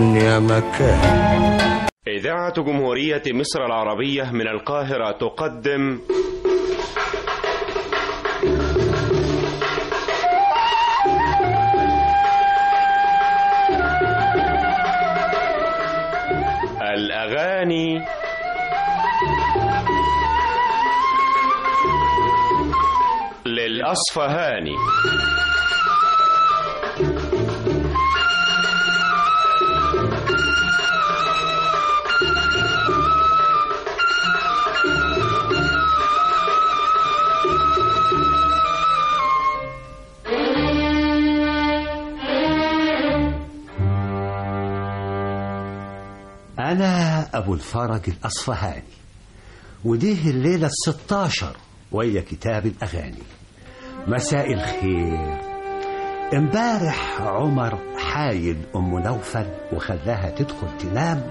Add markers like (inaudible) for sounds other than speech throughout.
يا مكان إذاعة جمهورية مصر العربية من القاهرة تقدم. الأغاني. للأصفهاني. أنا أبو الفرج الأصفهاني وديه الليلة الستاشر ويا كتاب الأغاني. مساء الخير. امبارح عمر حايل أم نوفل وخلاها تدخل تنام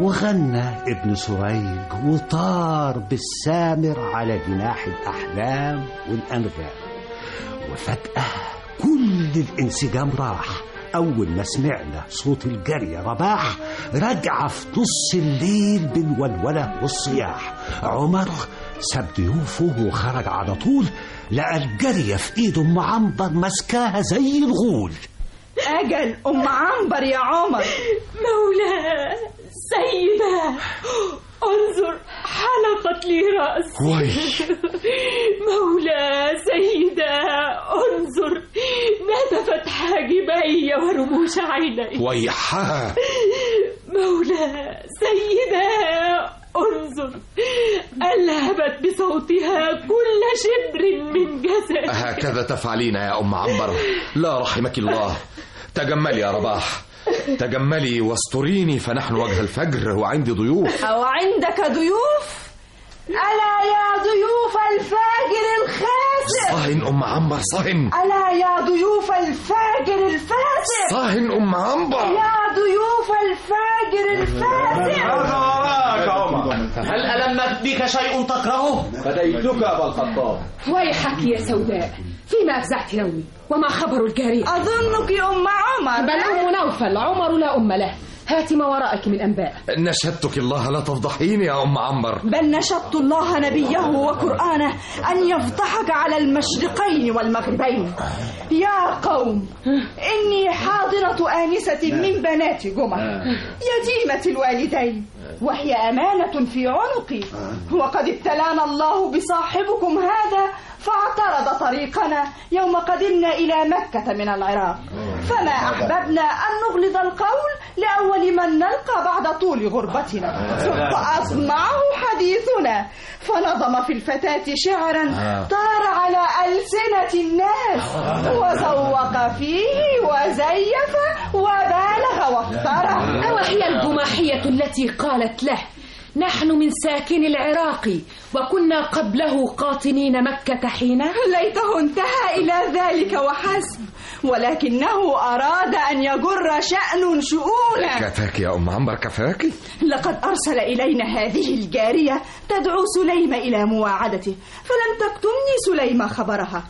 وغنى ابن سريج وطار بالسامر على جناح الأحلام والأنغام. وفجأة كل الانسجام راح أول ما سمعنا صوت الجري رباح رجع في نص الليل بالولولة والصياح. عمر ساب ضيوفه وخرج على طول لقى الجرية في ايده أم عنبر ماسكاها زي الغول. أجل أم عنبر يا عمر. مولاي سيدة. انظر حلقت لي رأسي وي. (laughs) مولاي سيدة انظر نتفت حاجبي ورموش عيني. ويحها (laughs) مولاي سيدة انظر ألهبت بصوتها كل شبر من جسدي هكذا تفعلين يا أم عنبر. لا رحمك الله. تجملي يا رباح. تجملي واستريني فنحن وجه الفجر وعندي ضيوف. أو عندك ضيوف؟ ألا يا ضيوف الفاجر الخاسر؟ صهن أم عنبر صهن. ألا يا ضيوف الفاجر الفاسق؟ صهن أم عنبر. يا ضيوف الفاجر الفاسق. هل ألمت بك شيء تكرهه؟ فديتك أبا الخطاب. ويحك يا سوداء فيما أفزعت نومي وما خبر الجارية أظنك أم عمر. بل أم نوفل عمر لا أم له. هات ما وراءك من أنباء. نشدتك الله لا تفضحيني يا أم عنبر بل نشدت الله نبيه وقرآنه أن يفضحك على المشرقين والمغربين. يا قوم إني حاضرة آنسة من بنات جمع يتيمة الوالدين. وهي أمانة في عنقي. وقد ابتلانا الله بصاحبكم هذا فاعترض طريقنا يوم قدمنا إلى مكة من العراق. فما أحببنا أن نغلظ القول لأول من نلقى بعد طول غربتنا. فأصمعه حديثنا. فنظم في الفتاة شعرا طار على ألسنة الناس. وزوق فيه وزيف وبالغ وافترى أوهي الجماحية التي قالت له نحن من ساكن العراق وكنا قبله قاطنين مكة حين ليته انتهى إلى ذلك وحسب ولكنه أراد أن يجر شأن شؤونه. كفاك يا أم عنبر كفاك. لقد أرسل إلينا هذه الجارية تدعو سليم إلى مواعدته فلم تكتمني سليم خبرها.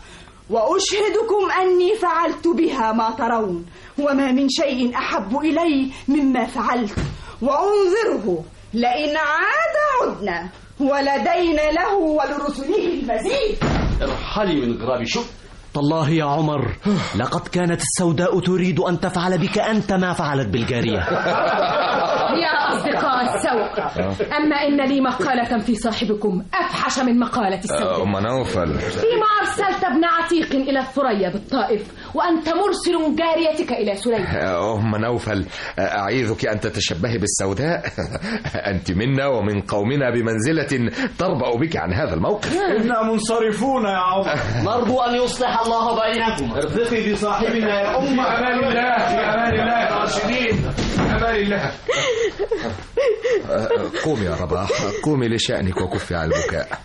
وأشهدكم أني فعلت بها ما ترون وما من شيء أحب إلي مما فعلت. وأنذره لئن عاد عدنا ولدينا له ولرسله المزيد. ارحلي من غراب شوف. تالله يا عمر لقد كانت السوداء تريد أن تفعل بك أنت ما فعلت بالجارية. (laughs) يا أصدقاء السوء أما إن لي مقالة في صاحبكم أفحش من مقالة السوداء أم نوفل. فيما أرسلت ابن عتيق إلى الثريا بالطائف وأنت مرسل جاريتك إلى سليم. أم نوفل. أعيذك أن تتشبهي بالسوداء. (laughs) أنت منا ومن قومنا بمنزلة تربأ بك عن هذا الموقف. إنا منصرفون يا عمر نرجو أن يصلح الله بينكم. ارفقي بصاحبنا يا أم. أمان الله في أمان الله. يا راشدين. أمان الله (laughs) قومي يا رباح قومي لشأنك وكفي عن البكاء.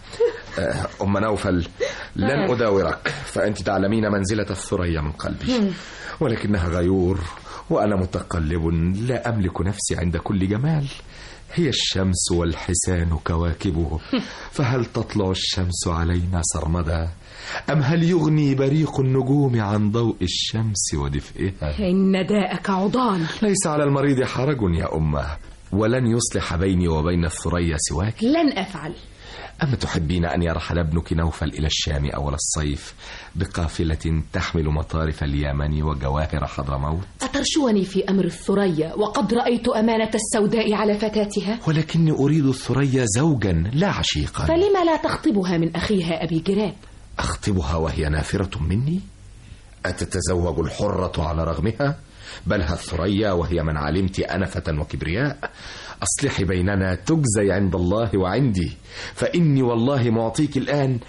أم نوفل لن أداورك فأنت تعلمين منزلة الثريا من قلبي. ولكنها غيور وأنا متقلب لا أملك نفسي عند كل جمال. هي الشمس والحسان كواكبه. فهل تطلع الشمس علينا سرمدا؟ أم هل يغني بريق النجوم عن ضوء الشمس ودفئها إن داءك عضال ليس على المريض حرج يا أمة. ولن يصلح بيني وبين الثريا سواك. لن أفعل. أما تحبين أن يرحل ابنك نوفل إلى الشام أول الصيف بقافلة تحمل مطارف اليمن وجواهر حضرموت أترشوني في أمر الثريا وقد رأيت أمانة السوداء على فتاتها؟ ولكني أريد الثريا زوجا لا عشيقا. فلما لا تخطبها من أخيها أبي جراب؟ أخطبها وهي نافرة مني؟ أتتزوج الحرة على رغمها؟ بلها الثريا وهي من علمت أنفة وكبرياء؟ أصلحي بيننا تجزي عند الله وعندي فإني والله معطيك الآن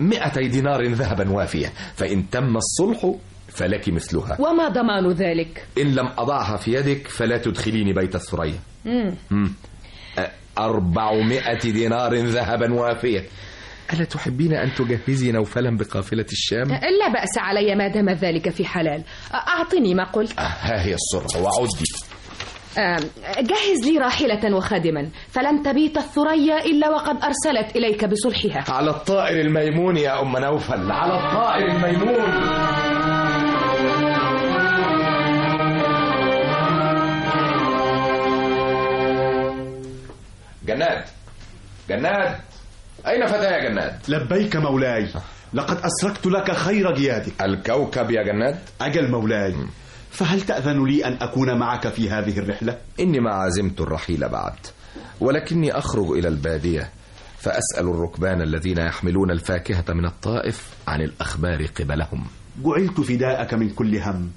مئتي دينار ذهبا وافية فإن تم الصلح فلك مثلها. وما ضمان ذلك؟ إن لم أضعها في يدك فلا تدخليني بيت الثريا. أربعمائة دينار ذهبا وافية. ألا تحبين أن تجهزي نوفلا بقافلة الشام؟ لا بأس علي ما دام ذلك في حلال. أعطني ما قلت. آه، ها هي الصرة وعدي جهز لي راحلة وخادما. فلن تبيت الثريا إلا وقد أرسلت إليك بصلحها. على الطائر الميمون يا أم نوفل على الطائر الميمون. جناد جناد. أين فتاة يا جناد؟ لبيك مولاي لقد أسرقت لك خير جيادك الكوكب يا جناد؟ أجل مولاي فهل تأذن لي أن أكون معك في هذه الرحلة؟ إني ما عزمت الرحيل بعد ولكني أخرج إلى البادية فأسأل الركبان الذين يحملون الفاكهة من الطائف عن الأخبار قبلهم جعلت فداءك من كل هم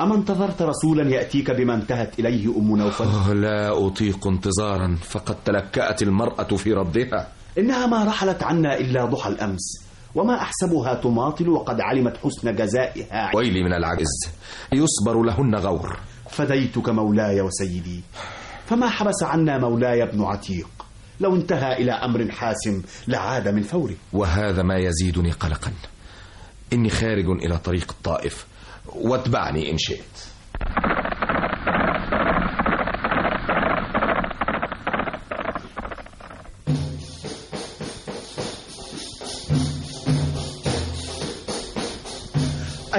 أما انتظرت رسولا يأتيك بما انتهت إليه أم نوفل؟ لا أطيق انتظارا فقد تلكأت المرأة في ردها إنها ما رحلت عنا إلا ضحى الأمس وما أحسبها تماطل وقد علمت حسن جزائها. ويلي من العجز يصبر لهن غور. فديتك مولاي وسيدي فما حبس عنا مولاي ابن عتيق. لو انتهى إلى أمر حاسم لعاد من فوره وهذا ما يزيدني قلقا. إني خارج إلى طريق الطائف واتبعني إن شئت.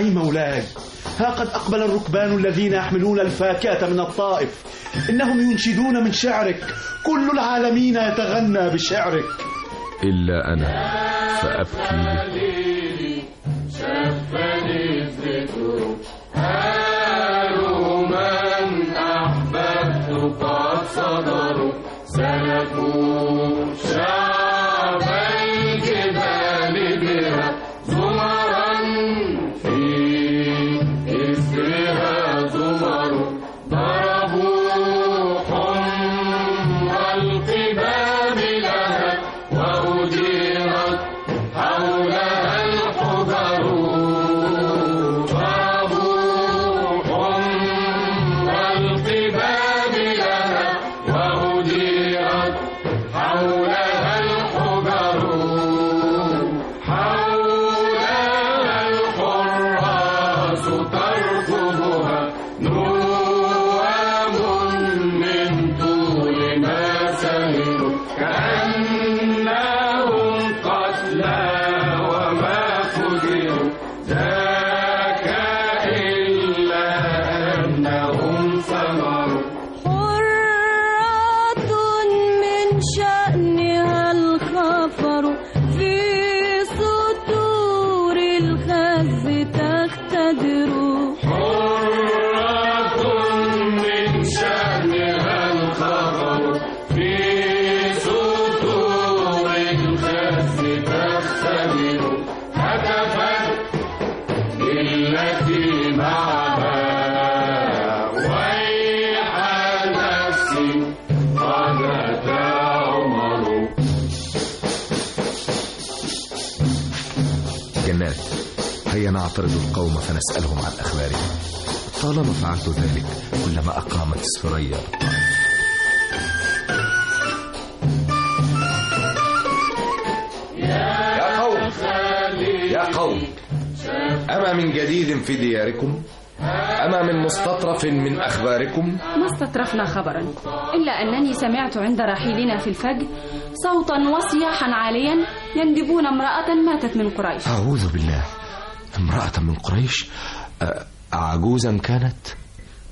أي مولاي ها قد أقبل الركبان الذين يحملون الفاكهة من الطائف. إنهم ينشدون من شعرك. كل العالمين يتغنى بشعرك. إلا أنا. فأبكي. شفني الذكر من أحببت قد صدروا سلكوا فعلت ذلك كلما أقامت الثريا يا قوم يا قوم أما من جديد في دياركم؟ أما من مستطرف من أخباركم؟ ما استطرفنا خبرا إلا أنني سمعت عند رحيلنا في الفجر صوتا وصياحا عاليا يندبون امرأة ماتت من قريش. أعوذ بالله امرأة من قريش؟ أ- عجوزا كانت؟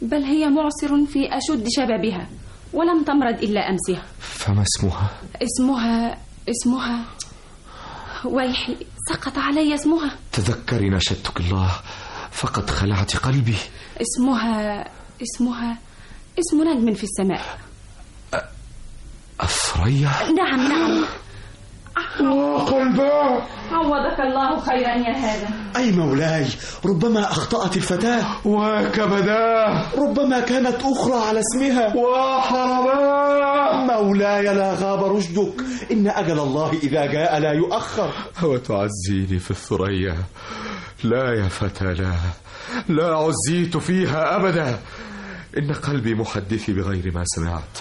بل هي معصر في أشد شبابها ولم تمرض إلا أمسها. فما اسمها؟ اسمها اسمها ويحي سقط علي اسمها. تذكري نشدتك الله فقد خلعت قلبي. اسمها اسمها اسم نجم في السماء. أثريا نعم نعم. قلباه عوضك الله خيرا يا هذا. أي مولاي ربما أخطأت الفتاة. وكبداه ربما كانت أخرى على اسمها. وحرماه مولاي لا غاب رشدك. إن أجل الله إذا جاء لا يؤخر. وتعزيني في الثريا. لا يا فتى لا. لا عزيت فيها أبدا. إن قلبي محدثي بغير ما سمعت.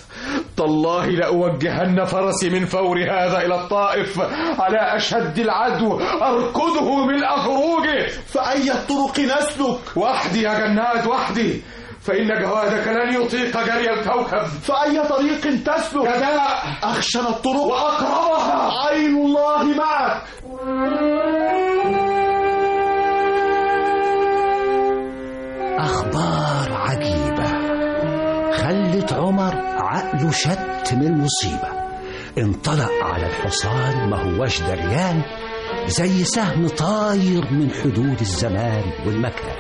تالله لأوجهن فرسي من فور هذا إلى الطائف على أشد العدو أركضه من أخروجه فأي الطرق نسلك؟ وحدي يا جناد وحدي. فإن جوادك لن يطيق جري الكوكب. فأي طريق تسلك؟ كداء أخشن الطرق؟ وأقربها. عين الله معك. أخبار عجيبة. خلت عمر عقله شت من المصيبة. انطلق على الحصان ما هوش دريان زي سهم طاير من حدود الزمان والمكان.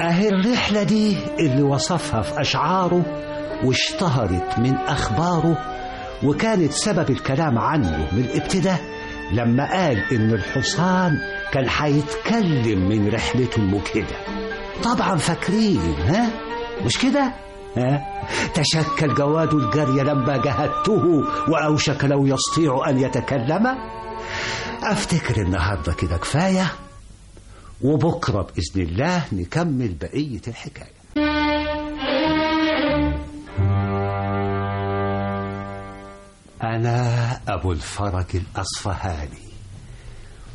أهي الرحلة دي اللي وصفها في أشعاره واشتهرت من أخباره وكانت سبب الكلام عنه من الابتداء لما قال إن الحصان كان هيتكلم من رحلته المجهدة. طبعا فاكرين ها؟ مش كده؟ ها؟ تشكل جواد الجري لما جهدته وأوشك لو يستطيع أن يتكلم؟ أفتكر النهاردة كده كفاية؟ وبكرة بإذن الله نكمل بقية الحكاية. أنا أبو الفرج الأصفهاني.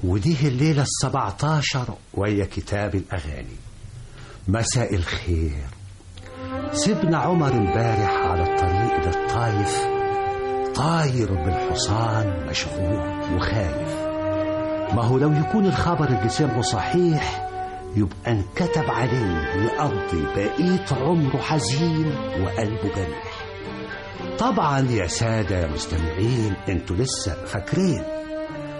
ودي الليلة السبعتاشر وهي كتاب الأغاني. مساء الخير. سيبنا عمر امبارح على الطريق للطايف طاير بالحصان مشغول وخايف. ما هو لو يكون الخبر اللي سمعه صحيح يبقى انكتب عليه يقضي بقية عمره حزين وقلبه جريح طبعا يا سادة يا مستمعين أنتوا لسه فاكرين.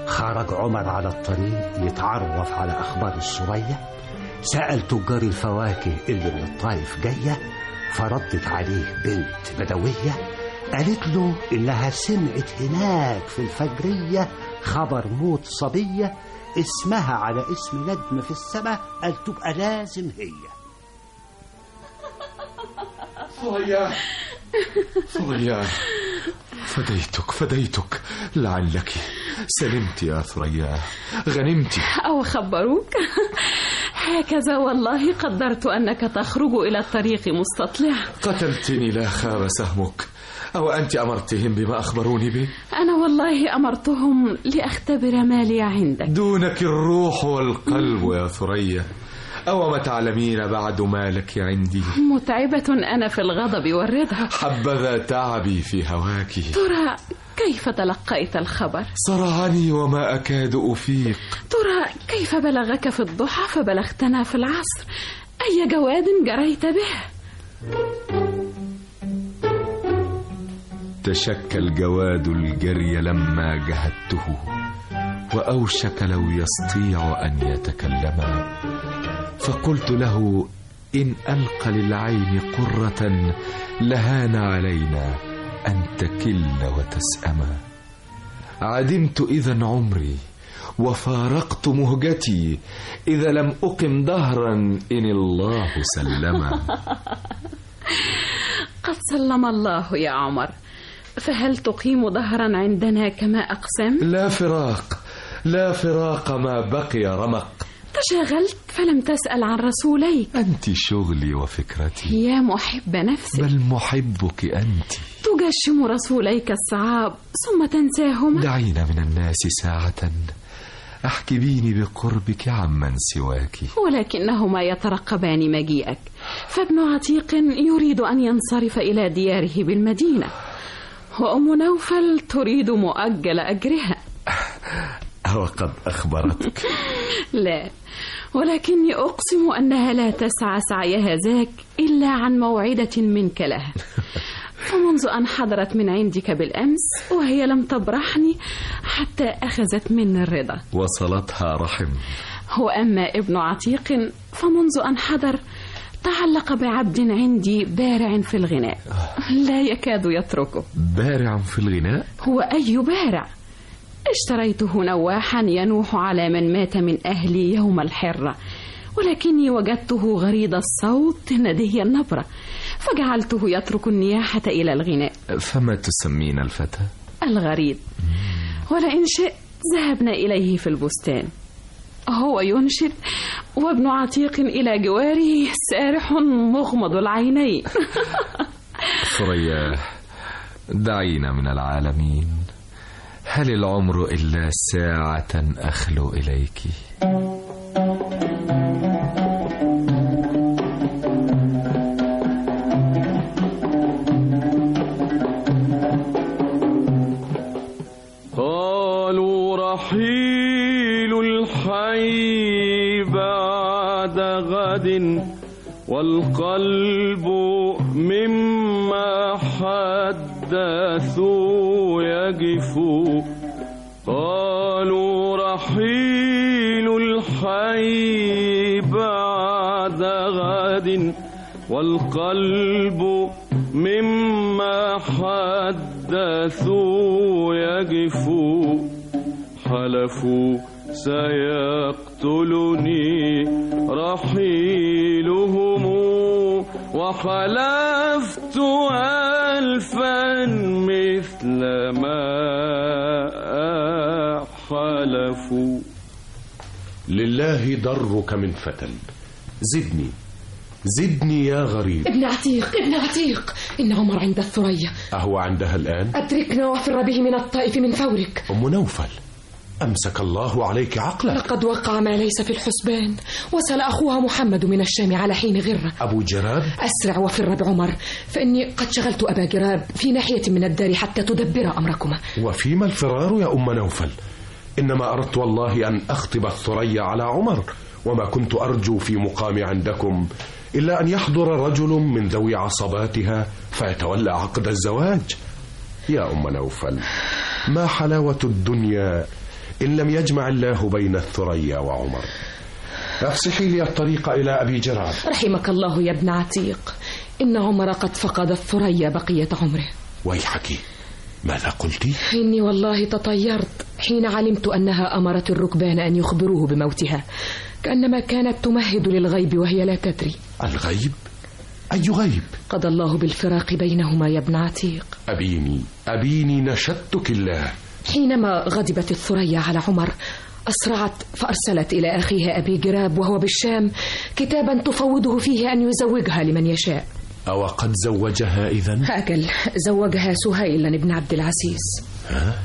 خرج عمر على الطريق يتعرف على أخبار السرية. سأل تجار الفواكه اللي من الطايف جاية فردت عليه بنت بدوية قالت له إنها سمعت هناك في الفجرية خبر موت صبية اسمها على اسم نجم في السماء قال تبقى لازم هي. ثريا ثريا فديتك فديتك. لعلك سلمت يا ثريا. غنمت. أو خبروك. هكذا والله قدرت أنك تخرج إلى الطريق مستطلع. قتلتني لا خاب سهمك. أو أنت أمرتهم بما أخبروني به؟ أنا والله أمرتهم لأختبر ما لي عندك. دونك الروح والقلب يا ثريا. أو ما تعلمين بعد ما لك عندي؟ متعبة أنا في الغضب والرضا. حبذا تعبي في هواك. ترى كيف تلقيت الخبر؟ صرعني وما أكاد أفيق. ترى كيف بلغك في الضحى فبلغتنا في العصر؟ أي جواد جريت به؟ تشكل جواد الجري لما جهدته وأوشك لو يستطيع أن يتكلم فقلت له إن ألقى للعين قرة لهان علينا أن تكل وتسأما عدمت إذا عمري وفارقت مهجتي إذا لم أقم دهرا إن الله سلما (laughs) قد سلم الله يا عمر. فهل تقيم ظهرا عندنا كما أقسم؟ لا فراق لا فراق ما بقي رمق. تشاغلت فلم تسأل عن رسوليك. أنت شغلي وفكرتي. يا محب نفسك. بل محبك أنت؟ تجشم رسوليك الصعاب ثم تنساهما. دعينا من الناس ساعة. أحكبيني بقربك عمن سواك. ولكنهما يترقبان مجيئك. فابن عتيق يريد أن ينصرف إلى دياره بالمدينة. وأم نوفل تريد مؤجل أجرها. (laughs) أو قد أخبرتك. لا. ولكني أقسم أنها لا تسعى سعيها ذاك إلا عن موعدة منك لها. (laughs) فمنذ أن حضرت من عندك بالأمس وهي لم تبرحني حتى أخذت مني الرضا. وصلتها رحم. وأما ابن عتيق فمنذ أن حضر تعلق بعبد عندي بارع في الغناء. لا يكاد يتركه. بارع في الغناء؟ هو أي بارع؟ اشتريته نواحا ينوح على من مات من أهلي يوم الحرة ولكني وجدته غريض الصوت ندي النبرة فجعلته يترك النياحة إلى الغناء. فما تسمين الفتى؟ الغريب ولئن شئت ذهبنا إليه في البستان. هو ينشد وابن عتيق إلى جواره سارح مغمض العينين. (laughs) ثريا دعينا من العالمين. هل العمر إلا ساعة أخلو إليك؟ قالوا رحيل الحي بعد غد والقلب مما حدثوا يجف قالوا رحيل الحي بعد غد والقلب مما حدثوا يجف حلفوا سيقتلني رحيلهم. وحلفت ألفا مثل ما حلفوا لله درك من فتى زدني. زدني يا غريب. ابن عتيق ابن عتيق. إن عمر عند الثريا. أهو عندها الآن؟ أدركنا وفر به من الطائف من فورك. أم نوفل. أمسك الله عليك عقلك لقد وقع ما ليس في الحسبان وصل أخوها محمد من الشام على حين غرة. أبو جراب؟ أسرع وفر بعمر فإني قد شغلت أبا جراب في ناحية من الدار حتى تدبر أمركما. وفيم الفرار يا أم نوفل؟ إنما أردت والله أن أخطب الثريا على عمر وما كنت أرجو في مقام عندكم إلا أن يحضر رجل من ذوي عصباتها فيتولى عقد الزواج. يا أم نوفل ما حلاوة الدنيا إن لم يجمع الله بين الثريا وعمر. أفسحي لي الطريق إلى أبي جراب رحمك الله يا ابن عتيق. إن عمر قد فقد الثريا بقية عمره. ويحك ماذا قلت؟ إني والله تطيرت حين علمت أنها أمرت الركبان أن يخبروه بموتها كأنما كانت تمهد للغيب وهي لا تدري. الغيب؟ أي غيب؟ قضى الله بالفراق بينهما يا ابن عتيق. أبيني أبيني نشدتك الله. حينما غضبت الثريا على عمر أسرعت فأرسلت إلى أخيها أبي جراب وهو بالشام كتابا تفوضه فيه أن يزوجها لمن يشاء. أو قد زوجها إذا؟ أجل زوجها سهيلا بن عبد العزيز. ها؟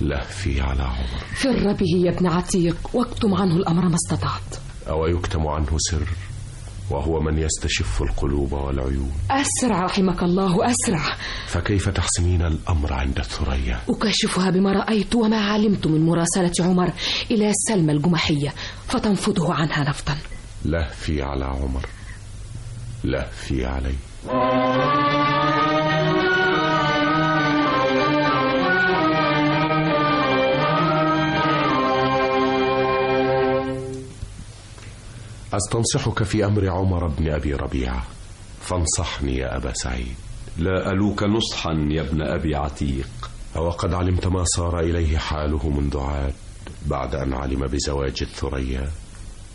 لهفي على عمر. فر به يا ابن عتيق واكتم عنه الأمر ما استطعت. أو يكتم عنه سر؟ وهو من يستشف القلوب والعيون. أسرع رحمك الله أسرع. فكيف تحسمين الأمر عند الثريا أكاشفها بما رأيت وما علمت من مراسلة عمر إلى سلمى الجمحية فتنفضه عنها نفطا لهفي على عمر لهفي علي. أستنصحك في أمر عمر بن أبي ربيعة. فانصحني يا أبا سعيد. لا ألوك نصحا يا ابن أبي عتيق. وقد علمت ما صار إليه حاله منذ عاد بعد أن علم بزواج الثريا.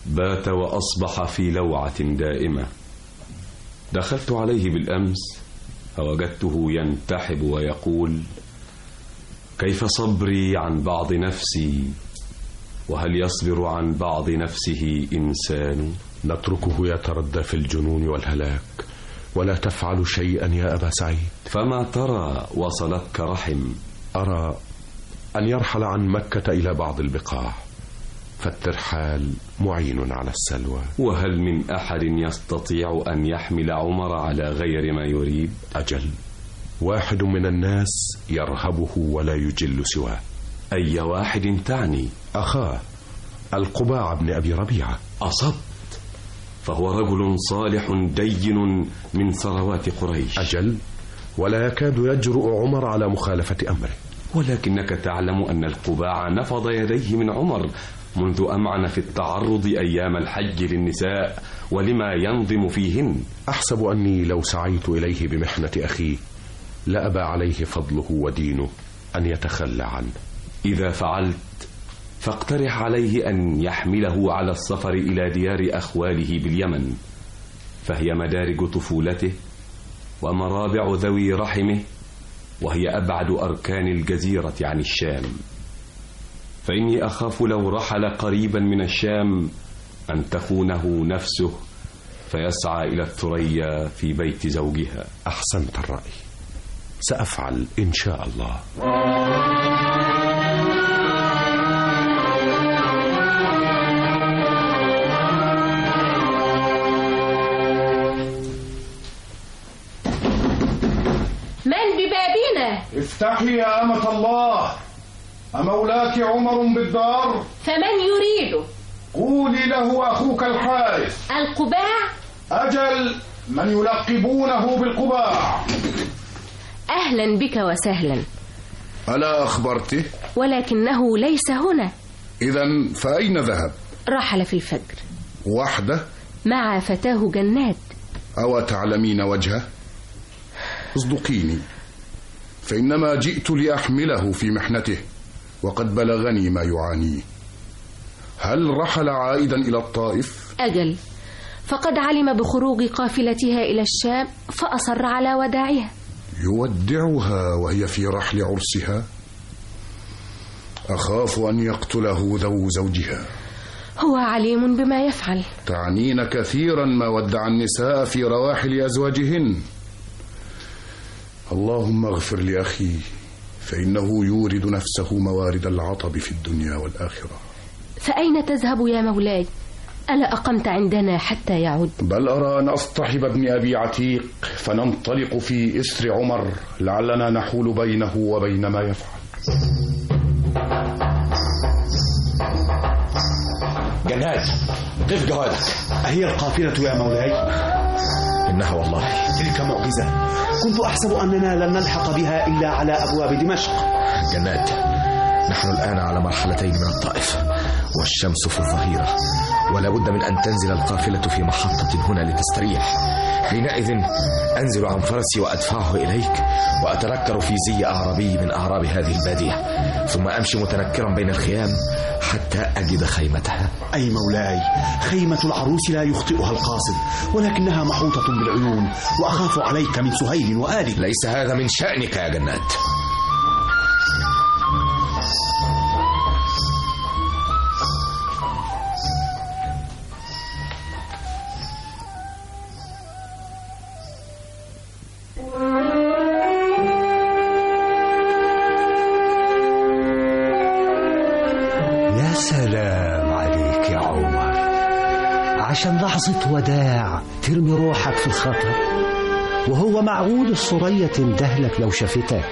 بات وأصبح في لوعة دائمة. دخلت عليه بالأمس فوجدته ينتحب ويقول كيف صبري عن بعض نفسي؟ وهل يصبر عن بعض نفسه إنسان؟ نتركه يتردى في الجنون والهلاك. ولا تفعل شيئا يا أبا سعيد. فما ترى وصلتك رحم؟ أرى أن يرحل عن مكة إلى بعض البقاع. فالترحال معين على السلوى. وهل من أحد يستطيع أن يحمل عمر على غير ما يريد؟ أجل. واحد من الناس يرهبه ولا يجل سواه. أي واحد تعني أخاه القباع بن أبي ربيعة. أصبت. فهو رجل صالح دين من ثروات قريش. أجل ولا يكاد يجرؤ عمر على مخالفة أمره. ولكنك تعلم أن القباع نفض يديه من عمر منذ أمعن في التعرض أيام الحج للنساء ولما ينظم فيهن. أحسب أني لو سعيت إليه بمحنة أخيه لأبى عليه فضله ودينه أن يتخلى عنه. إذا فعلت فاقترح عليه أن يحمله على السفر إلى ديار أخواله باليمن فهي مدارج طفولته ومرابع ذوي رحمه وهي أبعد أركان الجزيرة عن الشام. فإني أخاف لو رحل قريبا من الشام أن تخونه نفسه فيسعى إلى الثريا في بيت زوجها. أحسنت الرأي. سأفعل إن شاء الله. افتحي يا أمة الله. أمولاك عمر بالدار؟ فمن يريد؟ قولي له أخوك الحارث. القباع أجل من يلقبونه بالقباع أهلا بك وسهلا. ألا أخبرته؟ ولكنه ليس هنا. إذا فأين ذهب؟ رحل في الفجر. وحده؟ مع فتاه جنات. أو تعلمين وجهه؟ اصدقيني. فإنما جئت لأحمله في محنته وقد بلغني ما يعانيه هل رحل عائدا إلى الطائف؟ أجل. فقد علم بخروج قافلتها إلى الشام فأصر على وداعها يودعها وهي في رحل عرسها؟ أخاف أن يقتله ذو زوجها. هو عليم بما يفعل. تعنين كثيرا ما ودع النساء في رواحل أزواجهن. اللهم اغفر لأخي فإنه يورد نفسه موارد العطب في الدنيا والآخرة. فأين تذهب يا مولاي؟ ألا أقمت عندنا حتى يعود؟ بل أرى أن أصطحب ابن أبي عتيق فننطلق في إسر عمر لعلنا نحول بينه وبين ما يفعل. جنات قف جوادك أهي القافلة يا مولاي؟ إنها والله. تلك معجزة كنت أحسب أننا لن نلحق بها إلا على أبواب دمشق. جنات. نحن الآن على مرحلتين من الطائف والشمس في الظهيرة. ولا بد من أن تنزل القافلة في محطة هنا لتستريح. حينئذ أنزل عن فرسي وأدفعه إليك وأتنكر في زي أعرابي من أعراب هذه البادية ثم أمشي متنكرا بين الخيام حتى أجد خيمتها. أي مولاي خيمة العروس لا يخطئها القاصد ولكنها محوطة بالعيون وأخاف عليك من سهيل وآله ليس هذا من شأنك يا جنات. معقول الصرية تندهلك لو شافتك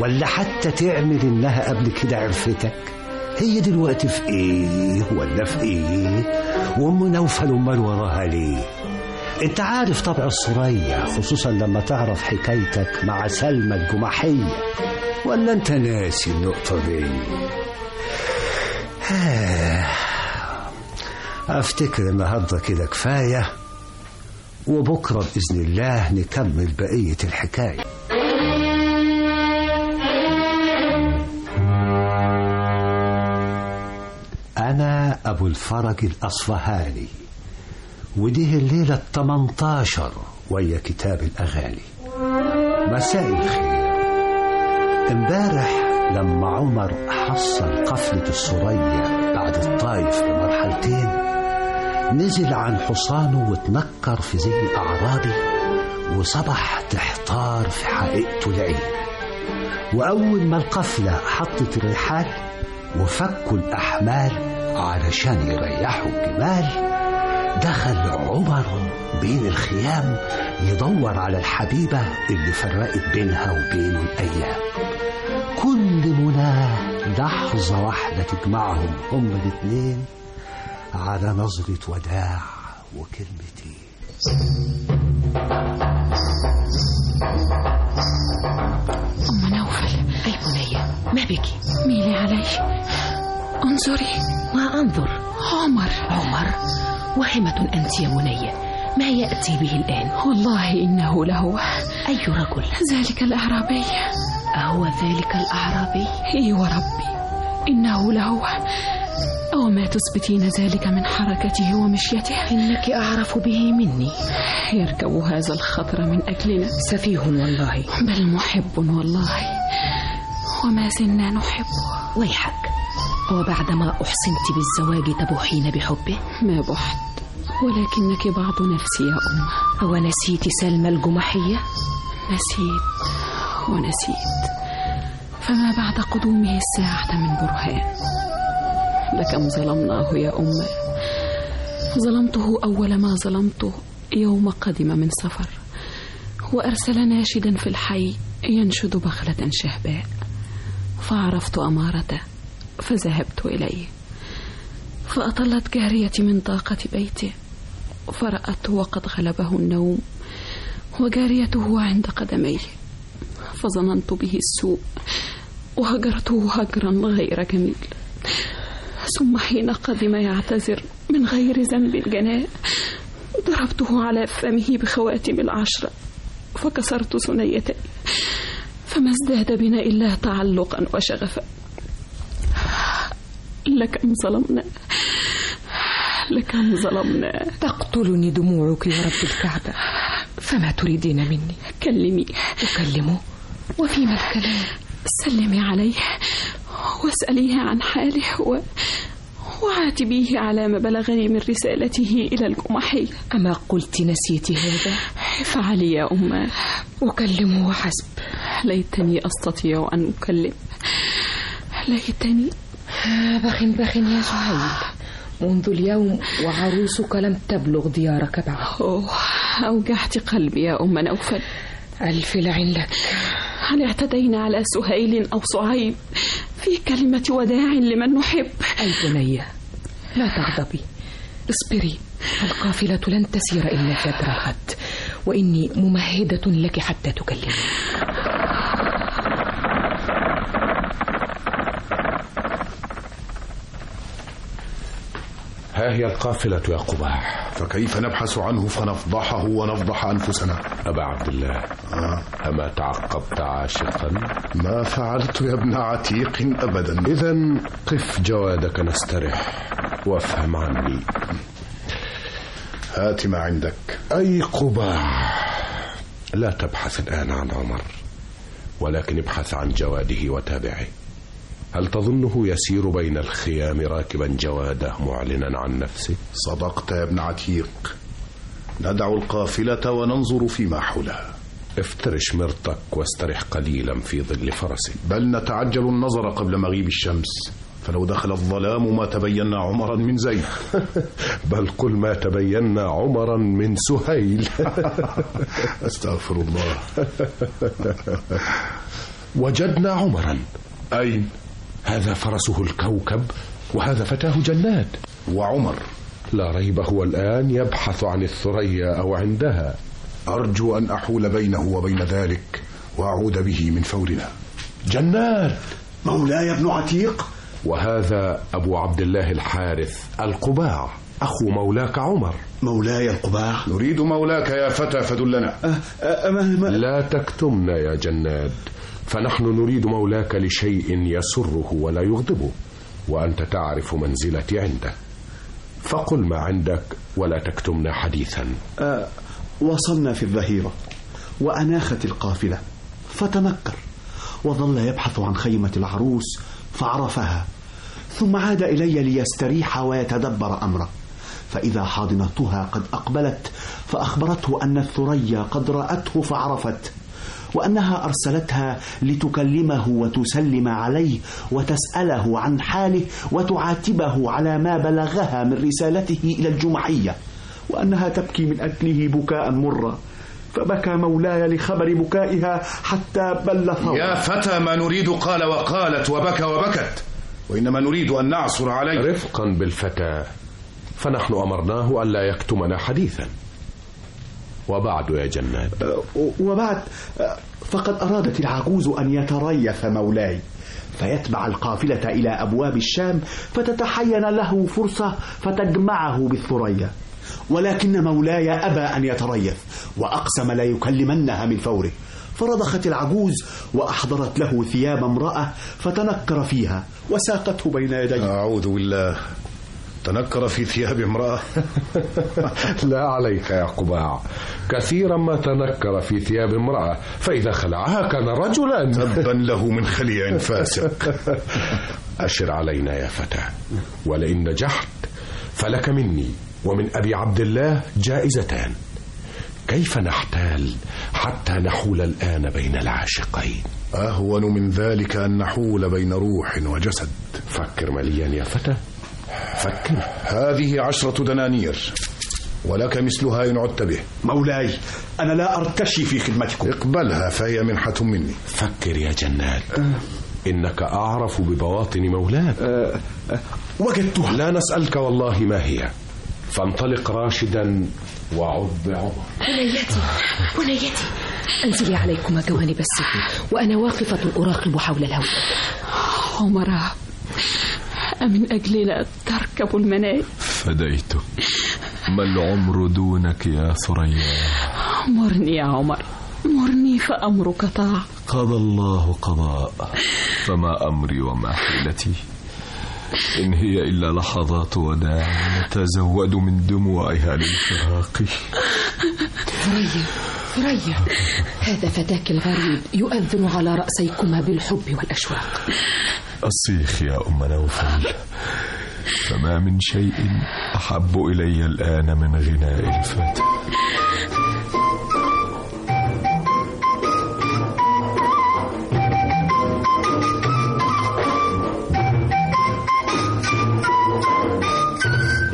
ولا حتى تعمل إنها قبل كده عرفتك. هي دلوقتي في إيه ولا في إيه؟ وام نوفل امال وراها ليه؟ أنت عارف طبع الصرية خصوصا لما تعرف حكايتك مع سلمى الجمحية ولا أنت ناسي النقطة دي؟ آه. أفتكر النهاردة كده كفاية. وبكرة بإذن الله نكمل بقية الحكاية. أنا أبو الفرج الأصفهاني ودي الليلة التمنتاشر ويا كتاب الأغاني. مساء الخير. امبارح لما عمر حصل قفلة السرية بعد الطايف بمرحلتين نزل عن حصانه وتنكر في زي أعرابي وصبح تحتار في حقيقته العين. وأول ما القفلة حطت الرحال وفكوا الأحمال علشان يريحوا الجمال دخل عمر بين الخيام يدور على الحبيبة اللي فرقت بينها وبينه الأيام. كل مناة لحظة واحدة تجمعهم هما الاتنين على نظرة وداع وكلمتين أم نوفل أي بنية ما بك؟ ميلي علي انظري. ما أنظر. عمر. عمر؟ وهمة أنت يا بنية ما يأتي به الآن؟ والله إنه لهو أي رجل؟ ذلك الأعرابي. أهو ذلك الأعرابي؟ إي وربي. إنه لهو أو ما تثبتين ذلك من حركته ومشيته؟ إنك أعرف به مني. يركب هذا الخطر من أجلنا. سفيه والله. بل محب والله. وما زلنا نحبه. ويحك. وبعدما أحسنت بالزواج تبوحين بحبه؟ ما بحت. ولكنك بعض نفسي يا أمة. ونسيت سلمى الجمحية؟ نسيت. ونسيت. فما بعد قدومه الساعة من برهان. لكم ظلمناه يا أمه ظلمته أول ما ظلمته يوم قدم من سفر. وأرسل ناشدا في الحي ينشد بغلة شهباء. فعرفت أمارته فذهبت إليه. فأطلت جاريتي من طاقة بيته. فرأته وقد غلبه النوم وجاريته عند قدميه. فظننت به السوء وهجرته هجرا غير جميل. ثم حين قدم يعتذر من غير ذنب جناه ضربته على فمه بخواتم العشرة فكسرت ثنيتي فما ازداد بنا إلا تعلقا وشغفا. لكم ظلمنا لكم ظلمنا. تقتلني دموعك يا رب الكعبة. فما تريدين مني؟ كلمي. أكلمه. وفيما الكلام؟ سلمي عليه. واسأليه عن حاله و... وعاتبيه على ما بلغني من رسالته إلى الجمحية أما قلت نسيت هذا؟ فعلي يا أمة. أكلمه وحسب. ليتني أستطيع أن أكلم. ليتني. بخ بخ يا سهيل. منذ اليوم وعروسك لم تبلغ ديارك بعد. أوه أوجعت قلبي يا أم نوفل. ألف لعن لك. هل اعتدينا على سهيل أو صهيب؟ في كلمة وداع لمن نحب. أي بنية لا تغضبي. اصبري القافلة لن تسير إلا الغد وإني ممهدة لك حتى تكلمي. ها هي القافلة يا قباح. فكيف نبحث عنه فنفضحه ونفضح أنفسنا؟ أبا عبد الله آه. أما تعقبت عاشقا؟ ما فعلت يا ابن عتيق أبدا. إذا قف جوادك نسترح وافهم عني. هات ما عندك. أي قباح لا تبحث الآن عن عمر ولكن ابحث عن جواده وتابعه. هل تظنه يسير بين الخيام راكبا جواده معلنا عن نفسه؟ صدقت يا ابن عتيق. ندع القافلة وننظر فيما حولها. افترش مرتك واسترح قليلا في ظل فرسك بل نتعجل النظر قبل مغيب الشمس. فلو دخل الظلام ما تبينا عمرا من زيد (laughs) بل قل ما تبينا عمرا من سهيل. (laughs) أستغفر الله. (laughs) وجدنا عمرا. أين؟ هذا فرسه الكوكب وهذا فتاه جنات. وعمر. لا ريب هو الآن يبحث عن الثريا أو عندها. أرجو أن أحول بينه وبين ذلك وأعود به من فورنا. جنات! مولاي ابن عتيق؟ وهذا أبو عبد الله الحارث القباع أخو مولاك عمر. مولاي القباع؟ نريد مولاك يا فتى فدلنا. أه أه ما لا تكتمنا يا جناد فنحن نريد مولاك لشيء يسره ولا يغضبه وأنت تعرف منزلتي عنده. فقل ما عندك ولا تكتمنا حديثا. أه وصلنا في الظهيرة وأناخت القافلة فتنكر وظل يبحث عن خيمة العروس فعرفها. ثم عاد إلي ليستريح ويتدبر أمره. فإذا حاضنتها قد أقبلت فأخبرته أن الثريا قد رأته فعرفت. وأنها أرسلتها لتكلمه وتسلم عليه وتسأله عن حاله وتعاتبه على ما بلغها من رسالته إلى الجمعية وأنها تبكي من أجله بكاء مرا فبكى مولاي لخبر بكائها حتى بل ثوبه يا فتى ما نريد قال وقالت وبكى وبكت وإنما نريد أن نعصر عليه رفقا بالفتى فنحن أمرناه ألا يكتمنا حديثا. وبعد يا جنات وبعد فقد أرادت العجوز أن يتريث مولاي فيتبع القافلة إلى أبواب الشام فتتحين له فرصة فتجمعه بالثريا. ولكن مولاي أبى أن يتريث وأقسم لا يكلمنها من فوره. فرضخت العجوز وأحضرت له ثياب امرأة فتنكر فيها وساقته بين يديه. أعوذ بالله. تنكر في ثياب امرأة؟ (laughs) لا عليك يا قباع. كثيرا ما تنكر في ثياب امرأة فإذا خلعها كان رجلا. تبا له من خليع فاسق. (laughs) أشر علينا يا فتى ولئن نجحت فلك مني ومن أبي عبد الله جائزتان. كيف نحتال حتى نحول الآن بين العاشقين؟ أهون من ذلك أن نحول بين روح وجسد. فكر مليا يا فتى فكر. هذه عشرة دنانير ولك مثلها إن عدت به. مولاي أنا لا أرتشي في خدمتكم. اقبلها فهي منحة مني. فكر يا جنات إنك أعرف ببواطن مولاك. أه وجدتها. لا نسألك والله ما هي. فانطلق راشدا وعد بعمر بنيتي بنيتي أنزلي عليكما جوانب السجن وأنا واقفة أراقب حول الهواء. عمر أمن أجلنا تركب المنايا فديتك. ما العمر دونك يا ثريا؟ مرني يا عمر. مرني فأمرك طاع قضى الله قضاء. فما أمري وما حيلتي. إن هي إلا لحظات وداع. نتزود من دموعها للفراق. ثريا. ثريا هذا فتاك الغريب يؤذن على رأسيكما بالحب والأشواق. الصيخ يا أم نوفل فما من شيء أحب إلي الآن من غناء الفتى.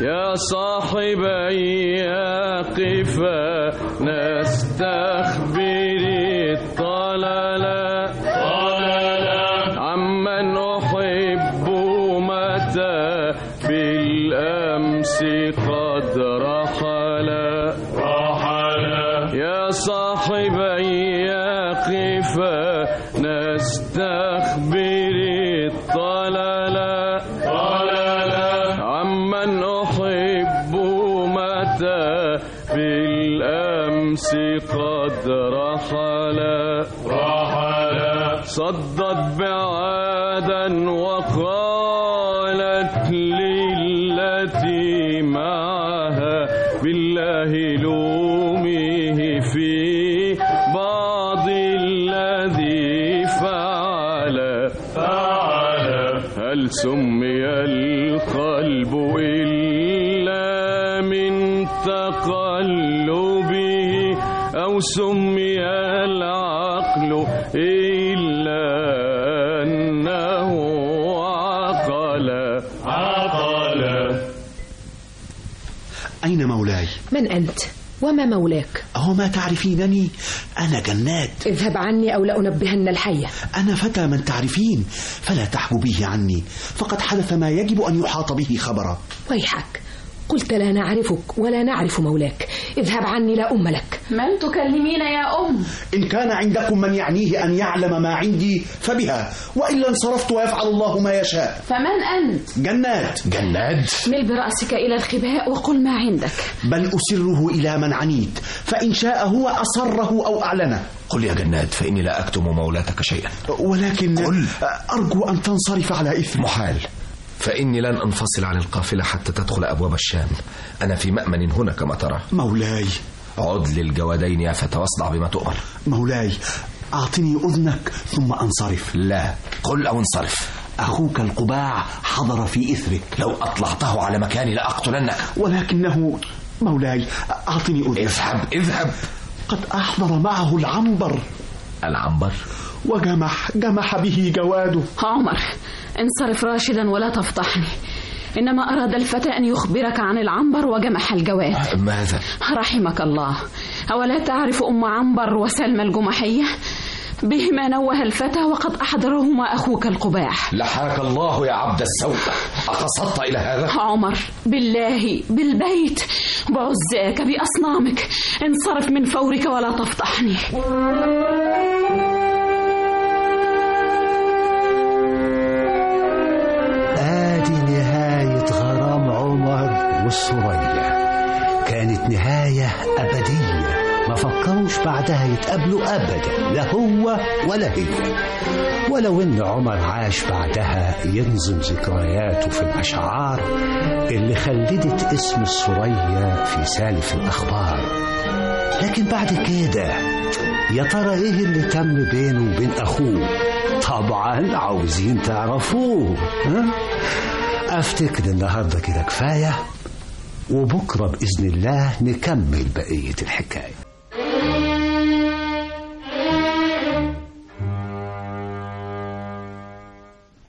يا صاحبي قفا نستخبر الطللا عمن أحب متى بالأمس قد رحلا يا صاحبي قد رحلا صدت بعادا أو سمي العقل إلا أنه عقل. عقل. أين مولاي؟ من أنت؟ وما مولاك؟ أهو ما تعرفينني. أنا جنات. اذهب عني أو لأنبهن الحية أنا فتى من تعرفين. فلا تحجبيه عني. فقد حدث ما يجب أن يحاط به خبرا. ويحك. قلت لا نعرفك ولا نعرف مولاك. اذهب عني لا أم لك. من تكلمين يا أم؟ إن كان عندكم من يعنيه أن يعلم ما عندي فبها وإلا انصرفت ويفعل الله ما يشاء. فمن أنت؟ جنات. جنات. مل برأسك إلى الخباء وقل ما عندك. بل أسره إلى من عنيد فإن شاء هو أصره أو أعلنه. قل يا جناد فإني لا أكتم مولاتك شيئا. ولكن قل. أرجو أن تنصرف على إثم. محال. فإني لن أنفصل عن القافلة حتى تدخل أبواب الشام. أنا في مأمن هنا كما ترى. مولاي. عد للجوادين يا فتى واصدع بما تؤمر. مولاي أعطني أذنك ثم أنصرف. لا قل أو انصرف. أخوك القباع حضر في إثرك. لو أطلعته على مكاني لأقتلنك. ولكنه مولاي أعطني أذنك. اذهب اذهب. قد أحضر معه العنبر. العنبر؟ وجمح جمح به جواده. عمر انصرف راشدا ولا تفضحني. إنما أراد الفتى أن يخبرك عن العنبر وجمح الجواد. ماذا؟ رحمك الله. أولا تعرف أم عنبر وسلمى الجمحية بهما نوه الفتى وقد أحضرهما أخوك القباح. لحاك الله يا عبد السوء. أقصدت إلى هذا؟ عمر بالله بالبيت. بعزاك بأصنامك. انصرف من فورك ولا تفضحني. والسرية كانت نهاية أبدية. ما فكروش بعدها يتقابلوا أبدا لا هو ولا هي. ولو إن عمر عاش بعدها ينظم ذكرياته في الأشعار اللي خلدت اسم السرية في سالف الأخبار. لكن بعد كده يا ترى إيه اللي تم بينه وبين أخوه؟ طبعا عاوزين تعرفوه ها؟ أفتكر النهارده كده كفاية. وبكرة بإذن الله نكمل بقية الحكاية.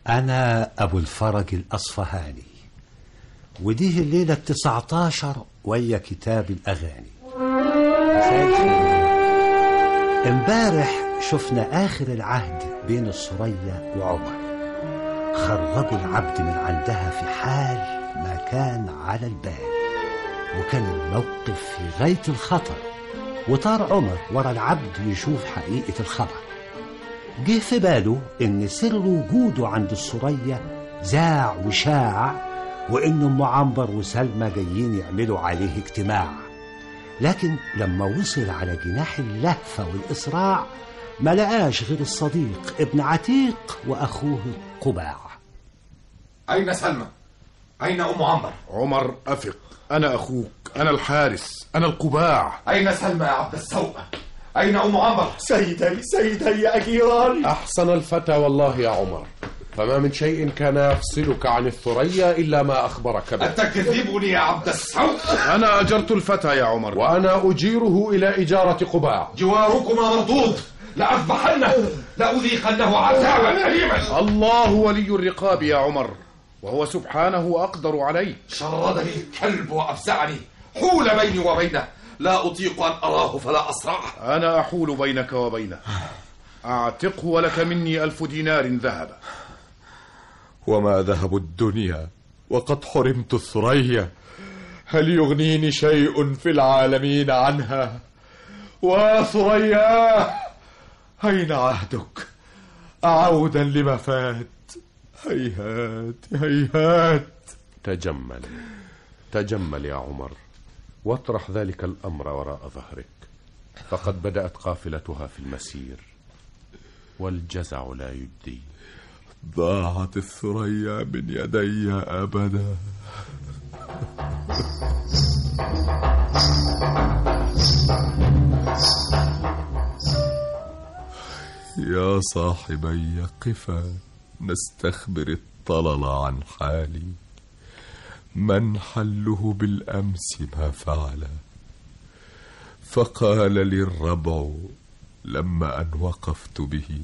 أنا أبو الفرج الأصفهاني. ودي الليلة التسعة عشر ويا كتاب الخير. امبارح شفنا آخر العهد بين السرية وعمر. خرجوا العبد من عندها في حال ما كان على البال. وكان الموقف في غاية الخطر. وطار عمر ورا العبد يشوف حقيقة الخبر. جه في باله إن سر وجوده عند السرية ذاع وشاع وإن أم عنبر وسلمى جايين يعملوا عليه اجتماع. لكن لما وصل على جناح اللهفة والإسراع ما لقاش غير الصديق ابن عتيق وأخوه قباع أين سلمى؟ أين أم عنبر؟ عمر أفق. أنا أخوك أنا الحارس أنا القباع. أين سلمى يا عبد السوء؟ أين أم عنبر؟ سيدي سيدي يا أجيران أحسن الفتى والله يا عمر. فما من شيء كان يفصلك عن الثريا إلا ما أخبرك به. أتكذبني يا عبد السوء؟ أنا أجرت الفتى يا عمر. وأنا أجيره إلى إجارة قباع. جواركما مردود. لأذبحنه لأذيقنه عذابا أليما. الله ولي الرقاب يا عمر. وهو سبحانه أقدر عليه. شردني الكلب وأفزعني. حول بيني وبينه. لا أطيق أن أراه فلا أصرعه أنا أحول بينك وبينه. أعتقه ولك مني ألف دينار ذهب وما ذهب الدنيا وقد حرمت الثريا. هل يغنيني شيء في العالمين عنها؟ وثريا أين عهدك؟ أعودا لما فات. هيهات هيهات. تجمل. تجمل يا عمر واطرح ذلك الأمر وراء ظهرك. فقد بدأت قافلتها في المسير والجزع لا يبدي. ضاعت الثريا من يدي أبدا. يا صاحبي قفا. نستخبر الطلل عن حالي. من حله بالأمس ما فعل. فقال لي الربع لما أن وقفت به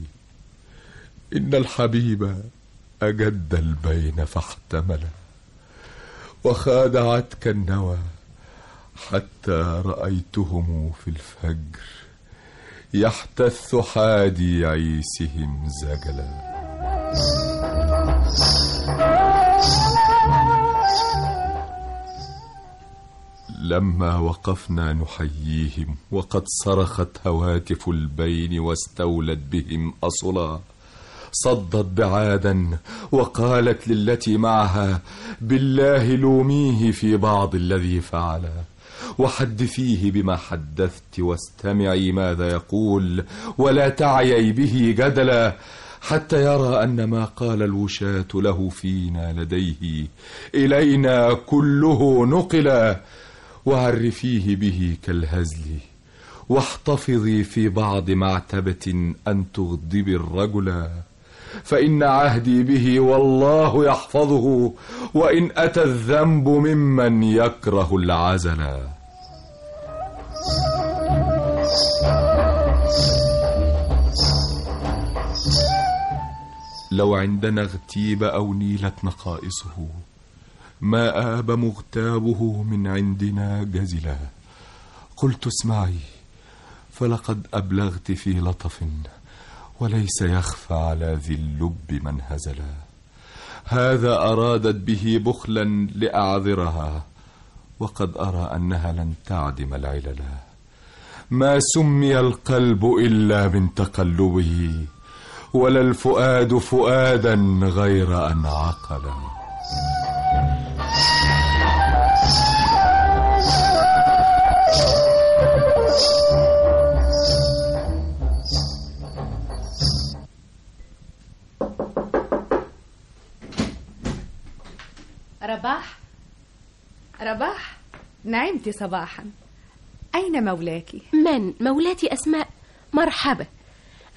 إن الحبيب أجد البين فاحتمل. وخادعتك النوى حتى رأيتهم في الفجر يحتث حادي عيسهم زجلا. لما وقفنا نحييهم وقد صرخت هواتف البين واستولت بهم أصلا. صدت بعادا وقالت للتي معها بالله لوميه في بعض الذي فعل وحدثيه بما حدثت واستمعي ماذا يقول ولا تعيي به جدلا. حتى يرى أن ما قال الوشاة له فينا لديه. إلينا كله نقلا وعرفيه به كالهزل. واحتفظي في بعض معتبة أن تغضبي الرجل. فإن عهدي به والله يحفظه وإن أتى الذنب ممن يكره العزل. لو عندنا اغتيب أو نيلت نقائصه ما آب مغتابه من عندنا جزلا. قلت اسمعي فلقد أبلغت في لطف وليس يخفى على ذي اللب من هزلا. هذا أرادت به بخلا لأعذرها وقد أرى أنها لن تعدم العللا. ما سمي القلب إلا من تقلبه ولا الفؤاد فؤادا غير أن عقلا رباح؟ رباح؟ نعمت صباحا. أين مولاك؟ من؟ مولاتي أسماء. مرحبا.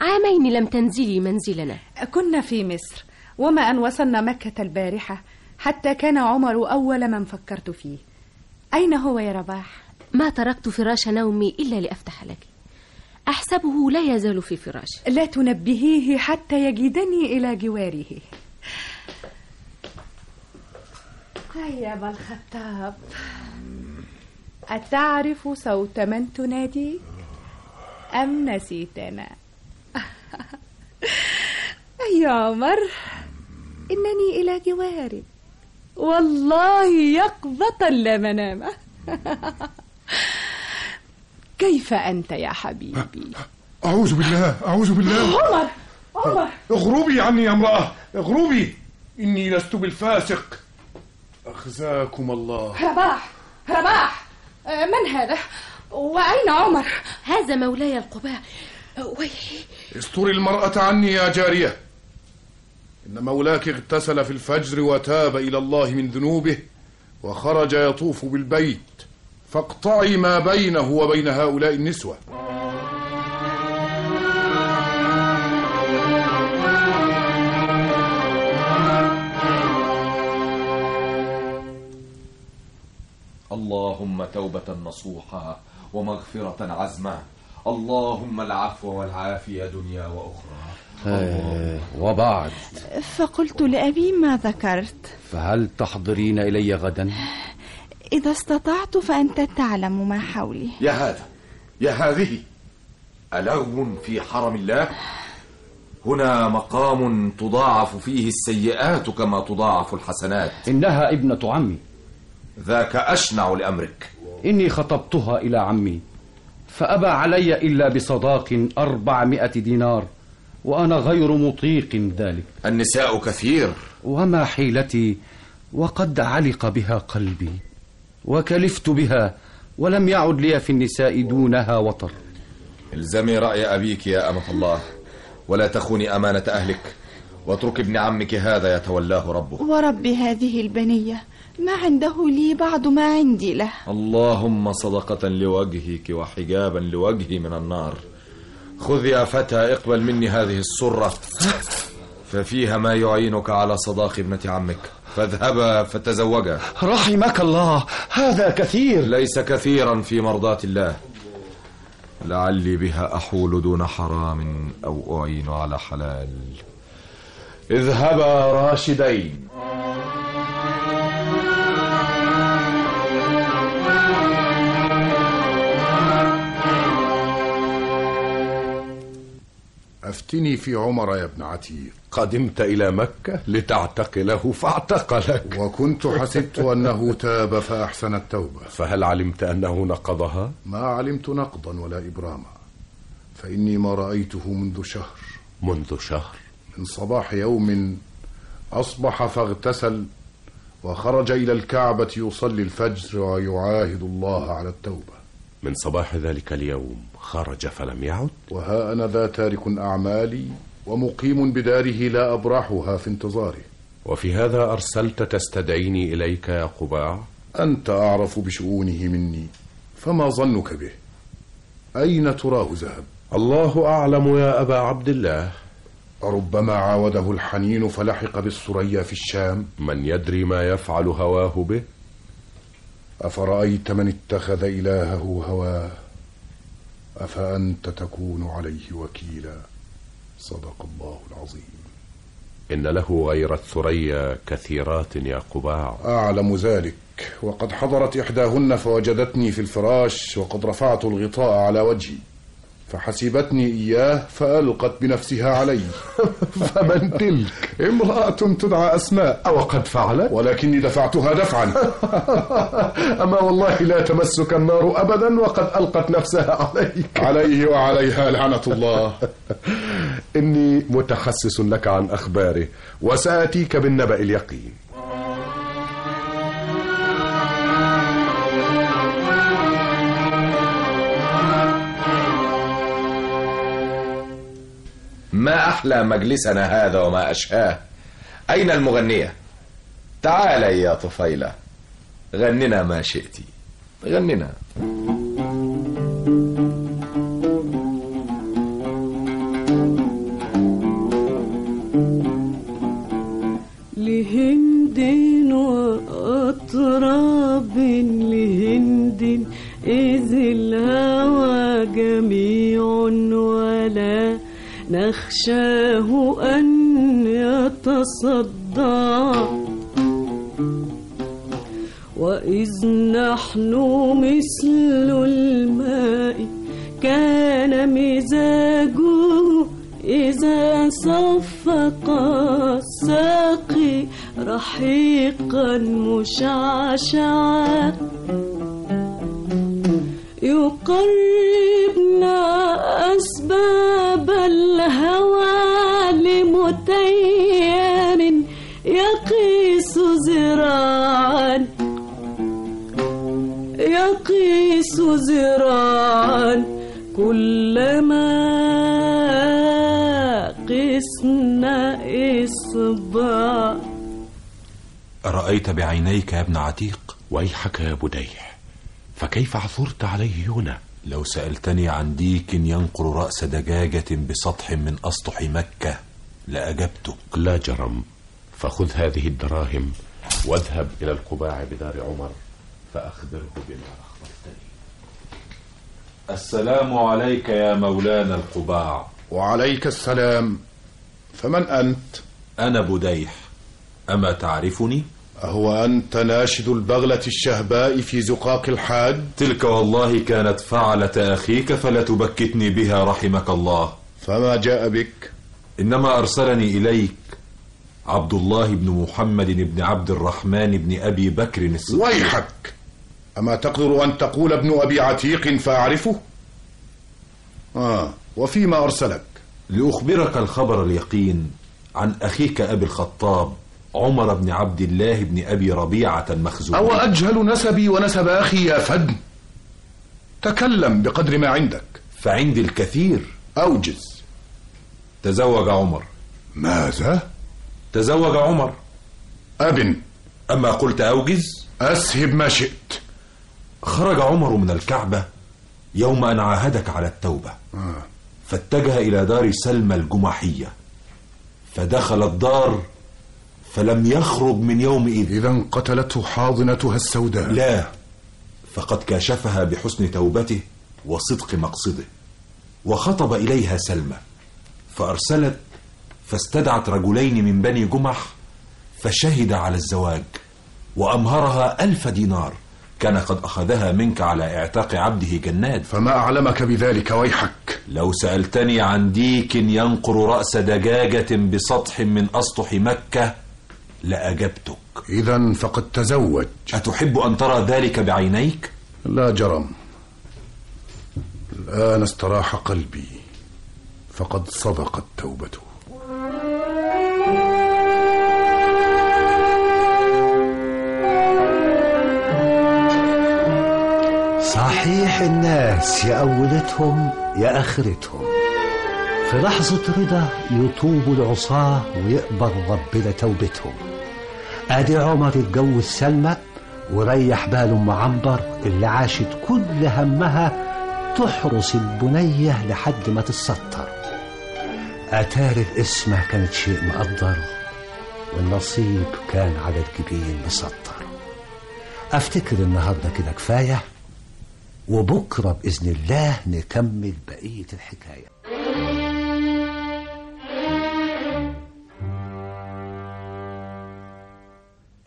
عامين لم تنزلي منزلنا. كنا في مصر وما أن وصلنا مكة البارحة حتى كان عمر أول من فكرت فيه. أين هو يا رباح؟ ما تركت فراش نومي إلا لأفتح لك. أحسبه لا يزال في فراشه لا تنبهيه حتى يجدني إلى جواره. هيا أبا الخطاب. أتعرف صوت من تنادي؟ أم نسيتنا؟ (laughs) يا عمر؟ إنني إلى جوارك والله يقظة لا منام. (laughs) كيف أنت يا حبيبي؟ أعوذ بالله أعوذ بالله. عمر عمر. اغربي عني يا امرأة اغربي. إني لست بالفاسق. أخزاكم الله. رباح رباح. آه، من هذا؟ وأين عمر؟ هذا مولاي القباء. ويحي. استري المرأة عني يا جارية. إن مولاك اغتسل في الفجر وتاب إلى الله من ذنوبه وخرج يطوف بالبيت. فاقطعي ما بينه وبين هؤلاء النسوة. اللهم توبة نصوحة ومغفرة عزمة اللهم العفو والعافية دنيا وأخرى. آه، وبعد. فقلت لأبي ما ذكرت؟ فهل تحضرين إلي غدا؟ إذا استطعت فأنت تعلم ما حولي. يا هذا يا هذه ألغو في حرم الله؟ هنا مقام تضاعف فيه السيئات كما تضاعف الحسنات. إنها ابنة عمي. ذاك أشنع لأمرك. إني خطبتها إلى عمي. فأبى علي إلا بصداق أربعمائة دينار وأنا غير مطيق ذلك. النساء كثير. وما حيلتي؟ وقد علق بها قلبي وكلفت بها ولم يعد لي في النساء دونها وطر. الزمي رأي أبيك يا أمة الله ولا تخوني أمانة أهلك واترك ابن عمك هذا يتولاه ربه. ورب هذه البنية ما عنده لي بعض ما عندي له. اللهم صدقة لوجهك وحجابا لوجهي من النار. خذ يا فتى اقبل مني هذه السرة. ففيها ما يعينك على صداق ابنة عمك. فاذهبا فتزوجا. رحمك الله هذا كثير. ليس كثيرا في مرضاة الله. لعلي بها أحول دون حرام أو أعين على حلال. اذهبا راشدين. أفتني في عمر يا ابن عتيق. قدمت إلى مكة لتعتقله فاعتقلك. وكنت حسبت أنه تاب فأحسن التوبة. فهل علمت أنه نقضها؟ ما علمت نقضا ولا إبراما. فإني ما رأيته منذ شهر. منذ شهر. من صباح يوم أصبح فاغتسل وخرج إلى الكعبة يصلي الفجر ويعاهد الله على التوبة. من صباح ذلك اليوم خرج فلم يعد؟ وها أنا ذا تارك أعمالي ومقيم بداره لا أبرحها في انتظاره. وفي هذا أرسلت تستدعيني إليك يا قباع. أنت أعرف بشؤونه مني فما ظنك به؟ أين تراه ذهب؟ الله أعلم يا أبا عبد الله. ربما عاوده الحنين فلحق بالثريا في الشام. من يدري ما يفعل هواه به؟ أفرأيت من اتخذ إلهه هواه أفأنت تكون عليه وكيلا؟ صدق الله العظيم. إن له غير الثريا كثيرات يا قباع. أعلم ذلك. وقد حضرت إحداهن فوجدتني في الفراش وقد رفعت الغطاء على وجهي. فحسبتني إياه فألقت بنفسها علي. (laughs) فمن تلك؟ امرأة تدعى أسماء. أو قد فعلت؟ ولكني دفعتها دفعا. (laughs) أما والله لا تمسك النار أبدا وقد ألقت نفسها عليك. عليه وعليها لعنة الله. (laughs) إني متحسس لك عن أخباره وسآتيك بالنبأ اليقين. ما أحلى مجلسنا هذا وما أشهاه. أين المغنية؟ تعالي يا طفيلة. غننا ما شئت. غننا. لهند وأطراب لهند إذ الهوى جميع ولا نخشاه أن يتصدع وإذ نحن مثل الماء كان مزاجه إذا صفق الساقي رحيقا مشعشعا. يقربنا أسباب الهوى لمتيم يقيس زراعا. يقيس زراعا. كلما قسنا إصبع. أرأيت بعينيك يا ابن عتيق؟ ويحك يا بديح فكيف عثرت عليه هنا؟ لو سألتني عن ديك ينقر رأس دجاجة بسطح من أسطح مكة لأجبتك. لا جرم. فخذ هذه الدراهم واذهب إلى القباع بدار عمر فأخبره بما أخبرتني. السلام عليك يا مولانا القباع. وعليك السلام. فمن أنت؟ أنا بديح. أما تعرفني؟ أهو أنت ناشد البغلة الشهباء في زقاق الحاج؟ تلك والله كانت فعلة أخيك فلا تبكتني بها رحمك الله فما جاء بك؟ إنما أرسلني إليك عبد الله بن محمد بن عبد الرحمن بن أبي بكر الصديق ويحك أما تقدر أن تقول ابن أبي عتيق فأعرفه؟ آه وفيما أرسلك؟ لأخبرك الخبر اليقين عن أخيك أبي الخطاب عمر بن عبد الله بن أبي ربيعة المخزومي. أو أجهل نسبي ونسب أخي يا فدن تكلم بقدر ما عندك. فعندي الكثير. أوجز. تزوج عمر. ماذا؟ تزوج عمر. أبن. أما قلت أوجز؟ أسهب ما شئت. خرج عمر من الكعبة يوم أن عاهدك على التوبة. آه. فاتجه إلى دار سلمى الجمحية فدخل الدار فلم يخرج من يومئذ. إذا قتلته حاضنتها السوداء. لا فقد كاشفها بحسن توبته وصدق مقصده وخطب إليها سلمى فأرسلت فاستدعت رجلين من بني جمح فشهد على الزواج وأمهرها ألف دينار. كان قد أخذها منك على إعتاق عبده جناد. فما أعلمك بذلك ويحك. لو سألتني عن ديك ينقر رأس دجاجة بسطح من أسطح مكة لأجبتك. إذا فقد تزوج. أتحب أن ترى ذلك بعينيك؟ لا جرم. الآن استراح قلبي. فقد صدقت توبته. صحيح الناس يا أولتهم يا آخرتهم في لحظة رضا يطوبوا العصاة ويقبل ربنا توبتهم آدي عمر اتجوز سلمى وريح باله ام عنبر اللي عاشت كل همها تحرس البنية لحد ما تتستر. أتاري القسمة كانت شيء مقدر والنصيب كان على الجبين مسطر. أفتكر النهاردة كده كفاية وبكرة بإذن الله نكمل بقية الحكاية.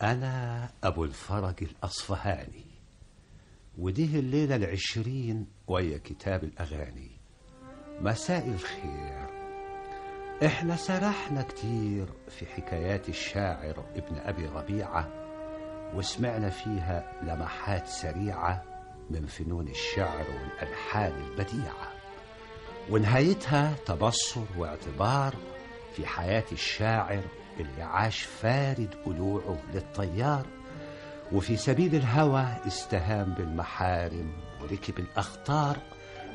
أنا أبو الفرج الأصفهاني. ودي الليلة العشرين ويا كتاب الأغاني. مساء الخير. إحنا سرحنا كتير في حكايات الشاعر ابن أبي ربيعة وسمعنا فيها لمحات سريعة من فنون الشعر والألحان البديعة. ونهايتها تبصر واعتبار في حياة الشاعر اللي عاش فارد قلوعه للطيار وفي سبيل الهوى استهام بالمحارم وركب الأخطار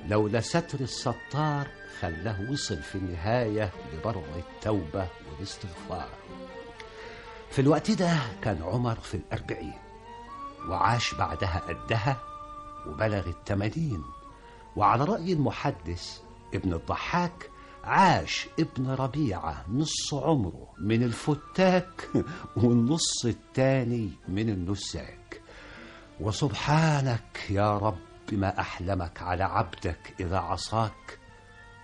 لولا ستر الستار خلاه وصل في النهاية لبر التوبة والاستغفار. في الوقت ده كان عمر في الأربعين وعاش بعدها قدها وبلغ التمانين وعلى رأي المحدث ابن الضحاك عاش ابن ربيعة نص عمره من الفتاك (laughs) والنص التاني من النساك. وسبحانك يا رب ما أحلمك على عبدك إذا عصاك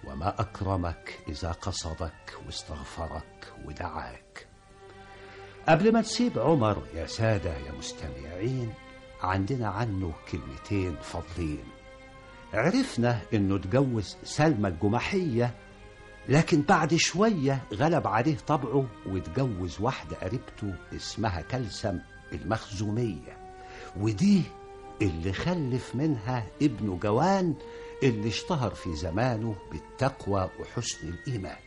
وما أكرمك إذا قصدك واستغفرك ودعاك. قبل ما نسيب عمر يا سادة يا مستمعين عندنا عنه كلمتين فضلين. عرفنا إنه اتجوز سلمى الجمحية لكن بعد شوية غلب عليه طبعه واتجوز واحدة قريبته اسمها كلسم المخزومية. ودي اللي خلف منها ابنه جوان اللي اشتهر في زمانه بالتقوى وحسن الإيمان.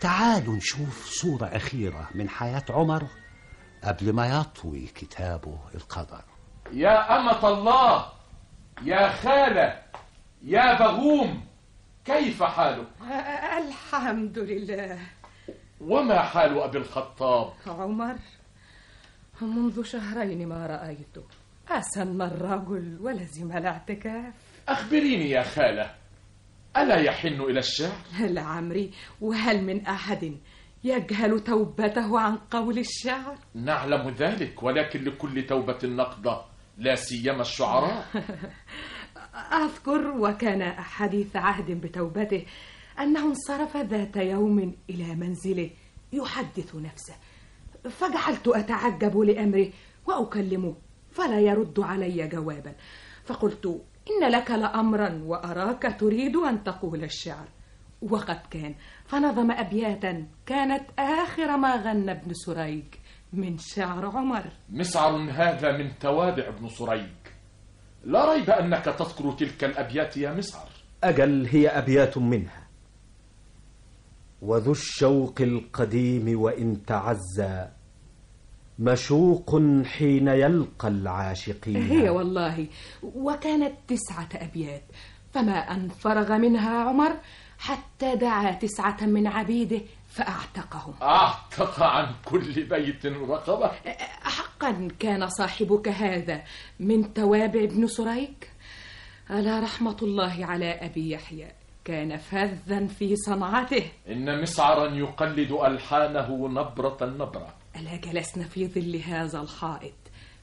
تعالوا نشوف صورة أخيرة من حياة عمر قبل ما يطوي كتابه القدر. يا أمة الله يا خالة يا بغوم كيف حالك؟ الحمد لله. وما حال أبي الخطاب؟ عمر منذ شهرين ما رأيته أسن الرجل ولزم الاعتكاف. أخبريني يا خالة ألا يحن إلى الشعر؟ لعمري وهل من أحد يجهل توبته عن قول الشعر؟ نعلم ذلك ولكن لكل توبة نقضة لا سيما الشعراء. (laughs) أذكر وكان حديث عهد بتوبته أنه انصرف ذات يوم إلى منزله يحدث نفسه. فجعلت أتعجب لأمره وأكلمه فلا يرد علي جوابا. فقلت إن لك لأمرا وأراك تريد أن تقول الشعر. وقد كان فنظم أبياتا كانت آخر ما غنى ابن سريج من شعر عمر. مسعر هذا من توابع ابن سريج. لا ريب أنك تذكر تلك الأبيات يا مسعر أجل هي أبيات منها. وذو الشوق القديم وإن تعزى مشوق حين يلقى العاشقين. هي والله وكانت تسعة أبيات فما أن فرغ منها عمر حتى دعا تسعة من عبيده فأعتقهم. أعتق عن كل بيت رقبة حقا كان صاحبك هذا من توابع ابن سريك؟ ألا رحمة الله على أبي يحيى. كان فذا في صنعته. إن مسعرا يقلد ألحانه نبرة نبرة ألا جلسنا في ظل هذا الحائط؟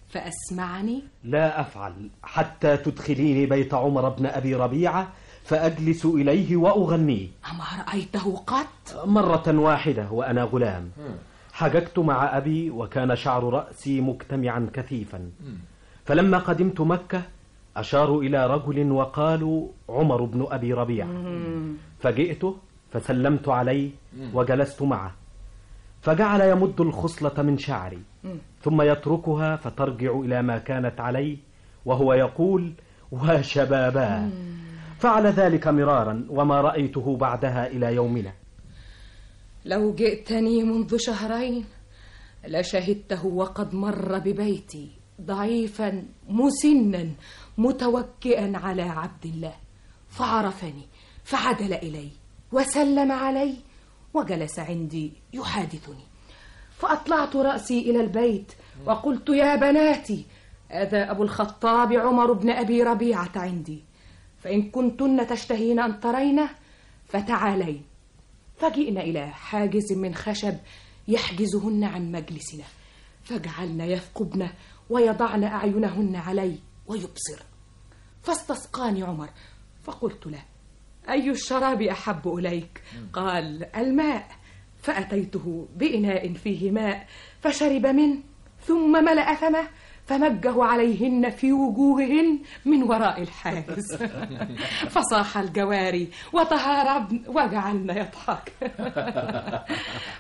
فأسمعني. لا أفعل حتى تدخليني بيت عمر بن أبي ربيعة فأجلس إليه وأغنيه. أما رأيته قط؟ مرة واحدة وأنا غلام. حججت مع أبي وكان شعر رأسي مجتمعا كثيفا. فلما قدمت مكة أشاروا إلى رجل وقالوا عمر بن أبي ربيعة. فجئته فسلمت عليه وجلست معه. فجعل يمد الخصلة من شعري. ثم يتركها فترجع إلى ما كانت عليه وهو يقول وشبابا فعل ذلك مرارا وما رأيته بعدها إلى يومنا. لو جئتني منذ شهرين لشهدته وقد مر ببيتي ضعيفا مسنا متوكئا على عبد الله. فعرفني فعدل إلي وسلم علي وجلس عندي يحادثني. فأطلعت رأسي إلى البيت وقلت يا بناتي هذا أبو الخطاب عمر بن أبي ربيعة عندي؟ فإن كنتن تشتهين أن ترينه فتعالين فجئنا إلى حاجز من خشب يحجزهن عن مجلسنا. فجعلن يثقبن ويضعن أعينهن علي ويبصر. فاستسقاني عمر فقلت له أي الشراب أحب إليك؟ قال الماء. فأتيته بإناء فيه ماء فشرب منه ثم ملأ فمه فمجه عليهن في وجوههن من وراء الحاجز (laughs) فصاح الجواري وتهاربن وجعلن يضحك.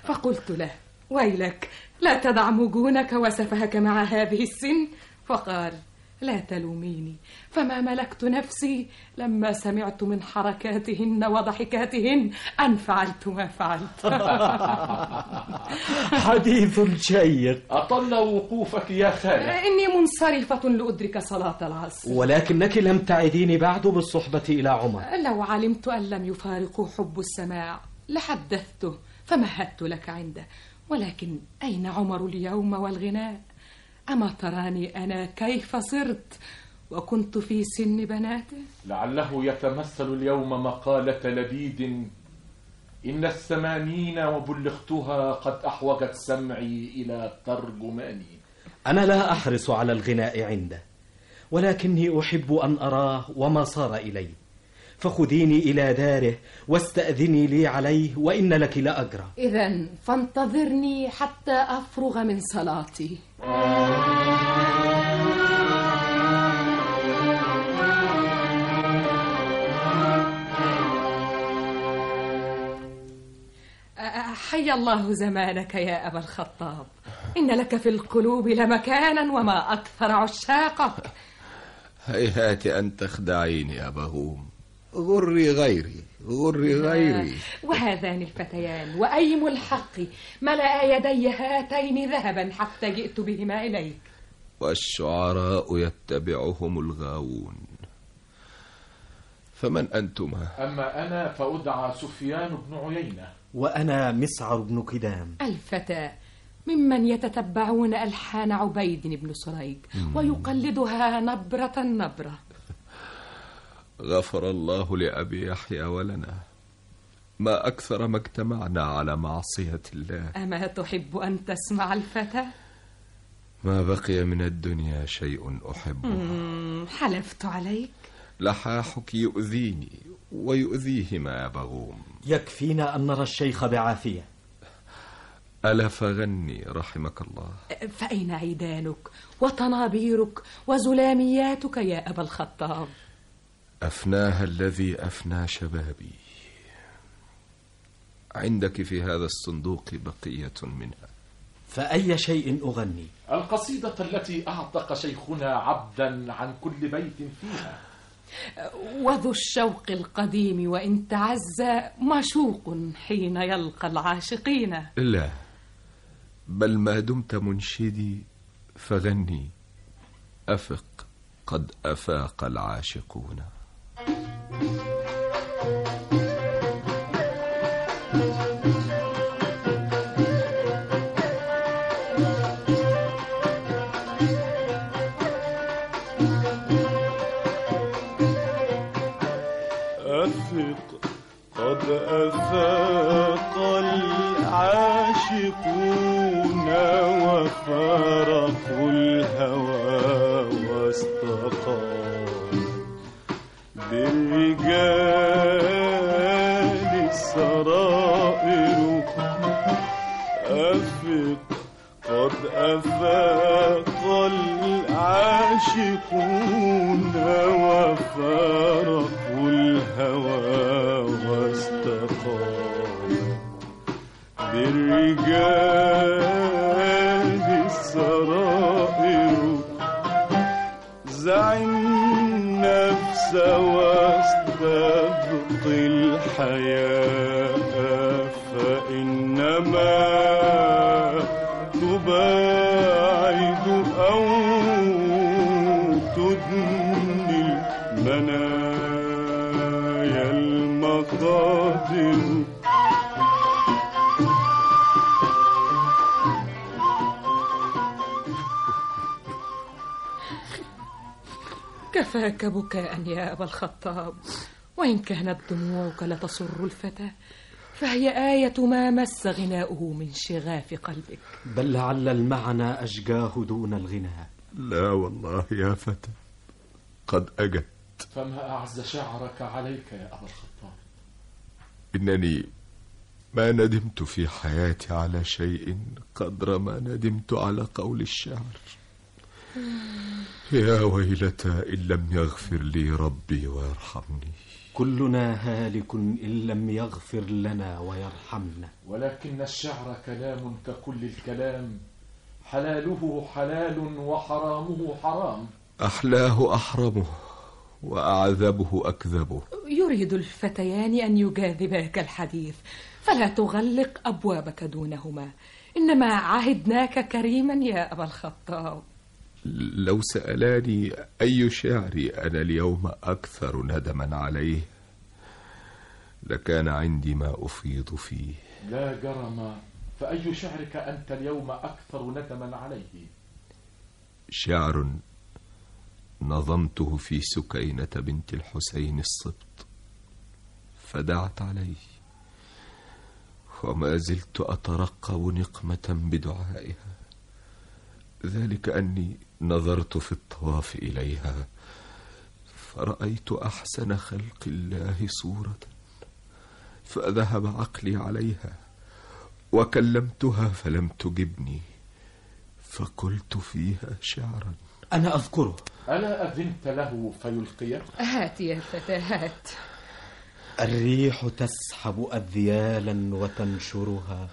فقلت له ويلك لا تدع مجونك وسفهك مع هذه السن. فقال لا تلوميني. فما ملكت نفسي لما سمعت من حركاتهن وضحكاتهن أن فعلت ما فعلت. (laughs) حديث شيق. أطل وقوفك يا خالة. إني منصرفة لأدرك صلاة العصر. ولكنك لم تعديني بعد بالصحبة إلى عمر. لو علمت أن لم يفارقوا حب السماع لحدثته فمهدت لك عنده. ولكن أين عمر اليوم والغناء؟ أما تراني أنا كيف صرت وكنت في سن بناته؟ لعله يتمثل اليوم مقالة لبيد. إن الثمانين وبلغتها قد أحوجت سمعي إلى ترجماني. أنا لا أحرص على الغناء عنده ولكني أحب أن أراه وما صار إليه فخذيني إلى داره واستأذني لي عليه وإن لك لأجرا إذا فانتظرني حتى أفرغ من صلاتي. حي الله زمانك يا أبا الخطاب. إن لك في القلوب لمكانا وما أكثر عشاقك. هيهات أن تخدعيني يا بهوم غري غيري غري غيري. وهذان الفتيان وأيم الحق. ملأ يدي هاتين ذهبا حتى جئت بهما إليك. والشعراء يتبعهم الغاوون. فمن أنتما؟ أما أنا فأدعى سفيان بن عيينة. وأنا مسعر بن كدام. الفتى ممن يتتبعون ألحان عبيد بن سريج ويقلدها نبرة نبرة. (laughs) غفر الله لأبي يحيى ولنا. ما أكثر ما اجتمعنا على معصية الله. أما تحب أن تسمع الفتى؟ ما بقي من الدنيا شيء أحبه. حلفت عليك. لحاحك يؤذيني. ويؤذيهما يا بغوم. يكفينا أن نرى الشيخ بعافية. ألا فغني رحمك الله؟ فأين عيدانك وطنابيرك وزلامياتك يا أبا الخطاب؟ أفناها الذي أفنى شبابي. عندك في هذا الصندوق بقية منها. فأي شيء أغني؟ القصيدة التي أعتق شيخنا عبدا عن كل بيت فيها. وذو الشوق القديم وإن تعزى مشوق حين يلقى العاشقين. لا بل ما دمت منشدي فغني. أفق قد أفاق العاشقون. وفارقوا الهوى واستقاموا بالرجال السرائر أفق قد أفاق العاشقون وفارقوا الهوى واستقاموا بالرجال النفس واستبق الحياة. كفاك بكاء يا أبا الخطاب. وإن كانت دموعك لتسر الفتى فهي آية ما مس غناؤه من شغاف قلبك. بل لعل المعنى أشجاه دون الغناء لا والله يا فتى قد أجت. فما أعز شعرك عليك يا أبا الخطاب؟ إنني ما ندمت في حياتي على شيء قدر ما ندمت على قول الشعر. يا ويلتى إن لم يغفر لي ربي ويرحمني. كلنا هالك إن لم يغفر لنا ويرحمنا. ولكن الشعر كلام ككل الكلام. حلاله حلال وحرامه حرام. أحلاه أحرمه وأعذبه أكذبه. يريد الفتيان أن يجاذباك الحديث. فلا تغلق أبوابك دونهما. إنما عهدناك كريما يا أبا الخطاب. لو سألاني أي شعري أنا اليوم أكثر ندما عليه لكان عندي ما أفيض فيه. لا جرم فأي شعرك أنت اليوم أكثر ندما عليه؟ شعر نظمته في سكينة بنت الحسين السبط فدعت عليه. وما زلت أترقب نقمة بدعائها ذلك أني نظرت في الطواف إليها فرأيت أحسن خلق الله صورة فذهب عقلي عليها وكلمتها فلم تجبني فقلت فيها شعرا. أنا أذكره. ألا أذنت له فيلقيك هات يا فتى هات. الريح تسحب أذيالا وتنشرها.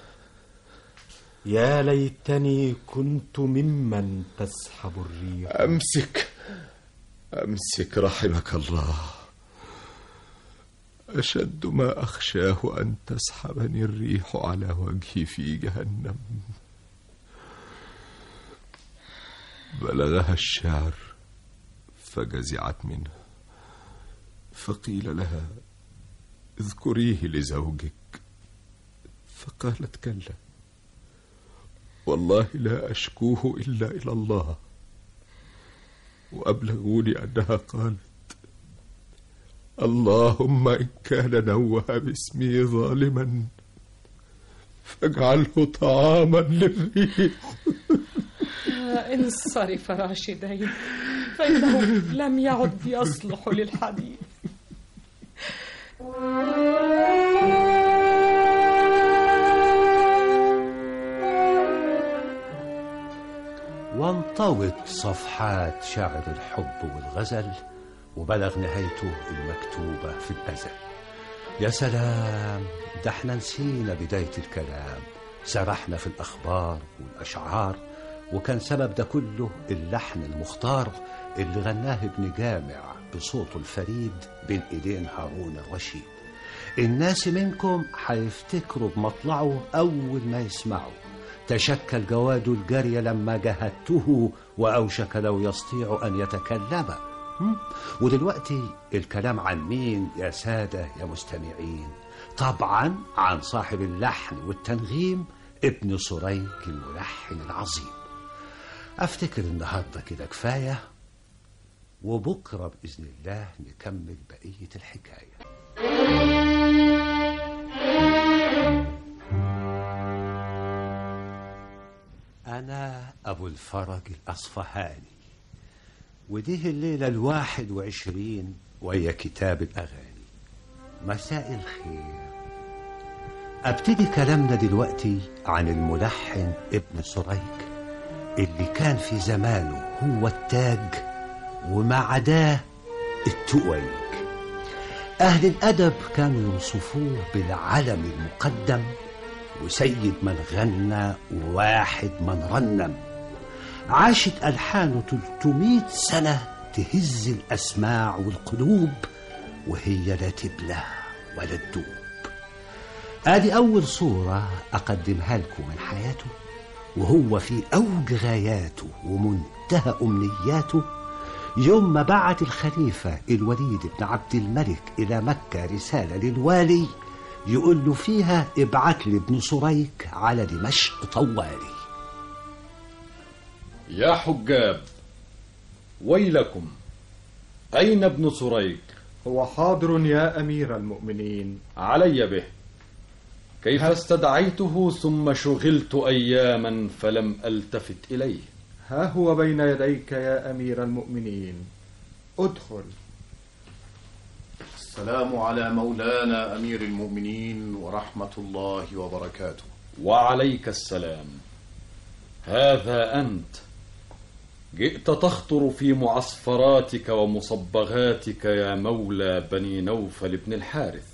يا ليتني كنت ممن تسحب الريح. أمسك أمسك رحمك الله. أشد ما أخشاه أن تسحبني الريح على وجهي في جهنم. بلغها الشعر فجزعت منه. فقيل لها اذكريه لزوجك. فقالت كلا. والله لا أشكوه إلا إلى الله. وأبلغوني أنها قالت اللهم إن كان نوه باسمي ظالما فاجعله طعاما للريح. (laughs) انصرف راشدين فإنه لم يعد يصلح للحديث. وانطوت صفحات شعر الحب والغزل وبلغ نهايته المكتوبة في الأزل. يا سلام ده إحنا نسينا بداية الكلام. سرحنا في الأخبار والأشعار وكان سبب ده كله اللحن المختار اللي غناه ابن جامع بصوته الفريد بين إيدين هارون الرشيد. الناس منكم هيفتكروا بمطلعه أول ما يسمعوا. تشكل جواده الجارية لما جهدته وأوشك لو يستطيع أن يتكلم؟ ودلوقتي الكلام عن مين يا سادة يا مستمعين؟ طبعا عن صاحب اللحن والتنغيم ابن سريك الملحن العظيم. أفتكر النهاردة كده كفاية وبكرة بإذن الله نكمل بقية الحكاية. أنا أبو الفرج الأصفهاني. وديه الليلة الواحد وعشرين وهي كتاب الأغاني. مساء الخير. أبتدي كلامنا دلوقتي عن الملحن ابن سريك اللي كان في زمانه هو التاج وما عداه التؤيج أهل الأدب كانوا يوصفوه بالعلم المقدم وسيد من غنى وواحد من رنم. عاشت ألحانه 300 سنة تهز الأسماع والقلوب وهي لا تبلى ولا تدوب. ادي أول صورة أقدمها لكم من حياته وهو في أوج غاياته ومنتهى أمنياته يوم ما بعت الخليفة الوليد بن عبد الملك إلى مكة رسالة للوالي يقول له فيها ابعت لي ابن سريك على دمشق طوالي. يا حجاب ويلكم أين ابن سريك؟ هو حاضر يا أمير المؤمنين. علي به. كيف استدعيته ثم شغلت أياما فلم ألتفت إليه. ها هو بين يديك يا أمير المؤمنين. ادخل. السلام على مولانا أمير المؤمنين ورحمة الله وبركاته. وعليك السلام. هذا أنت. جئت تخطر في معصفراتك ومصبغاتك يا مولى بني نوفل بن الحارث.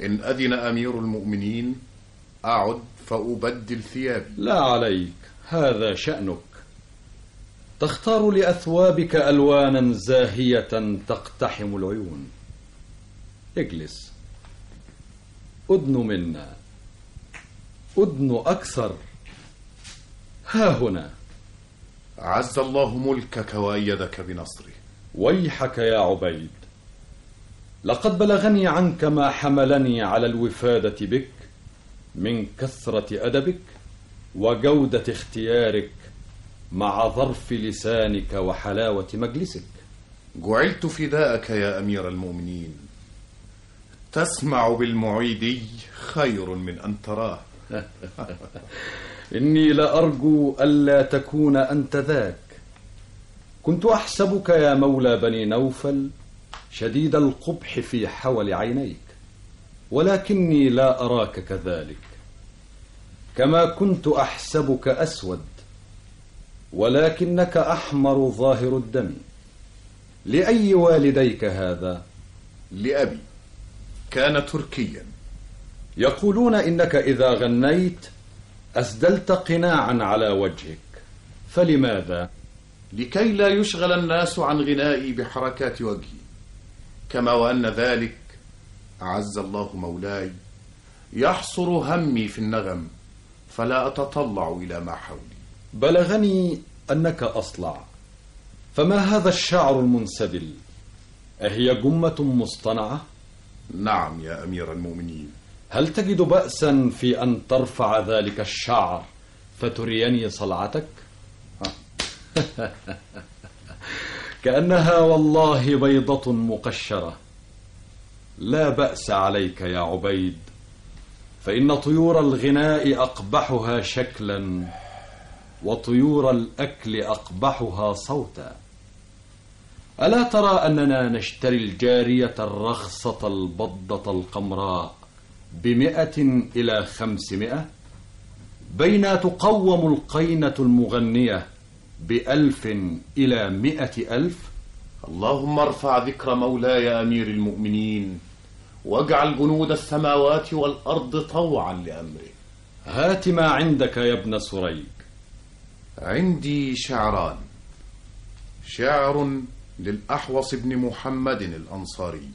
إن أذن أمير المؤمنين أعد فأبدل ثيابي. لا عليك. هذا شأنك. تختار لأثوابك ألوانا زاهية تقتحم العيون. اجلس. أدن منا. أدن أكثر. ها هنا. عز الله ملكك وأيدك بنصره. ويحك يا عبيد. لقد بلغني عنك ما حملني على الوفادة بك من كثرة أدبك وجودة اختيارك مع ظرف لسانك وحلاوة مجلسك. جعلت فداءك يا أمير المؤمنين. تسمع بالمعيدي خير من أن تراه. (laughs) إني لأرجو ألا تكون أنت ذاك. كنت أحسبك يا مولى بني نوفل شديد القبح في حول عينيك ولكني لا أراك كذلك. كما كنت أحسبك أسود ولكنك أحمر ظاهر الدم. لأي والديك هذا؟ لأبي. كان تركيا. يقولون إنك إذا غنيت أسدلت قناعا على وجهك. فلماذا؟ لكي لا يشغل الناس عن غنائي بحركات وجهي. كما وأن ذلك أعز الله مولاي يحصر همي في النغم فلا أتطلع إلى ما حولي. بلغني أنك أصلع. فما هذا الشعر المنسدل؟ أهي جمة مصطنعة؟ نعم يا أمير المؤمنين. هل تجد بأسا في أن ترفع ذلك الشعر فتريني صلعتك؟ (laughs) كأنها والله بيضة مقشرة. لا بأس عليك يا عبيد فإن طيور الغناء أقبحها شكلا وطيور الأكل أقبحها صوتا. ألا ترى أننا نشتري الجارية الرخصة البضة القمراء بمئة إلى خمسمائة بين تقوم القينة المغنية بألف إلى مئة ألف؟ اللهم ارفع ذكر مولاي أمير المؤمنين واجعل جنود السماوات والأرض طوعا لأمره. هات ما عندك يا ابن سريج. عندي شعران. شعر للأحوص بن محمد الأنصاري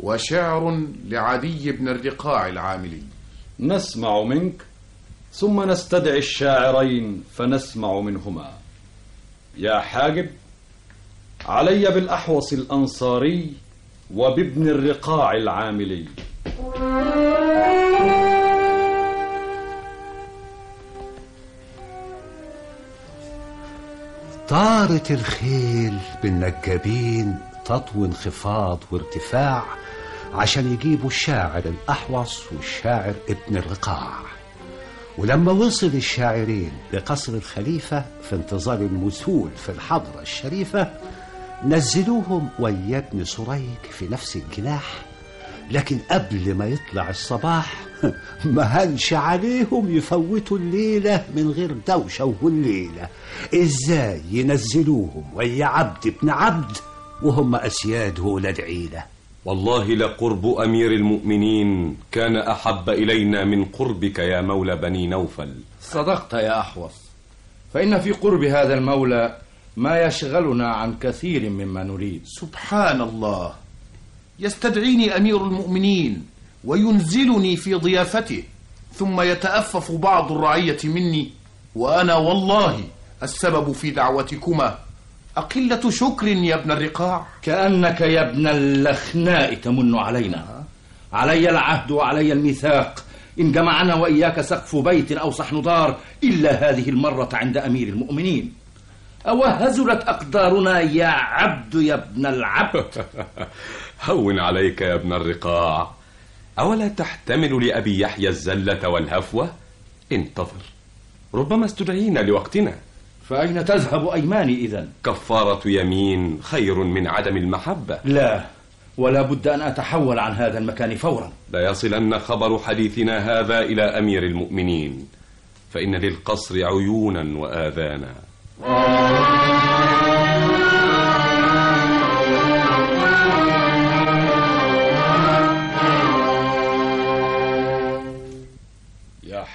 وشعر لعدي بن الرقاع العاملي. نسمع منك ثم نستدعي الشاعرين فنسمع منهما. يا حاجب علي بالأحوص الأنصاري وبابن الرقاع العاملي. طارت الخيل بالنجابين تطوي انخفاض وارتفاع عشان يجيبوا الشاعر الأحوص والشاعر ابن الرقاع. ولما وصل الشاعرين لقصر الخليفة في انتظار المثول في الحضرة الشريفة نزلوهم ويا ابن سريج في نفس الجناح لكن قبل ما يطلع الصباح (laughs) ما هنش عليهم يفوتوا الليلة من غير دوشة وهليلة إزاي ينزلوهم ويا عبد ابن عبد وهم أسياد ولاد عيلة؟ والله لقرب أمير المؤمنين كان أحب إلينا من قربك يا مولى بني نوفل. صدقت يا أحوص. فإن في قرب هذا المولى ما يشغلنا عن كثير مما نريد. سبحان الله. يستدعيني أمير المؤمنين وينزلني في ضيافته ثم يتأفف بعض الرعية مني وأنا والله السبب في دعوتكما. أقلة شكر يا ابن الرقاع. كأنك يا ابن اللخناء تمن علينا. علي العهد وعلي الميثاق. إن جمعنا وإياك سقف بيت أو صحن دار إلا هذه المرة عند أمير المؤمنين. أو هزلت أقدارنا يا عبد يا ابن العبد. (laughs) هون عليك يا ابن الرقاع. أولا تحتمل لأبي يحيى الزلة والهفوة؟ انتظر. ربما استدعينا لوقتنا. فأين تذهب أيماني إذا كفارة يمين خير من عدم المحبة. لا ولا بد أن أتحول عن هذا المكان فورا. لا يصلن خبر حديثنا هذا إلى أمير المؤمنين. فإن للقصر عيونا وآذانا.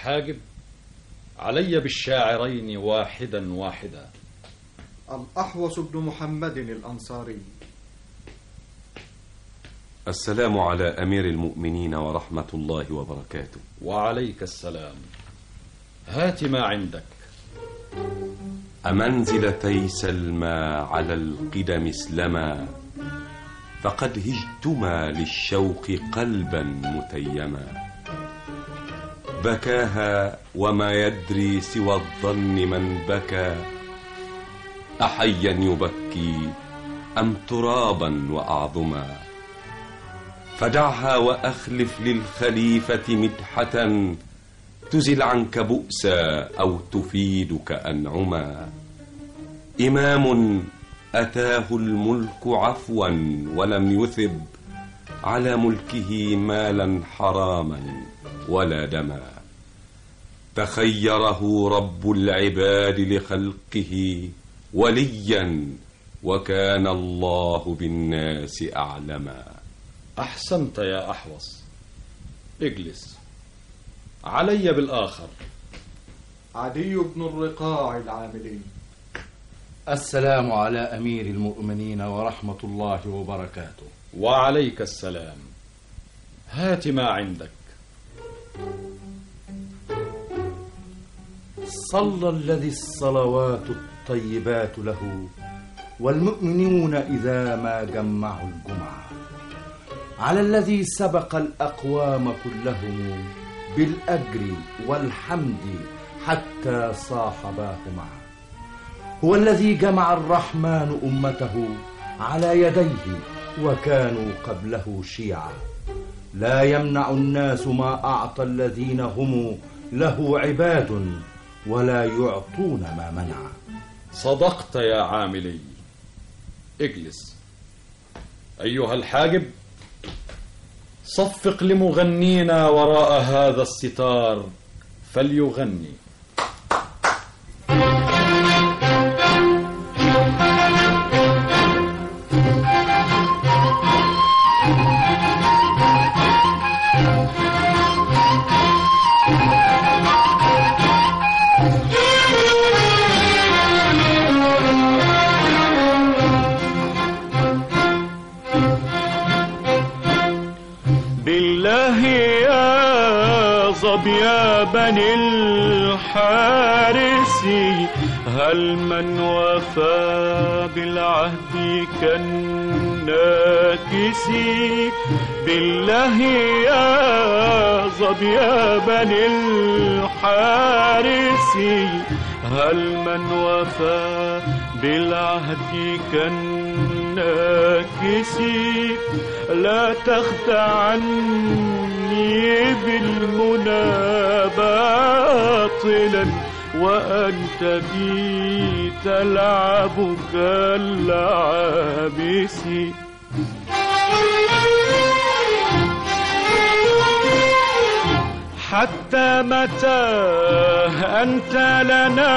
يا حاجب علي بالشاعرين واحدا واحدا. الأحوص بن محمد الأنصاري. السلام على أمير المؤمنين ورحمة الله وبركاته. وعليك السلام. هات ما عندك. أمنزلتي سلمى على القدم اسلما فقد هجتما للشوق قلبا متيما. بكاها وما يدري سوى الظن من بكى. أحيا يبكي أم ترابا وأعظما. فدعها وأخلف للخليفة مدحة. تزل عنك بؤسا أو تفيدك أنعما. إمام أتاه الملك عفوا ولم يثب على ملكه مالا حراما. ولا دما. تخيره رب العباد لخلقه وليا وكان الله بالناس أعلما. أحسنت يا أحوص. اجلس. علي بالآخر. عدي بن الرقاع العاملين. السلام على أمير المؤمنين ورحمة الله وبركاته. وعليك السلام. هات ما عندك. صلى الذي الصلوات الطيبات له والمؤمنون إذا ما جمعوا الجمعة. على الذي سبق الأقوام كلهم بالأجر والحمد حتى صاحباه معه. هو الذي جمع الرحمن أمته على يديه وكانوا قبله شيعا. لا يمنع الناس ما أعطى الذين هم له عباد ولا يعطون ما منع. صدقت يا عاملي. اجلس. أيها الحاجب صفق لمغنينا وراء هذا الستار فليغني. بني الحارس هل من وفى بالعهد كالناكس؟ بالله يا ظبيا بني الحارس هل من وفى بالعهد كالناكس؟ لا تخدعني بالمنى باطلا وأنت بي تلعب كالعابس حتى متى أنت لنا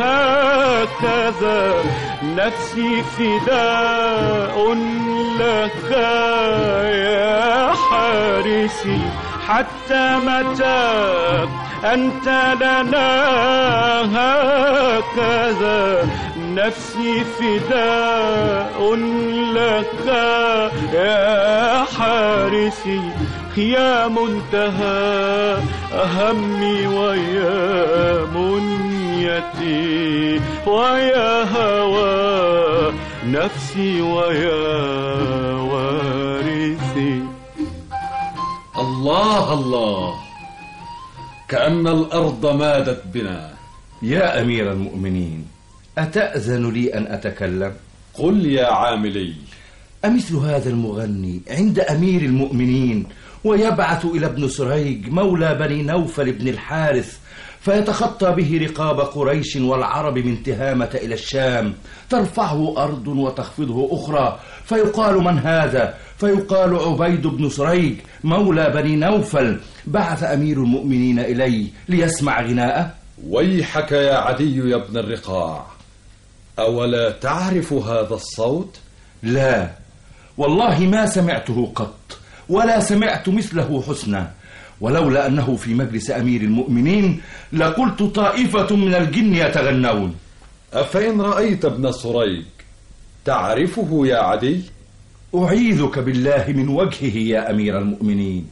هكذا؟ نفسي فداء لك يا حارسي حتى متى أنت لنا هكذا؟ نفسي فداء لك يا حارسي يا منتهى همي ويا منيتي ويا هوى نفسي ويا وارثي. الله الله. كأن الأرض مادت بنا. يا أمير المؤمنين أتأذن لي أن أتكلم؟ قل يا عاملي. أمثل هذا المغني عند أمير المؤمنين. ويبعث إلى ابن سريج مولى بني نوفل بن الحارث فيتخطى به رقاب قريش والعرب من تهامة إلى الشام. ترفعه أرض وتخفضه أخرى. فيقال من هذا؟ فيقال عبيد بن سريج مولى بني نوفل. بعث أمير المؤمنين إلي ليسمع غناءه. ويحك يا عدي يا ابن الرقاع. أولا تعرف هذا الصوت؟ لا. والله ما سمعته قط. ولا سمعت مثله حسنا. ولولا أنه في مجلس أمير المؤمنين لقلت طائفة من الجن يتغنون. أفإن رأيت ابن سريج تعرفه يا عدي؟ أعيذك بالله من وجهه يا أمير المؤمنين.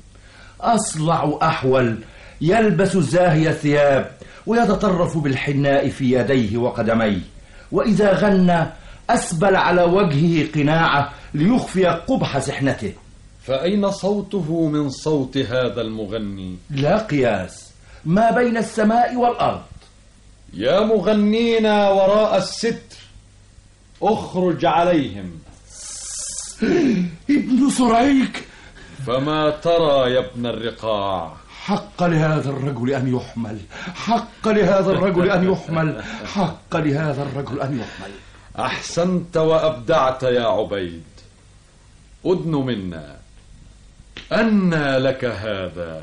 أصلع أحول يلبس زاهي الثياب ويتطرف بالحناء في يديه وقدميه. وإذا غنى أسبل على وجهه قناعة ليخفي قبح سحنته. فأين صوته من صوت هذا المغني؟ لا قياس. ما بين السماء والأرض. يا مغنين وراء الستر أخرج عليهم. (sniffs) ابن سريك! فما ترى يا ابن الرقاع؟ حق لهذا الرجل أن يحمل. حق لهذا الرجل أن يحمل. حق لهذا الرجل أن يحمل. أحسنت وأبدعت يا عبيد. أدن منا. أنى لك هذا.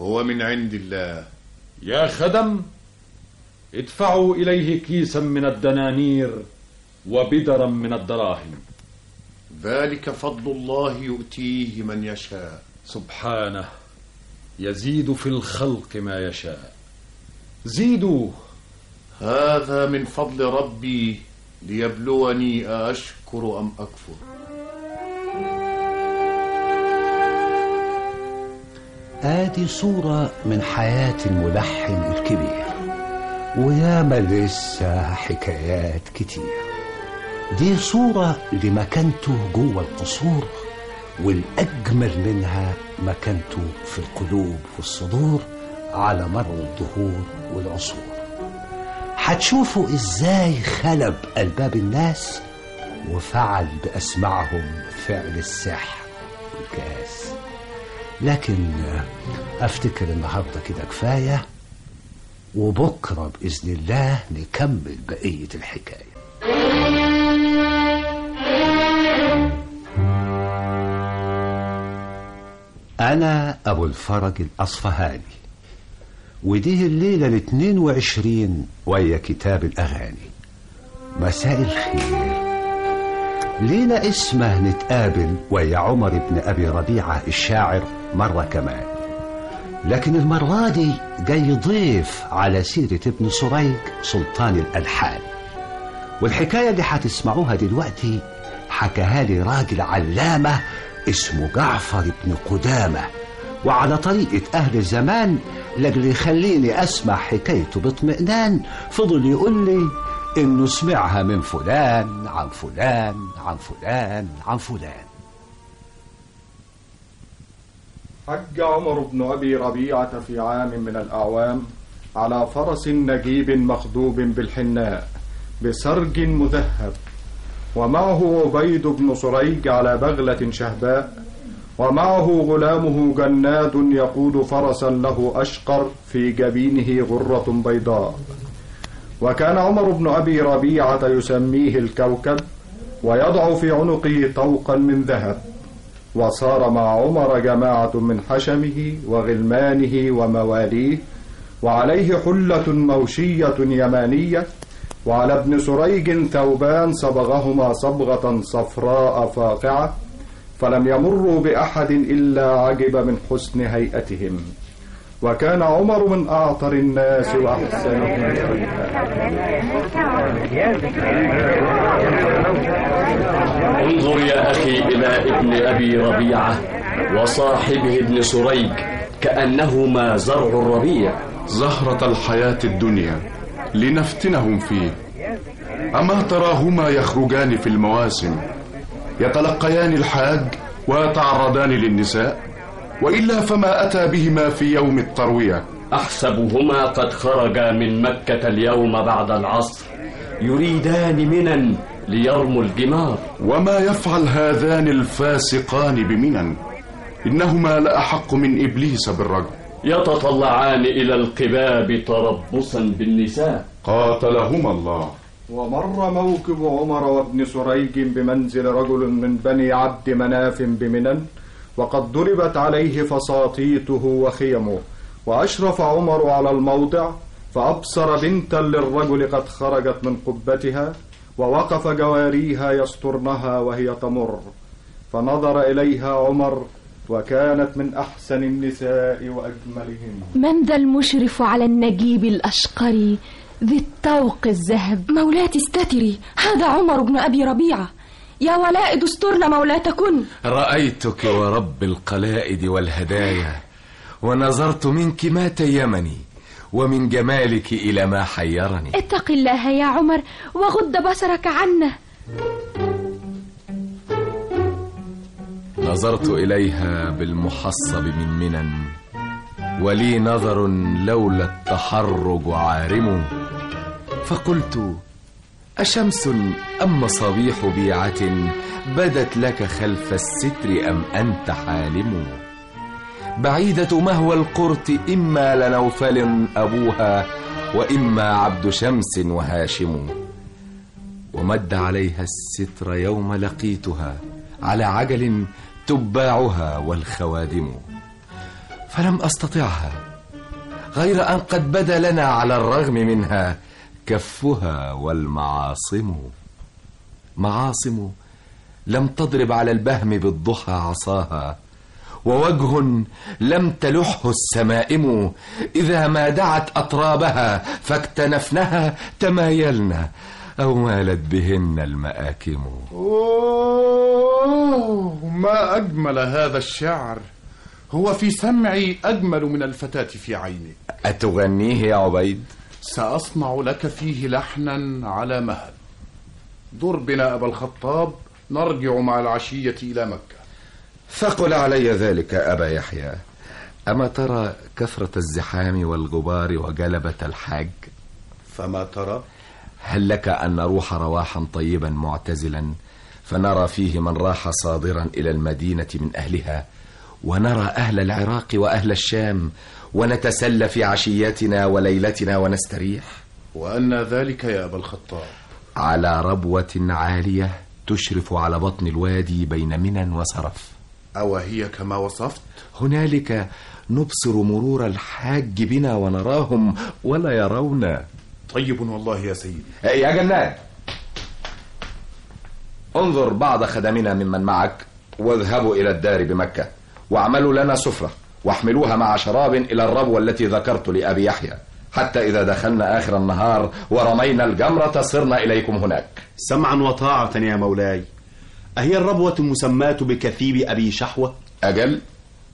هو من عند الله. يا خدم ادفعوا إليه كيسا من الدنانير وبدرا من الدراهم. ذلك فضل الله يؤتيه من يشاء. سبحانه يزيد في الخلق ما يشاء. زيدوه. هذا من فضل ربي ليبلوني أشكر أم أكفر. آدي صورة من حياة الملحن الكبير. وياما لسه حكايات كتير. دي صورة لمكانته جوه القصور والأجمل منها مكانته في القلوب والصدور على مر الدهور والعصور. هتشوفوا إزاي خلب ألباب الناس وفعل بأسمعهم فعل السحر والكاس. لكن أفتكر النهاردة كده كفاية وبكرة بإذن الله نكمل بقية الحكاية. أنا أبو الفرج الأصفهاني ودي الليلة ال 22 ويا كتاب الأغاني. مساء الخير. لينا اسمه نتقابل ويا عمر بن أبي ربيعة الشاعر مرة كمان. لكن المرة دي جاي ضيف على سيرة ابن سريج سلطان الألحان. والحكاية اللي هتسمعوها دلوقتي حكاها لي راجل علامة اسمه جعفر بن قدامة. وعلى طريقة أهل زمان لأجل يخليني أسمع حكايته باطمئنان فضل يقول لي إنه سمعها من فلان عن فلان عن فلان عن فلان. حج عمر بن أبي ربيعة في عام من الأعوام على فرس نجيب مخضوب بالحناء بسرج مذهب ومعه عبيد بن سريج على بغلة شهباء ومعه غلامه جناد يقود فرسا له أشقر في جبينه غرة بيضاء. وكان عمر بن أبي ربيعة يسميه الكوكب ويضع في عنقه طوقا من ذهب وصار مع عمر جماعة من حشمه وغلمانه ومواليه وعليه حلة موشية يمانية وعلى ابن سريج ثوبان صبغهما صبغة صفراء فاقعة فلم يمروا بأحد إلا عجب من حسن هيئتهم. وكان عمر من أعطر الناس وأحسنهم انظر يا أخي إلى ابن أبي ربيعة وصاحبه ابن سريج كأنهما زرع الربيع. زهرة الحياة الدنيا لنفتنهم فيه. أما تراهما يخرجان في المواسم يتلقيان الحاج ويتعرضان للنساء؟ وإلا فما أتى بهما في يوم التروية. أحسبهما قد خرجا من مكة اليوم بعد العصر يريدان منا ليرموا الجمار. وما يفعل هذان الفاسقان بمنن؟ إنهما لأحق من إبليس بالرجل. يتطلعان إلى القباب تربصا بالنساء. قاتلهما الله. ومر موكب عمر وابن سريج بمنزل رجل من بني عبد مناف بمنن وقد ضربت عليه فساطيته وخيمه وأشرف عمر على الموضع فأبصر بنتا للرجل قد خرجت من قبتها ووقف جواريها يسترنها وهي تمر. فنظر إليها عمر وكانت من أحسن النساء وأجملهن من ذا المشرف على النجيب الأشقر ذي الطوق الذهب؟ مولاتي استتري هذا عمر بن أبي ربيعة. يا ولائد استرن مولاتكن رأيتك ورب القلائد والهدايا ونظرت منك ما تيمني ومن جمالك إلى ما حيرني. اتق الله يا عمر وغض بصرك عنه نظرت إليها بالمحصب من منن ولي نظر لولا التحرج عارم. فقلت أشمس أم مصابيح بيعة بدت لك خلف الستر أم أنت حالم؟ بعيدة مهوى القرط إما لنوفل أبوها وإما عبد شمس وهاشم. ومد عليها الستر يوم لقيتها على عجل تباعها والخوادم. فلم أستطعها غير أن قد بدا لنا على الرغم منها كفها والمعاصم. معاصم لم تضرب على البهم بالضحى عصاها ووجه لم تلحه السمائم. إذا ما دعت أطرابها فاكتنفنها تمايلن أو مالت بهن المآكم. أوه ما أجمل هذا الشعر. هو في سمعي أجمل من الفتاة في عيني. أتغنيه يا عبيد؟ سأصنع لك فيه لحنا على مهل. در بنا أبا الخطاب نرجع مع العشية إلى مكة. ثقل علي ذلك أبا يحيى. أما ترى كثرة الزحام والغبار وجلبة الحاج؟ فما ترى؟ هل لك أن نروح رواحا طيبا معتزلا فنرى فيه من راح صادرا إلى المدينة من أهلها ونرى أهل العراق وأهل الشام ونتسلى في عشيتنا وليلتنا ونستريح. وأن ذلك يا أبا الخطاب. على ربوة عالية تشرف على بطن الوادي بين منى وصرف. أو هي كما وصفت؟ هنالك نبصر مرور الحاج بنا ونراهم ولا يرونا طيب والله يا سيدي. يا جنان. انظر بعض خدمنا ممن معك واذهبوا إلى الدار بمكة واعملوا لنا سفرة. واحملوها مع شراب إلى الربوة التي ذكرت لأبي يحيى. حتى إذا دخلنا آخر النهار ورمينا الجمرة صرنا إليكم هناك. سمعا وطاعة يا مولاي. أهي الربوة المسماة بكثيب أبي شحوة؟ أجل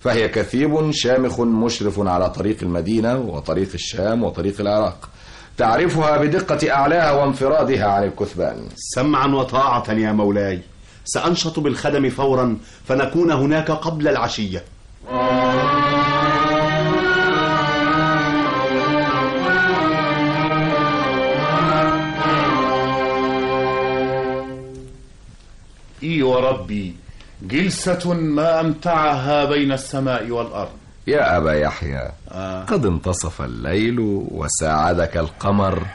فهي كثيب شامخ مشرف على طريق المدينة وطريق الشام وطريق العراق. تعرفها بدقة أعلاها وانفرادها عن الكثبان. سمعا وطاعة يا مولاي. سأنشط بالخدم فورا فنكون هناك قبل العشية. إي وربي جلسة ما أمتعها بين السماء والأرض. يا أبا يحيى آه. قد انتصف الليل وساعدك القمر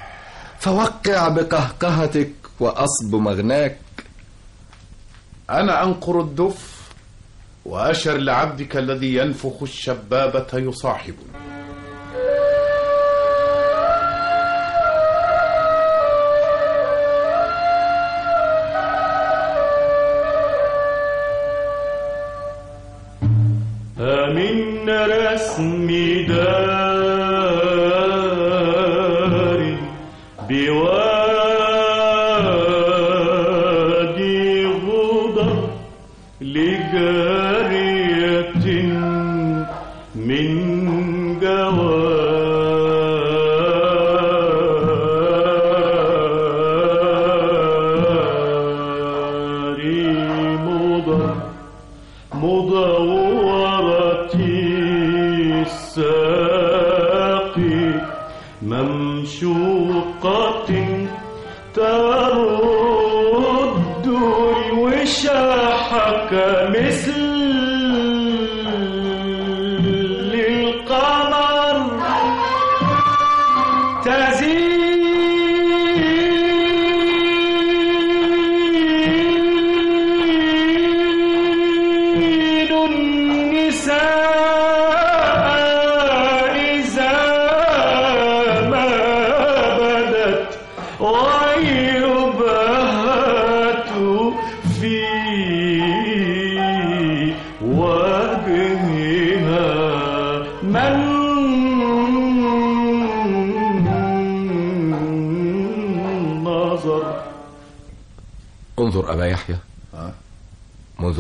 فوقع بقهقهتك وأصب مغناك. أنا أنقر الدف وأشر لعبدك الذي ينفخ الشبابة يصاحبني. من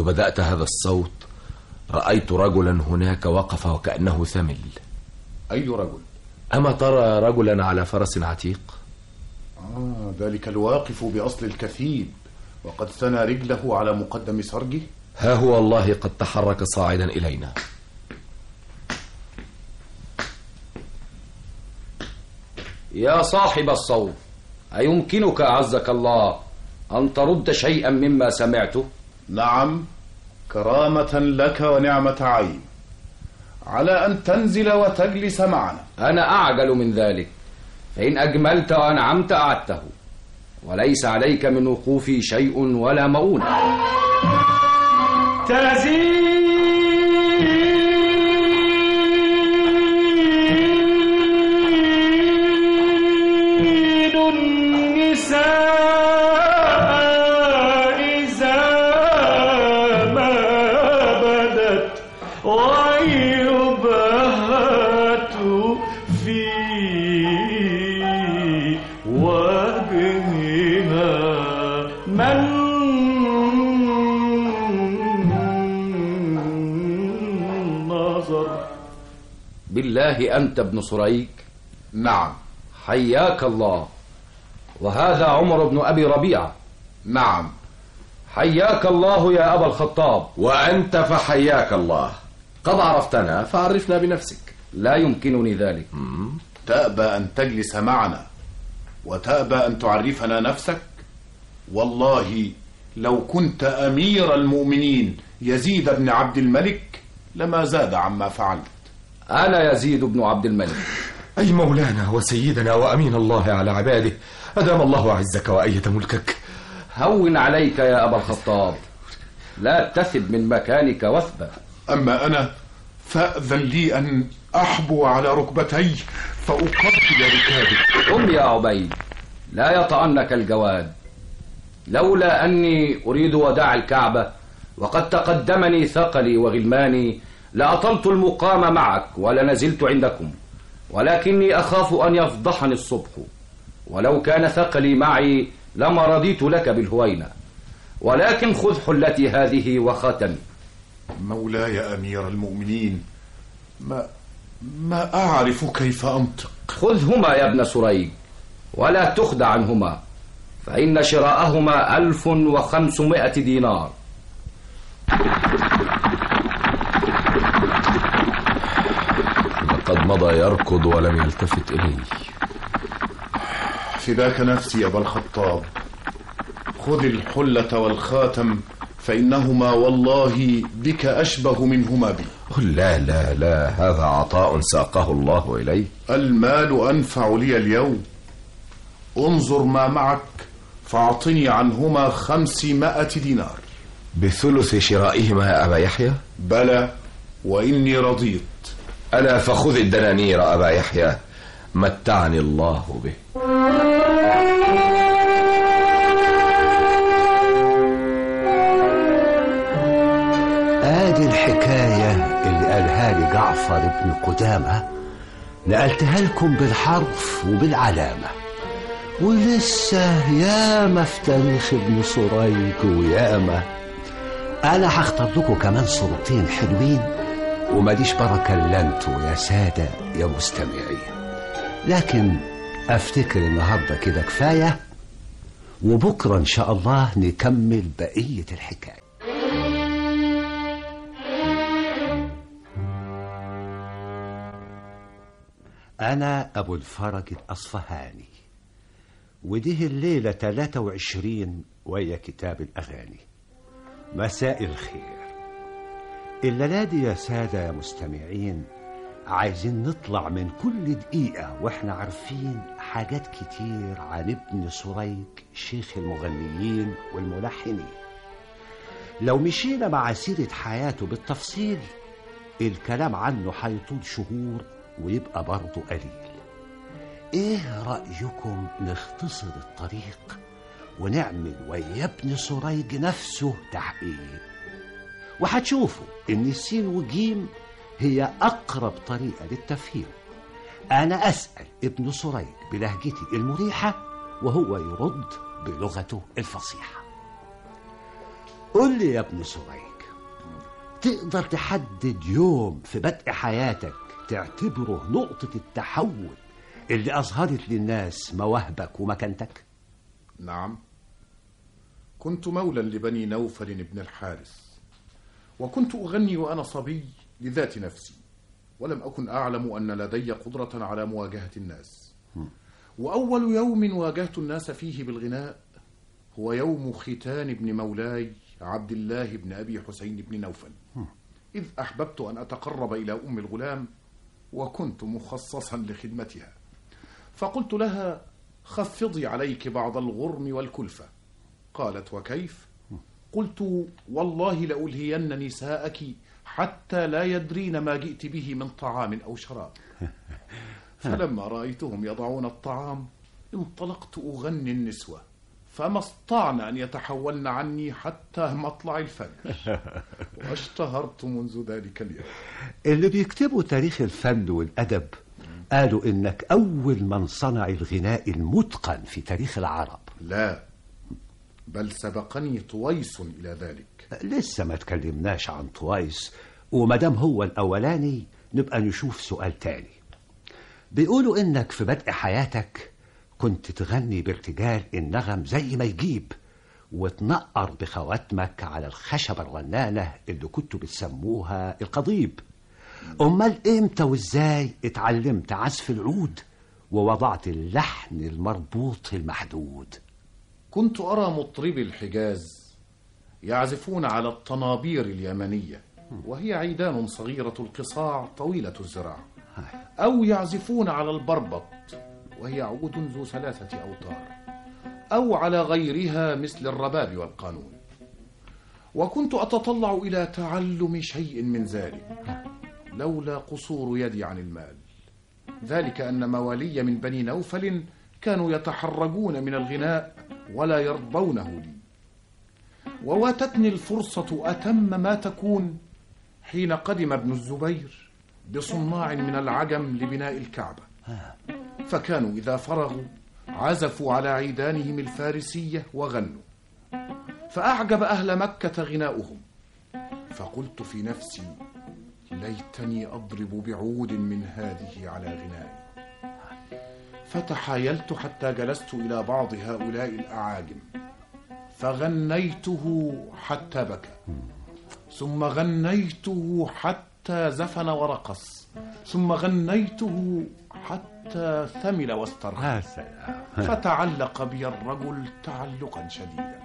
منذ بدأت هذا الصوت رأيت رجلا هناك وقف وكأنه ثمل أي رجل؟ أما ترى رجلا على فرس عتيق؟ آه ذلك الواقف بأصل الكثيب وقد ثنى رجله على مقدم سرجه ها هو الله قد تحرك صاعدا إلينا يا صاحب الصوت أيمكنك أعزك الله أن ترد شيئا مما سمعته؟ نعم كرامة لك ونعمة عين. على أن تنزل وتجلس معنا. أنا أعجل من ذلك. فإن أجملت وأنعمت أعدته. وليس عليك من وقوفي شيء ولا مؤونة. تزيد بالله أنت ابن سريك. نعم. حياك الله. وهذا عمر بن أبي ربيعة. نعم. حياك الله يا أبا الخطاب. وأنت فحياك الله. قد عرفتنا فعرفنا بنفسك. لا يمكنني ذلك. تأبى أن تجلس معنا. وتأبى أن تعرفنا نفسك. والله لو كنت أمير المؤمنين يزيد بن عبد الملك لما زاد عما فعلت. أنا يزيد بن عبد الملك. أي مولانا وسيدنا وأمين الله على عباده أدام الله عزك وأيد ملكك. هون عليك يا أبا الخطاب. لا تثب من مكانك وثبة أما أنا فأذن لي أن أحبو على ركبتي فأقبل ركابك قم يا عبيد. لا يطعنك الجواد. لولا أني أريد وداع الكعبة وقد تقدمني ثقلي وغلماني لأطلت المقام معك ولنزلت عندكم ولكني أخاف أن يفضحني الصبح. ولو كان ثقلي معي لما رضيت لك بالهوينة. ولكن خذ حلتي هذه وخاتمي مولاي أمير المؤمنين ما ما أعرف كيف أنطق؟ خذهما يا ابن سريج ولا تخدع عنهما فإن شراءهما ألف وخمسمائة دينار. لقد مضى يركض ولم يلتفت إلي. فداك نفسي يا أبا الخطاب. خذ الحلة والخاتم فإنهما والله بك أشبه منهما بي. لا لا لا هذا عطاء ساقه الله إلي المال أنفع لي اليوم. انظر ما معك فأعطني عنهما خمسمائة دينار. بثلث شرائهما يا أبا يحيى؟ بلى وإني رضيت. ألا فخذ الدنانير أبا يحيى متعني الله به. آدي الحكاية اللي قالها لي جعفر بن قدامة نقلتها لكم بالحرف وبالعلامة. ولسه ياما في تاريخ ابن سريج وياما. أنا هختار لكم كمان صورتين حلوين وماليش بركة إلا أنتوا يا سادة يا مستمعين لكن أفتكر النهاردة كده كفاية وبكرة إن شاء الله نكمل بقية الحكاية. أنا أبو الفرج الأصفهاني وديه الليلة 23 ويا كتاب الأغاني. مساء الخير. الليلة يا سادة يا مستمعين. عايزين نطلع من كل دقيقة وإحنا عارفين حاجات كتير عن ابن سريج شيخ المغنيين والملحنين. لو مشينا مع سيرة حياته بالتفصيل الكلام عنه هيطول شهور ويبقى برضه قليل. إيه رأيكم نختصر الطريق ونعمل ويا ابن سريج نفسه تحقيق؟ وهتشوفوا إن السين والجيم هي أقرب طريقة للتفهيم. أنا أسأل ابن سريج بلهجتي المريحة وهو يرد بلغته الفصيحة. قل لي يا ابن سريج تقدر تحدد يوم في بدء حياتك تعتبره نقطة التحول اللي أظهرت للناس مواهبك ومكانتك؟ نعم. كنت مولا لبني نوفل بن الحارث. وكنت أغني وأنا صبي لذات نفسي ولم أكن أعلم أن لدي قدرة على مواجهة الناس. وأول يوم واجهت الناس فيه بالغناء هو يوم ختان ابن مولاي عبد الله بن أبي حسين بن نوفل. إذ أحببت أن أتقرب إلى أم الغلام وكنت مخصصا لخدمتها. فقلت لها خفضي عليك بعض الغرم والكلفة. قالت وكيف؟ قلت والله لألهين نساءك حتى لا يدرين ما جئت به من طعام أو شراب. (laughs) فلما رأيتهم يضعون الطعام انطلقت أغني النسوة فما استطعن أن يتحولن عني حتى مطلع الفجر. (laughs) واشتهرت منذ ذلك اليوم. اللي بيكتبوا تاريخ الفن والأدب قالوا إنك أول من صنع الغناء المتقن في تاريخ العرب. لا. بل سبقني طويس إلى ذلك. لسه ما تكلمناش عن طويس ومدام هو الأولاني نبقى نشوف سؤال تاني. بيقولوا إنك في بدء حياتك كنت تغني بارتجال النغم زي ما يجيب وتنقر بخواتمك على الخشبة الرنانة اللي كنتوا بتسموها القضيب. أمال إمتى وإزاي اتعلمت عزف العود ووضعت اللحن المربوط المحدود؟ كنت أرى مطربي الحجاز يعزفون على الطنابير اليمنية وهي عيدان صغيرة القصاع طويلة الزراع أو يعزفون على البربط وهي عود ذو ثلاثة أوتار. أو على غيرها مثل الرباب والقانون. وكنت أتطلع إلى تعلم شيء من ذلك لولا قصور يدي عن المال. ذلك أن موالي من بني نوفل كانوا يتحرجون من الغناء ولا يرضونه لي. وواتتني الفرصة أتم ما تكون حين قدم ابن الزبير بصناع من العجم لبناء الكعبة. فكانوا إذا فرغوا عزفوا على عيدانهم الفارسية وغنوا. فأعجب أهل مكة غناؤهم. فقلت في نفسي ليتني أضرب بعود من هذه على غنائي. فتحايلت حتى جلست إلى بعض هؤلاء الأعاجم. فغنيته حتى بكى. ثم غنيته حتى زفن ورقص. ثم غنيته حتى ثمل واسترخى. فتعلق بي الرجل تعلقا شديدا.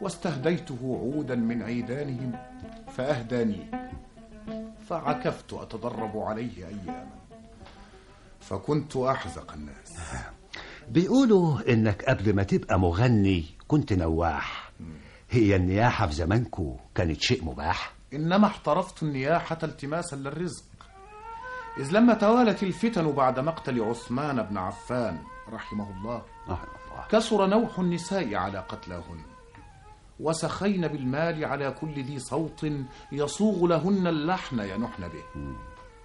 واستهديته عودا من عيدانهم فأهداني. فعكفت أتدرب عليه أياما. فكنت أحزق الناس. بيقولوا إنك قبل ما تبقى مغني كنت نواح. هي النياحة في زمانكو كانت شيء مباح؟ إنما احترفت النياحة التماسا للرزق. إذ لما توالت الفتن بعد مقتل عثمان بن عفان رحمه الله. كثر نوح النساء على قتلاهن. وسخين بالمال على كل ذي صوت يصوغ لهن اللحن ينحن به.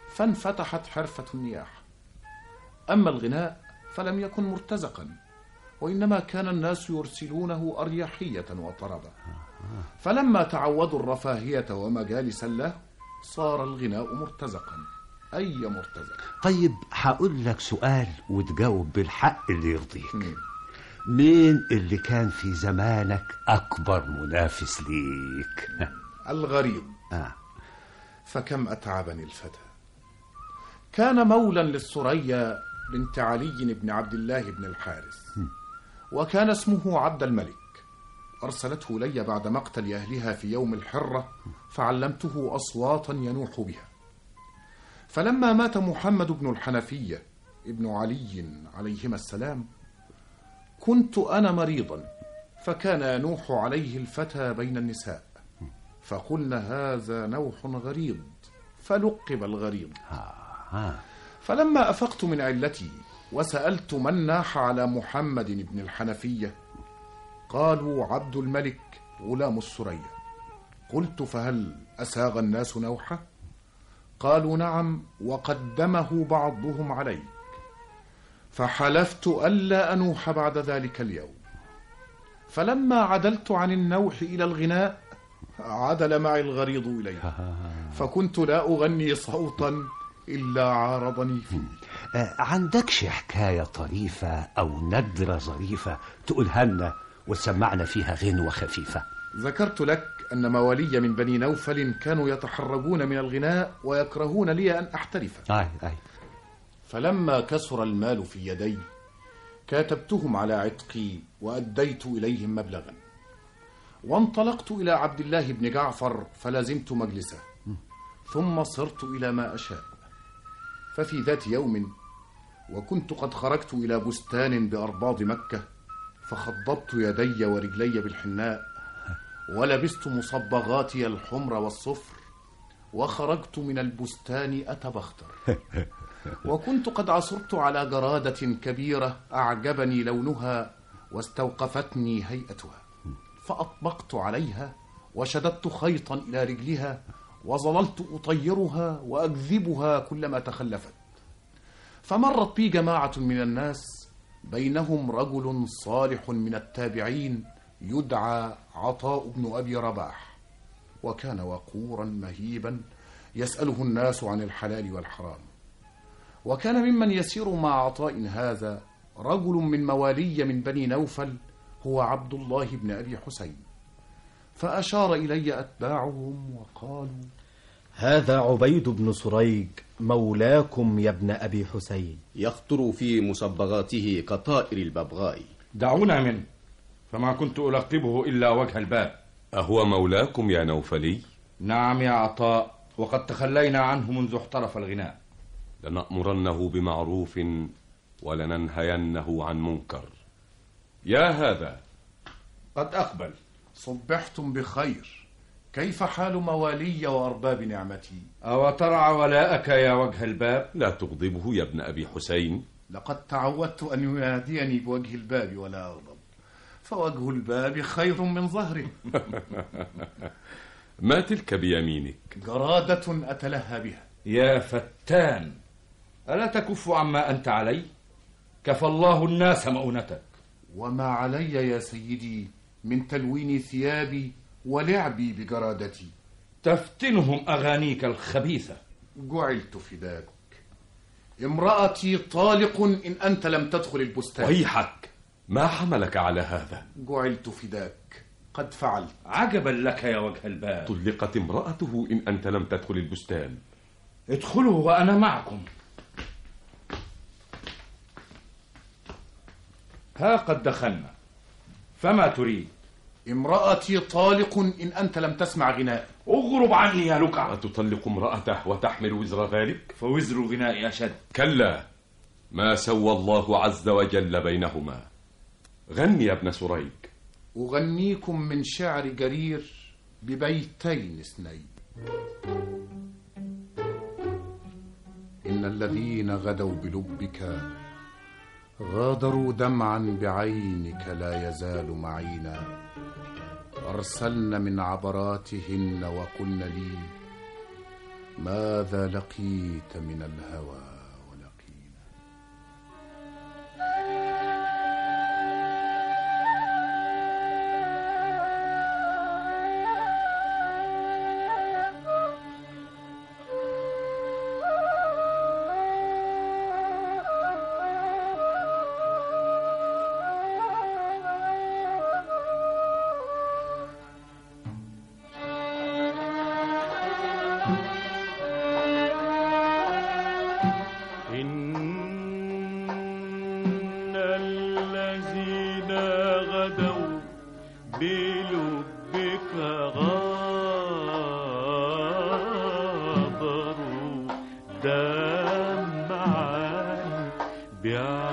فانفتحت حرفة النياحة. أما الغناء فلم يكن مرتزقا وإنما كان الناس يرسلونه أريحية وطربا فلما تعودوا الرفاهية ومجالس الله صار الغناء مرتزقا. أي مرتزق؟ طيب هقول لك سؤال وتجاوب بالحق اللي يرضيك. مين اللي كان في زمانك أكبر منافس ليك؟ (laughs) الغريب. آه. فكم أتعبني الفتى. كان مولا للسرية بنت علي بن عبد الله بن الحارث. وكان اسمه عبد الملك. أرسلته لي بعد مقتل أهلها في يوم الحرة فعلمته أصواتا ينوح بها. فلما مات محمد بن الحنفية ابن علي عليهما السلام كنت أنا مريضا فكان ينوح عليه الفتى بين النساء. فقلنا هذا نوح غريض فلقب الغريض. فلما أفقت من علتي وسألت من ناح على محمد بن الحنفية قالوا عبد الملك غلام السرية. قلت فهل أساغ الناس نوحة؟ قالوا نعم وقدمه بعضهم عليك. فحلفت ألا أنوح بعد ذلك اليوم. فلما عدلت عن النوح إلى الغناء عدل معي الغريض إليه. (laughs) فكنت لا أغني صوتا إلا عارضني. فيه آه، عندكش حكاية طريفة أو ندرة ظريفة تقولها لنا وتسمعنا فيها غنوة خفيفة ذكرت لك أن موالي من بني نوفل كانوا يتحرجون من الغناء ويكرهون لي أن أحترف. آي آي. فلما كسر المال في يدي كاتبتهم على عتقي وأديت إليهم مبلغا. وانطلقت إلى عبد الله بن جعفر فلزمت مجلسه. ثم صرت إلى ما أشاء. ففي ذات يوم وكنت قد خرجت إلى بستان بأرباض مكة فخضبت يدي ورجلي بالحناء ولبست مصبغاتي الحمر والصفر وخرجت من البستان أتبختر. (laughs) وكنت قد عثرت على جرادة كبيرة أعجبني لونها واستوقفتني هيئتها فأطبقت عليها وشددت خيطا إلى رجلها وظللت أطيرها وأجذبها كلما تخلفت. فمرت بي جماعة من الناس بينهم رجل صالح من التابعين يدعى عطاء بن أبي رباح وكان وقورا مهيبا يسأله الناس عن الحلال والحرام. وكان ممن يسير مع عطاء هذا رجل من موالي من بني نوفل هو عبد الله بن أبي حسين. فأشار إلي أتباعهم وقالوا هذا عبيد بن سريج مولاكم يا ابن أبي حسين. يخطر في مصبغاته كطائر الببغاء. دعونا منه فما كنت ألقبه إلا وجه الباب. أهو مولاكم يا نوفلي؟ نعم يا عطاء وقد تخلينا عنه منذ احترف الغناء. لنأمرنه بمعروف ولننهينه عن منكر. يا هذا قد أقبل. صبحتم بخير. كيف حال موالي وأرباب نعمتي؟ أو ترعى ولاءك يا وجه الباب؟ لا تغضبه يا ابن أبي حسين. لقد تعودت أن يناديني بوجه الباب ولا أغضب. فوجه الباب خير من ظهره. (laughs) ما تلك بيمينك؟ جرادة أتلهى بها. يا فتان ألا تكف عما أنت عليه؟ كفى الله الناس مؤونتك. وما علي يا سيدي من تلوين ثيابي ولعبي بجرادتي تفتنهم أغانيك الخبيثة. جعلت فداك امرأتي طالق إن أنت لم تدخل البستان. ويحك ما حملك على هذا؟ جعلت فداك. قد فعلت. عجبا لك يا وجه الباب. طلقت امرأته إن أنت لم تدخل البستان. ادخلوا وأنا معكم. ها قد دخلنا. فما تريد؟ امرأتي طالق إن أنت لم تسمع غناء. اغرب عني يا لكع أتطلق امرأته وتحمل وزر ذلك؟ فوزر غنائي أشد. كلا. ما سوى الله عز وجل بينهما. غني يا ابن سريج. أغنيكم من شعر جرير ببيتين اثنين. إن الذين غدوا بلبك غادروا دمعا بعينك لا يزال معينا. أرسلن من عبراتهن وقلن لي ماذا لقيت من الهوى؟ دمعا بعينيك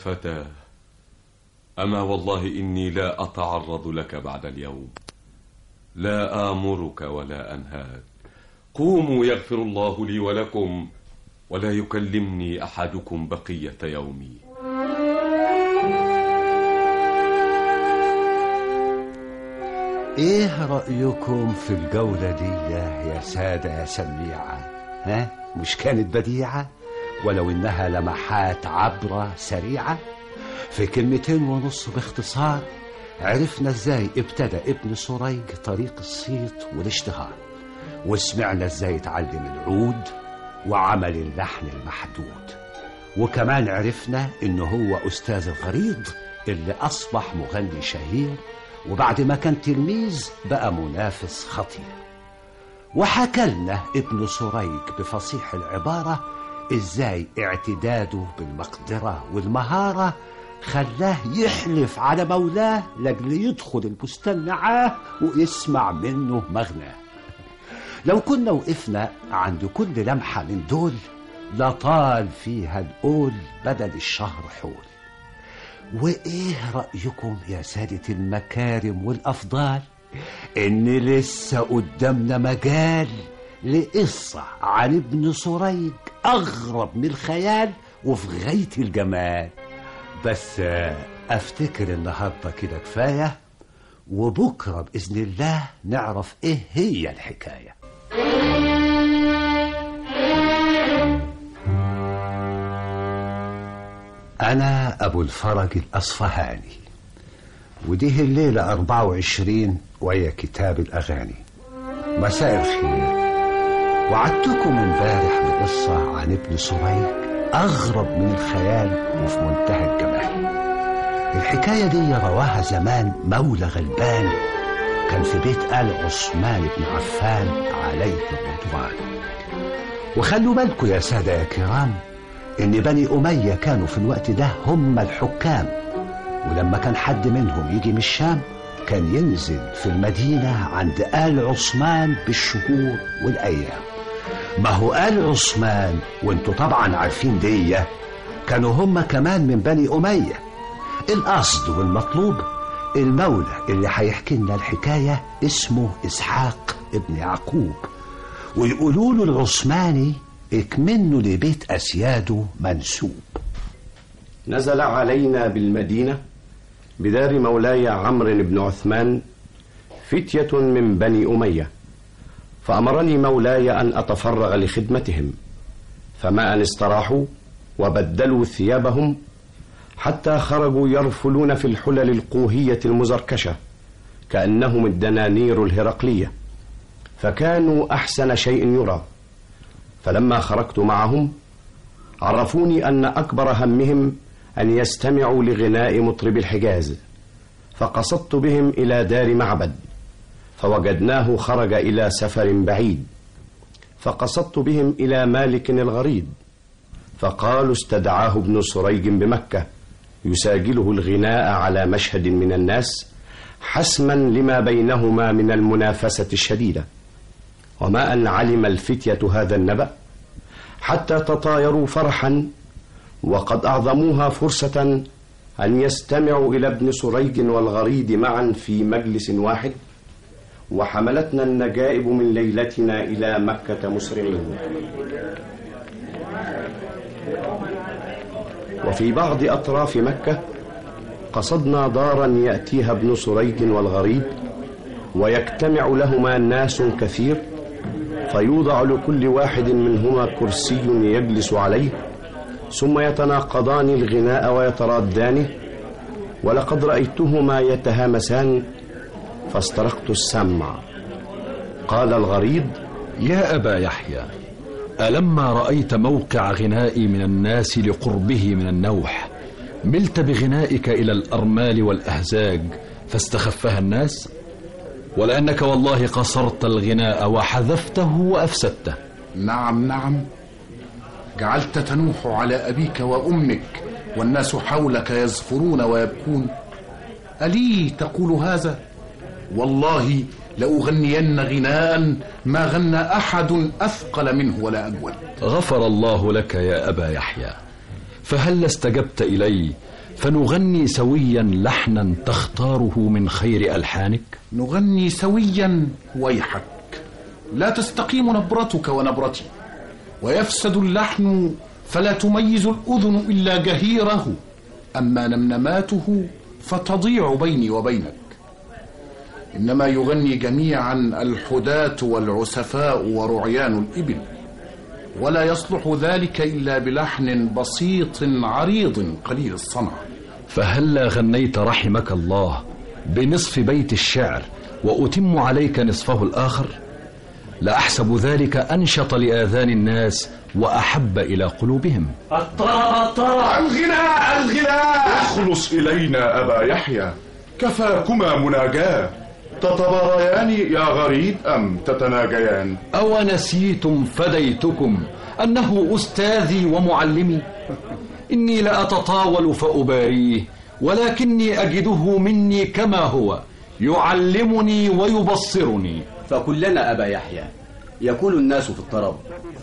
فتى. أما والله إني لا أتعرض لك بعد اليوم. لا آمرك ولا أنهاك. قوموا يغفر الله لي ولكم ولا يكلمني أحدكم بقية يومي. إيه رأيكم في الجولة دي يا سادة يا سميعة؟ ها؟ مش كانت بديعة؟ ولو إنها لمحات عبرة سريعة. في كلمتين ونص باختصار عرفنا إزاي ابتدى ابن سريج طريق الصيت والاشتهار وسمعنا إزاي اتعلم العود وعمل اللحن المحدود. وكمان عرفنا انه هو أستاذ الغريض اللي أصبح مغني شهير وبعد ما كان تلميذ بقى منافس خطير. وحكى لنا ابن سريج بفصيح العبارة إزاي اعتداده بالمقدرة والمهارة خلاه يحلف على مولاه لاجل يدخل البستان معاه ويسمع منه مغناه لو كنا وقفنا عند كل لمحة من دول لطال فيها القول بدل الشهر حول. وإيه رأيكم يا سادة المكارم والأفضال؟ إن لسه قدامنا مجال لقصة عن ابن سريج. أغرب من الخيال وفي غاية الجمال. بس أفتكر النهاردة كده كفاية وبكرة بإذن الله نعرف إيه هي الحكاية. أنا أبو الفرج الأصفهاني ودي الليلة 24 وهي كتاب الأغاني. مساء الخير. وعدتكم امبارح بقصة عن ابن سريج أغرب من الخيال وفي منتهى الجمال. الحكاية دي رواها زمان مولى غلبان كان في بيت آل عثمان بن عفان عليه الرضوان وخلوا بالكم يا سادة يا كرام إن بني أمية كانوا في الوقت ده هم الحكام. ولما كان حد منهم يجي من الشام كان ينزل في المدينة عند آل عثمان بالشهور والأيام. ما هو آل عثمان وانتوا طبعا عارفين دي كانوا هم كمان من بني أمية. القصد والمطلوب المولى اللي هيحكي لنا الحكاية اسمه إسحاق ابن يعقوب. ويقولوا له العثماني اكمنه لبيت أسياده منسوب. نزل علينا بالمدينة بدار مولاي عمرو بن عثمان فتية من بني أمية. فأمرني مولاي أن أتفرغ لخدمتهم فما أن استراحوا وبدلوا ثيابهم حتى خرجوا يرفلون في الحلل القوهية المزركشة كأنهم الدنانير الهرقلية فكانوا أحسن شيء يرى. فلما خرجت معهم عرفوني أن أكبر همهم أن يستمعوا لغناء مطرب الحجاز فقصدت بهم إلى دار معبد. فوجدناه خرج إلى سفر بعيد فقصدت بهم إلى مالك الغريب فقالوا استدعاه ابن سريج بمكة يساجله الغناء على مشهد من الناس حسما لما بينهما من المنافسة الشديدة. وما أن علم الفتية هذا النبأ حتى تطايروا فرحا وقد أعظموها فرصة أن يستمعوا إلى ابن سريج والغريد معا في مجلس واحد. وحملتنا النجائب من ليلتنا إلى مكة مسرعين وفي بعض أطراف مكة قصدنا دارا يأتيها ابن سريج والغريب ويجتمع لهما ناس كثير فيوضع لكل واحد منهما كرسي يجلس عليه ثم يتناقضان الغناء ويترادانه ولقد رأيتهما يتهامسان فاسترقت السمع قال الغريب يا أبا يحيى ألما رأيت موقع غنائي من الناس لقربه من النوح ملت بغنائك إلى الأرمال والأهزاج فاستخفها الناس؟ ولأنك والله قصرت الغناء وحذفته وأفسدته. نعم نعم. جعلت تنوح على أبيك وأمك والناس حولك يزفرون ويبكون. ألي تقول هذا؟ والله لأغنين غناء ما غنى أحد أثقل منه ولا أجود غفر الله لك يا أبا يحيى. فهل استجبت إلي فنغني سويا لحنا تختاره من خير ألحانك؟ نغني سويا ويحك لا تستقيم نبرتك ونبرتي. ويفسد اللحن فلا تميز الأذن إلا جهيره. أما نمنماته فتضيع بيني وبينك. إنما يغني جميعا الحداة والعسفاء ورعيان الإبل. ولا يصلح ذلك إلا بلحن بسيط عريض قليل الصنع. فهلا غنيت رحمك الله بنصف بيت الشعر وأتم عليك نصفه الآخر؟ لأحسب ذلك أنشط لآذان الناس وأحب إلى قلوبهم. الطرب الطرب الغناء الغناء اخلص إلينا أبا يحيى. كفاكما مناجاة. تتباريان يا غريب أم تتناجيان؟ أو نسيتم فديتكم أنه أستاذي ومعلمي. إني لأتطاول فأباريه ولكني أجده مني كما هو يعلمني ويبصرني. فكلنا أبا يحيى يقول الناس في الطرب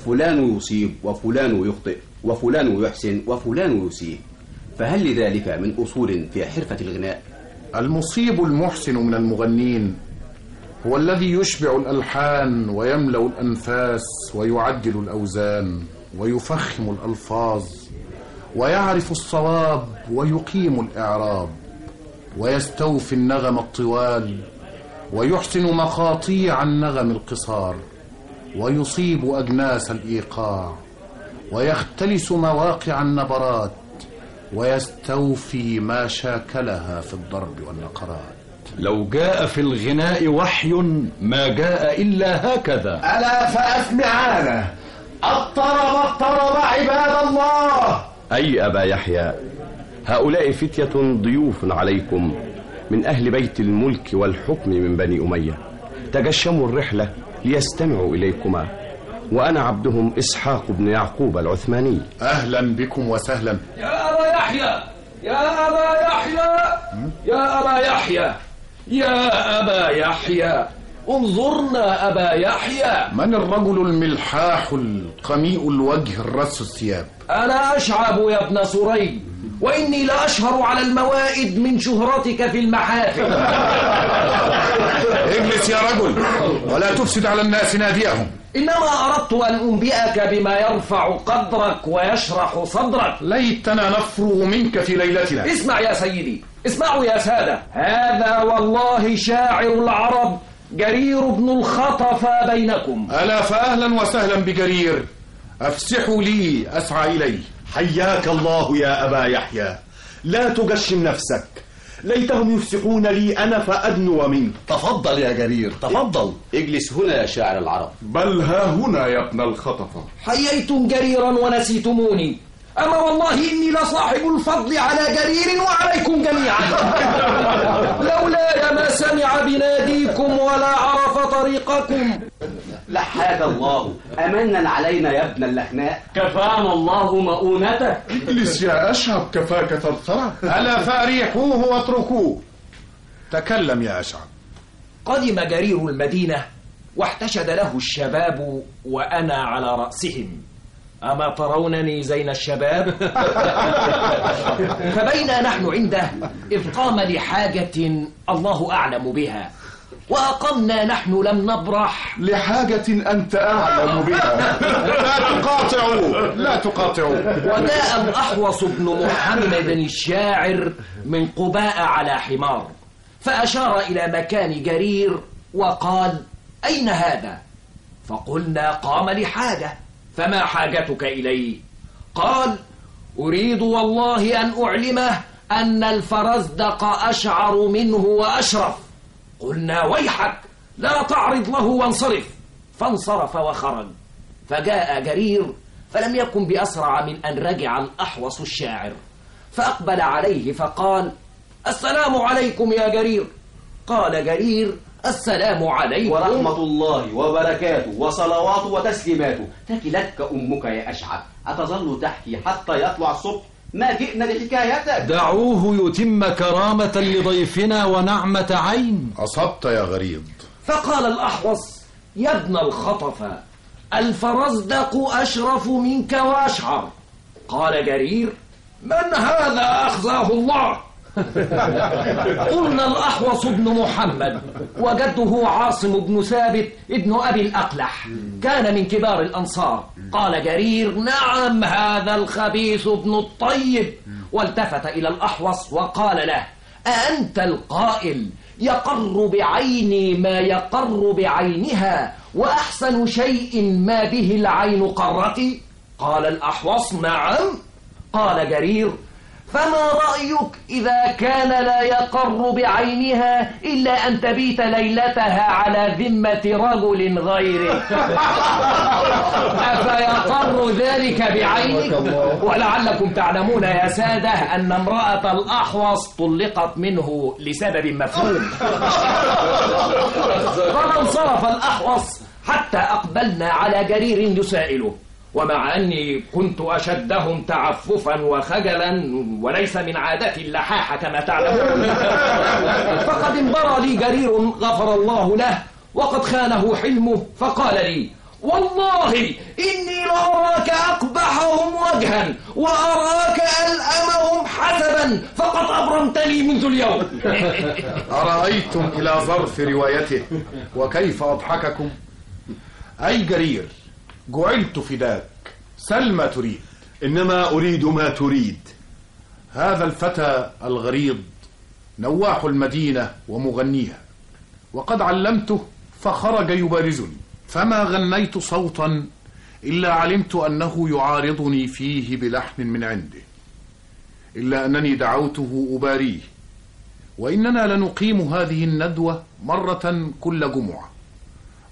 فلان يصيب وفلان يخطئ وفلان يحسن وفلان يسيء. فهل لذلك من أصول في حرفة الغناء؟ المصيب المحسن من المغنين هو الذي يشبع الألحان ويملأ الأنفاس ويعدل الأوزان ويفخم الألفاظ ويعرف الصواب ويقيم الإعراب ويستوفي النغم الطوال ويحسن مقاطيع النغم القصار ويصيب أجناس الإيقاع ويختلس مواقع النبرات ويستوفي ما شاكلها في الضرب والنقرات. لو جاء في الغناء وحي ما جاء إلا هكذا. ألا فأسمعانا. الطرب الطرب عباد الله. أي أبا يحيى هؤلاء فتية ضيوف عليكم من أهل بيت الملك والحكم من بني أمية. تجشموا الرحلة ليستمعوا إليكما. وأنا عبدهم إسحاق بن يعقوب العثماني. أهلا بكم وسهلا. يا أبا يحيى يا أبا يحيى يا أبا يحيى يا أبا يحيى. انظرنا أبا يحيى. من الرجل الملحاح القميء الوجه الرس الثياب؟ أنا أشعب يا ابن سري وإني لأشهر على الموائد من شهرتك في المحافل. (laughs) اجلس يا رجل ولا تفسد على الناس ناديهم. إنما أردت أن أنبئك بما يرفع قدرك ويشرح صدرك. ليتنا نفرغ منك في ليلتنا. اسمع يا سيدي اسمعوا يا سادة. هذا والله شاعر العرب جرير بن الخطف بينكم. ألا فأهلا وسهلا بجرير. أفسحوا لي أسعى إليه. حياك الله يا أبا يحيى. لا تجشم نفسك. ليتهم يفسحون لي أنا فأدنو منك تفضل يا جرير تفضل. اجلس هنا يا شاعر العرب. بل ها هنا يا ابن الخطفة. حييتم جريرا ونسيتموني. أما والله إني لصاحب الفضل على جرير وعليكم جميعا. (laughs) لولاي ما سمع بناديكم ولا عرف طريقكم. لحاك الله. أمنا علينا يا ابن اللحناء. كفانا الله مؤونته اجلس يا أشهب كفاك ثرثرة ألا فأريحوه واتركوه. تكلم يا أشعب قدم جرير المدينة واحتشد له الشباب وأنا على رأسهم. أما ترونني زين الشباب؟ (laughs) فبينا نحن عنده إذ قام لحاجة الله أعلم بها وأقمنا نحن لم نبرح. لحاجة أنت أعلم بها. لا تقاطعوا لا تقاطعوا. وجاء الأحوص بن محمد الشاعر من قباء على حمار فأشار إلى مكان جرير وقال أين هذا؟ فقلنا قام لحاجة. فما حاجتك إليه؟ قال أريد والله أن أعلمه أن الفرزدق أشعر منه وأشرف. قلنا ويحك لا تعرض له وانصرف. فانصرف وخرج. فجاء جرير فلم يكن بأسرع من أن رجع الأحوص الشاعر. فأقبل عليه فقال السلام عليكم يا جرير. قال جرير السلام عليكم. ورحمة الله وبركاته وصلواته وتسليماته. تكلتك أمك يا أشعث. أتظل تحكي حتى يطلع الصبح؟ ما جئنا لحكايتك دعوه يتم كرامة لضيفنا ونعمة عين. أصبت يا غريض فقال الأحوص يا ابن الخطف الفرزدق أشرف منك وأشعر. قال جرير من هذا أخزاه الله؟ (laughs) قلنا الأحوص بن محمد وجده عاصم بن ثابت ابن أبي الأقلح. كان من كبار الأنصار. قال جرير نعم هذا الخبيث ابن الطيب. والتفت إلى الأحوص وقال له أأنت القائل يقر بعيني ما يقر بعينها وأحسن شيء ما به العين قرتي؟ قال الأحوص نعم. قال جرير فما رأيك إذا كان لا يقر بعينها إلا أن تبيت ليلتها على ذمة رجل غيره؟ (laughs) أفيقر ذلك بعينك؟ ولعلكم تعلمون يا سادة أن امرأة الأحوص طلقت منه لسبب مفهوم. (laughs) فما انصرف الأحوص حتى أقبلنا على جرير يسائله. ومع أني كنت أشدهم تعففا وخجلا وليس من عادتي اللحاحة كما تعلمون. (laughs) فقد انبرى لي جرير غفر الله له وقد خانه حلمه فقال لي والله إني لأراك أقبحهم وجها وأراك ألأمهم حسبا فقد أبرمتني منذ اليوم. (laughs) أرأيتم إلى ظرف روايته وكيف أضحككم؟ أي جرير جعلت فداك سل ما تريد. إنما أريد ما تريد. هذا الفتى الغريض نواح المدينة ومغنيها. وقد علمته فخرج يبارزني. فما غنيت صوتا إلا علمت أنه يعارضني فيه بلحن من عنده. إلا أنني دعوته أباريه. وإننا لنقيم هذه الندوة مرة كل جمعة.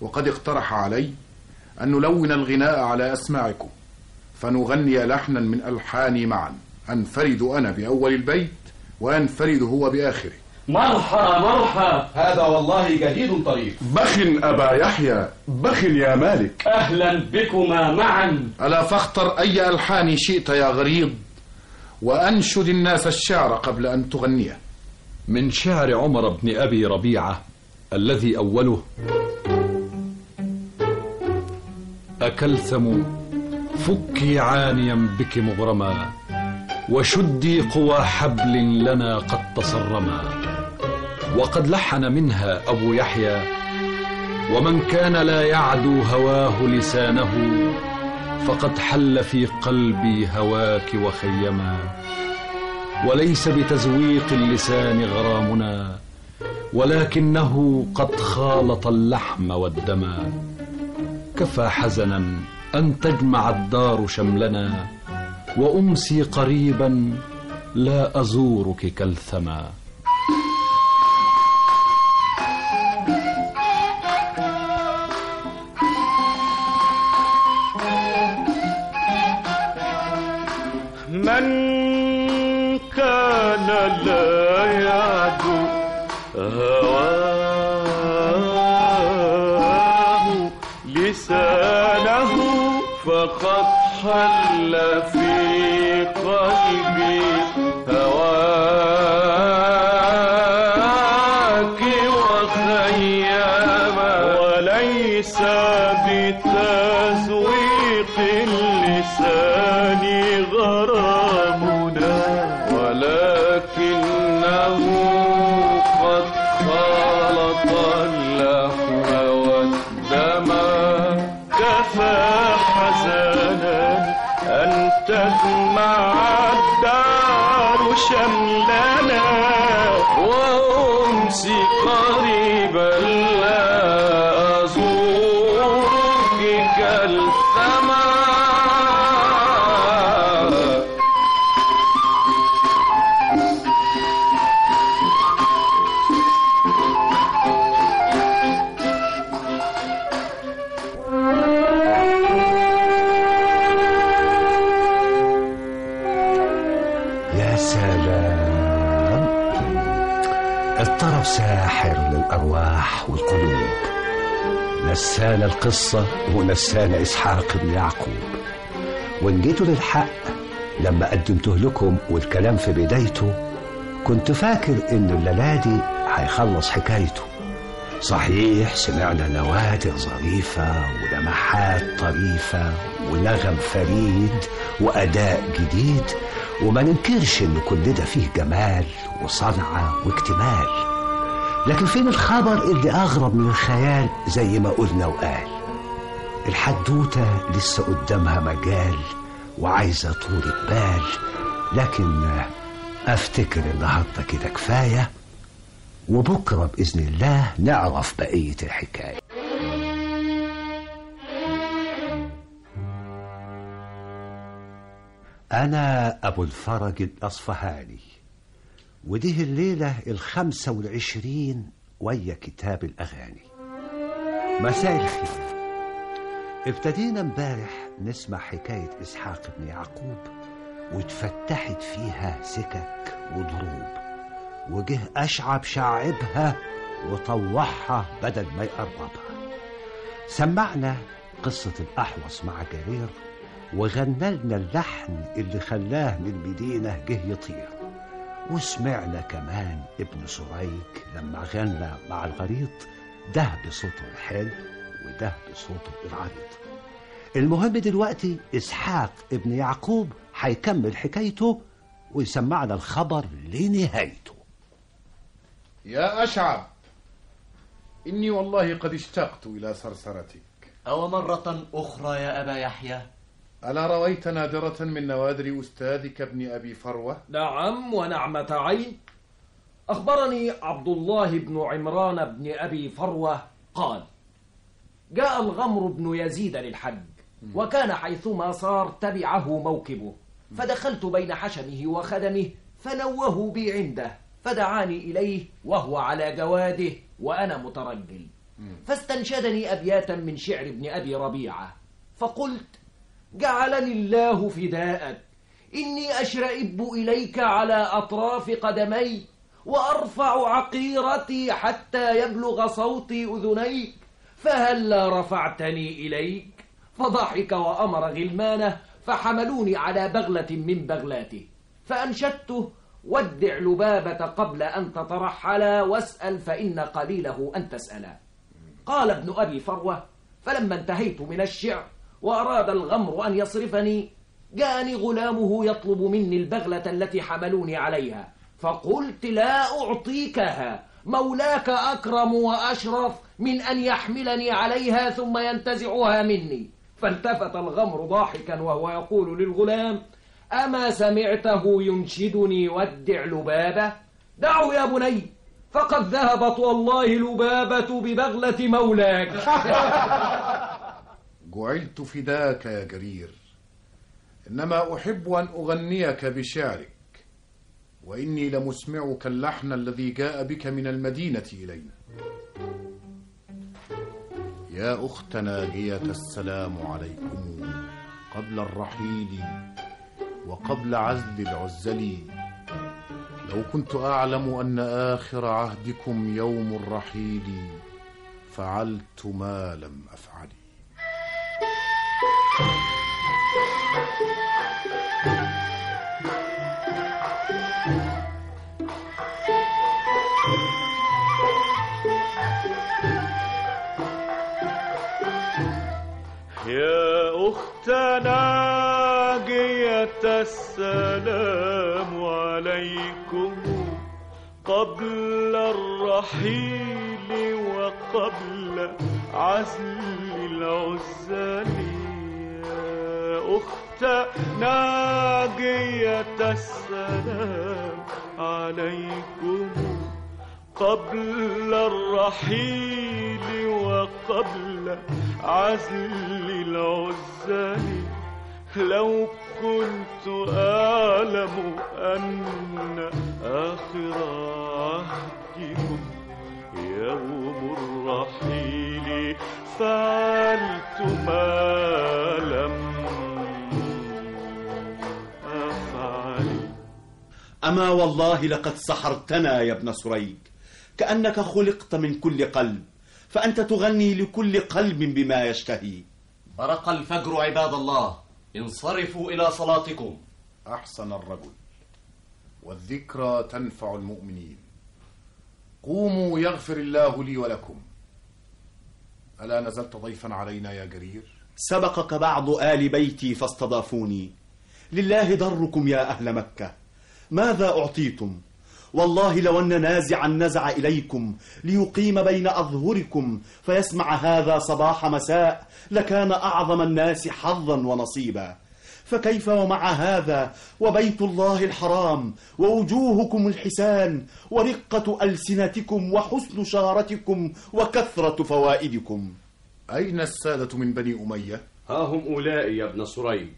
وقد اقترح علي أن نلون الغناء على أسماعكم فنغني لحنا من ألحاني معا. أنفرد أنا بأول البيت وينفرد هو بآخره. مرحى مرحى. هذا والله جديد طريق. بخ أبا يحيى بخ يا مالك. أهلا بكما معا. ألا فاختر أي ألحان شئت يا غريض وأنشد الناس الشعر قبل أن تغنيه. من شعر عمر بن أبي ربيعة الذي أوله أكلثم فكي عانيا بك مغرما وشدي قوى حبل لنا قد تصرما. وقد لحن منها أبو يحيى ومن كان لا يعدو هواه لسانه فقد حل في قلبي هواك وخيما. وليس بتزويق اللسان غرامنا ولكنه قد خالط اللحم والدما. كفى حزنا أن تجمع الدار شملنا وأمسي قريبا لا أزورك كالثما. من كان لا فقد حل في قلبي. أن تجمع الدار شملنا وأمسي قريبا نسانا القصة ونسانا إسحاق بن يعقوب. وإن جيتوا للحق لما قدمته لكم والكلام في بدايته كنت فاكر إن الليلة هيخلص حكايته. صحيح سمعنا نوادر ظريفة ولمحات طريفة ونغم فريد وأداء جديد وما ننكرش إن كل ده فيه جمال وصنعة واكتمال. لكن فين الخبر اللي أغرب من الخيال زي ما قلنا وقال؟ الحدوتة لسه قدامها مجال وعايزة طولة بال لكن أفتكر النهاردة كده كفاية وبكرة بإذن الله نعرف بقية الحكاية. أنا أبو الفرج الأصفهاني. ودي الليلة الخمسة والعشرين ويا كتاب الأغاني. مساء الخير. ابتدينا امبارح نسمع حكاية إسحاق بن يعقوب واتفتحت فيها سكك وضروب وجه أشعب شعبها وطوعها بدل ما يقربها. سمعنا قصة الأحوص مع جرير وغنى لنا اللحن اللي خلاه من المدينة جه يطير. وسمعنا كمان ابن سريك لما غنى مع الغريط ده بصوته الحلو وده بصوته العريض. المهم دلوقتي إسحاق ابن يعقوب هيكمل حكايته ويسمعنا الخبر لنهايته. يا أشعب إني والله قد اشتقت إلى صرصرتك. أو مرة أخرى يا أبا يحيى؟ ألا رويت نادرة من نوادر أستاذك ابن أبي فروة؟ نعم ونعمة عين. أخبرني عبد الله بن عمران بن أبي فروة قال جاء الغمر بن يزيد للحج وكان حيثما صار تبعه موكبه فدخلت بين حشمه وخدمه فنوه بي عنده فدعاني إليه وهو على جواده وأنا مترجل. فاستنشدني أبياتا من شعر ابن أبي ربيعة فقلت جعلني الله فداءك إني أشرئب إليك على أطراف قدمي وأرفع عقيرتي حتى يبلغ صوتي أذنيك. فهلا رفعتني إليك؟ فضحك وأمر غلمانه فحملوني على بغلة من بغلاته. فأنشدته ودع لبابة قبل أن تترحلا واسأل فإن قليله أن تسألا. قال ابن أبي فروة فلما انتهيت من الشعر وأراد الغمر أن يصرفني جاءني غلامه يطلب مني البغلة التي حملوني عليها. فقلت لا أعطيكها مولاك أكرم وأشرف من أن يحملني عليها ثم ينتزعها مني. فالتفت الغمر ضاحكا وهو يقول للغلام أما سمعته ينشدني ودع لبابة؟ دعوا يا بني فقد ذهبت والله لبابة ببغلة مولاك. (laughs) جعلت فداك يا جرير إنما أحب أن أغنيك بشعرك وإني لمسمعك اللحن الذي جاء بك من المدينة إلينا. يا أخت ناجية السلام عليكم. قبل الرحيل وقبل عزل العزل لو كنت أعلم أن آخر عهدكم يوم الرحيل فعلت ما لم أفعل. يا أخت ناجية السلام عليكم قبل الرحيل وقبل عزل العزال يا أخت ناجية السلام عليكم قبل الرحيل وقبل عزل العزال لو كنت أعلم أن آخر عهدكم يوم الرحيل فعلت ما لم أفعل أما والله لقد سحرتنا يا ابن سريج. كأنك خلقت من كل قلب فأنت تغني لكل قلب بما يشتهي. برق الفجر عباد الله انصرفوا إلى صلاتكم. أحسن الرجل والذكرى تنفع المؤمنين. قوموا يغفر الله لي ولكم. ألا نزلت ضيفا علينا يا جرير؟ سبقك بعض آل بيتي فاستضافوني. لله ضركم يا أهل مكة. ماذا أعطيتم؟ والله لو أن نازعا نزع إليكم ليقيم بين أظهركم فيسمع هذا صباح مساء لكان أعظم الناس حظا ونصيبا. فكيف ومع هذا؟ وبيت الله الحرام ووجوهكم الحسان ورقة ألسنتكم وحسن شارتكم وكثرة فوائدكم. أين السادة من بني أمية؟ ها هم أولئك يا ابن سريج.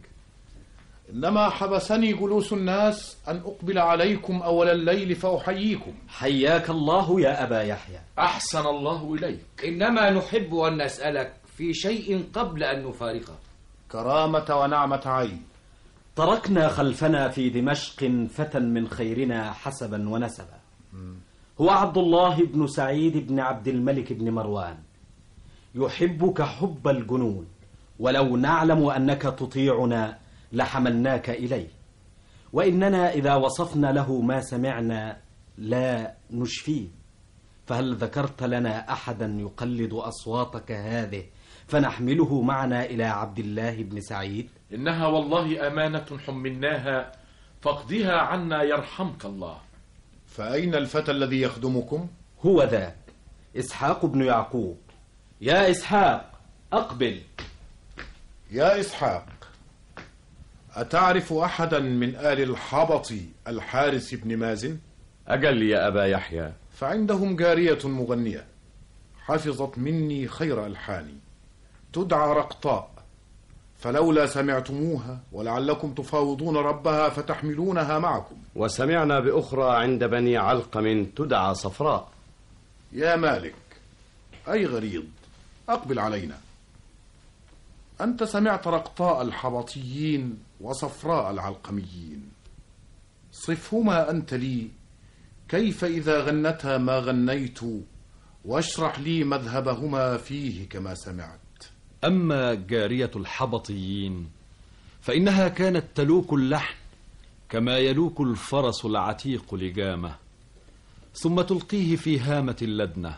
إنما حبسني جلوس الناس أن أقبل عليكم أول الليل فأحييكم. حياك الله يا أبا يحيى. أحسن الله إليك. إنما نحب أن نسألك في شيء قبل أن نفارقك. كرامة ونعمة عين. تركنا خلفنا في دمشق فتى من خيرنا حسبا ونسبا. هو عبد الله بن سعيد بن عبد الملك بن مروان. يحبك حب الجنون. ولو نعلم أنك تطيعنا لحملناك إليه. وإننا إذا وصفنا له ما سمعنا لا نشفيه. فهل ذكرت لنا أحدا يقلد أصواتك هذه فنحمله معنا إلى عبد الله بن سعيد. إنها والله أمانة حملناها فاقضها عنا يرحمك الله. فأين الفتى الذي يخدمكم؟ هو ذاك إسحاق بن يعقوب. يا إسحاق أقبل. يا إسحاق أتعرف أحدا من آل الحبط الحارث بن مازن؟ أجل يا أبا يحيى. فعندهم جارية مغنية حفظت مني خير ألحاني. تدعى رقطاء. فلولا سمعتموها ولعلكم تفاوضون ربها فتحملونها معكم. وسمعنا بأخرى عند بني علقم تدعى صفراء. يا مالك أي غريض أقبل علينا. أنت سمعت رقطاء الحبطيين وصفراء العلقميين. صفهما أنت لي. كيف إذا غنتا ما غنيت واشرح لي مذهبهما فيه كما سمعت. أما جارية الحبطيين فإنها كانت تلوك اللحن كما يلوك الفرس العتيق لجامة ثم تلقيه في هامة اللدنة